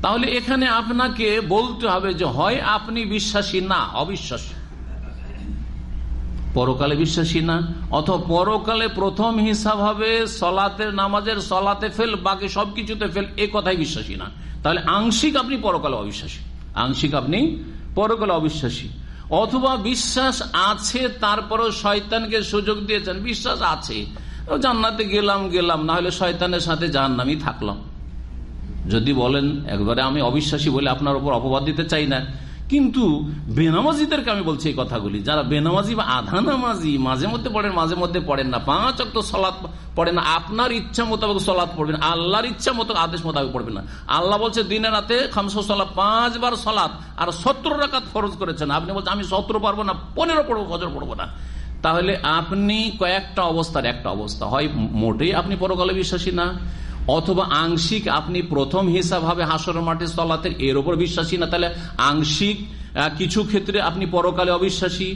তাহলে এখানে আপনাকে বলতে হবে যে, হয় আপনি বিশ্বাসী না, অবিশ্বাসী। পরকালে বিশ্বাসী না, অথবা পরকালে প্রথম হিসাব হবে সলাতের নামাজের সলাতে ফেল, বাকি সবকিছুতে ফেল, এ কথাই বিশ্বাসী না। তাহলে আংশিক আপনি পরকালে অবিশ্বাসী। আংশিক আপনি পরকালে অবিশ্বাসী। অথবা বিশ্বাস আছে, তারপরও শয়তানকে সুযোগ দিয়েছেন। বিশ্বাস আছে। জান্নাতে গেলাম গেলাম। না হলে শয়তানের সাথে জাহান্নামই থাকলাম। যদি বলেন, একবারে আমি অবিশ্বাসী বলে আপনার উপর অপবাদ দিতে চাই না। কিন্তু বেনামাজিদেরকে আমি বলছি এই কথাগুলি। যারা বেনামাজি বা আধা নামাজি, মাঝে মধ্যে পড়েন, মাঝে মধ্যে পড়েন না। পাঁচ অক্ট সলাৎ পড়েন না। আপনার ইচ্ছা মোতাবেক সলাৎ পড়বেন। আল্লাহর ইচ্ছা মতো আদেশ মোতাবেক পড়বেন না। আল্লাহ বলছে, দিনে রাতে খামস সলাৎ, পাঁচবার সলাৎ আর সতেরো রাকাত ফরজ করেছেন। আপনি বলছেন, আমি সতেরো পারব না, পনেরো পড়ব, ফজর পড়ব না। তাহলে আপনি কয়েকটা অবস্থার একটা অবস্থা। হয় মোটেই আপনি পরকালে বিশ্বাসী না অথবা আংশিক আপনি প্রথম হিসাব হবে হাসর মাঠে সলাতের, এর ওপর বিশ্বাসী না, তাহলে আংশিক কিছু ক্ষেত্রে আপনি পরকালে অবিশ্বাসী,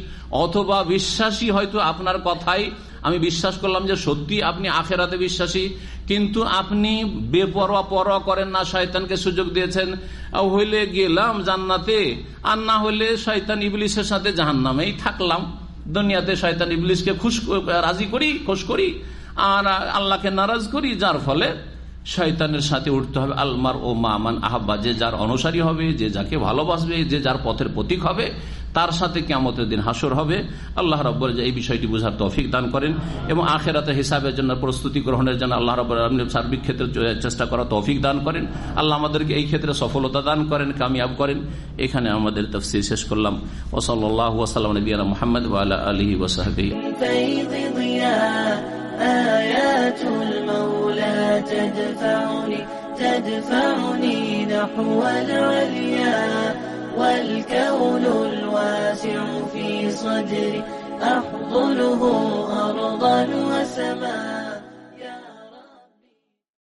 অথবা বিশ্বাসী হয়তো আপনার কথাই, আমি বিশ্বাস করলাম যে সত্যি আপনি আখেরাতে বিশ্বাসী, কিন্তু আপনি বেপরোয়া পরোয়া করেন না, শয়তানকে সুযোগ দিয়েছেন হইলে গেলাম জান্নাতে, আর না হইলে শয়তান ইবলিসের সাথে জাহান্নামেই থাকলাম। দুনিয়াতে শয়তান ইবলিসকে খুশ রাজি করি, খুশ করি, আর আল্লাহকে নারাজ করি, যার ফলে শয়তানের সাথে উঠতে হবে। আলমার ও মামান আহ্বা যে যার অনুসারী হবে, যে যাকে ভালোবাসবে, যে যার পথের প্রতীক হবে, তার সাথে কেমতের দিন হাসর হবে। আল্লাহ রব্বর এই বিষয়টি বোঝার তফিক দান করেন এবং আখেরাতে হিসাবের জন্য, প্রস্তুতি গ্রহণের জন্য আল্লাহ রব সার্বিক ক্ষেত্রে চেষ্টা করা তৌফিক দান করেন। আল্লাহ আমাদেরকে এই ক্ষেত্রে সফলতা দান করেন, কামিয়াব করেন। এখানে আমাদের তফসিল শেষ করলাম। ওসল্লাহ ওসালাম নবীনা মোহাম্মদ আলহি ওসাহাবি آيات المولى تدفعني تدفعني نحو العليا والكون الواسع في صدري أحضنه أرضا وسماء.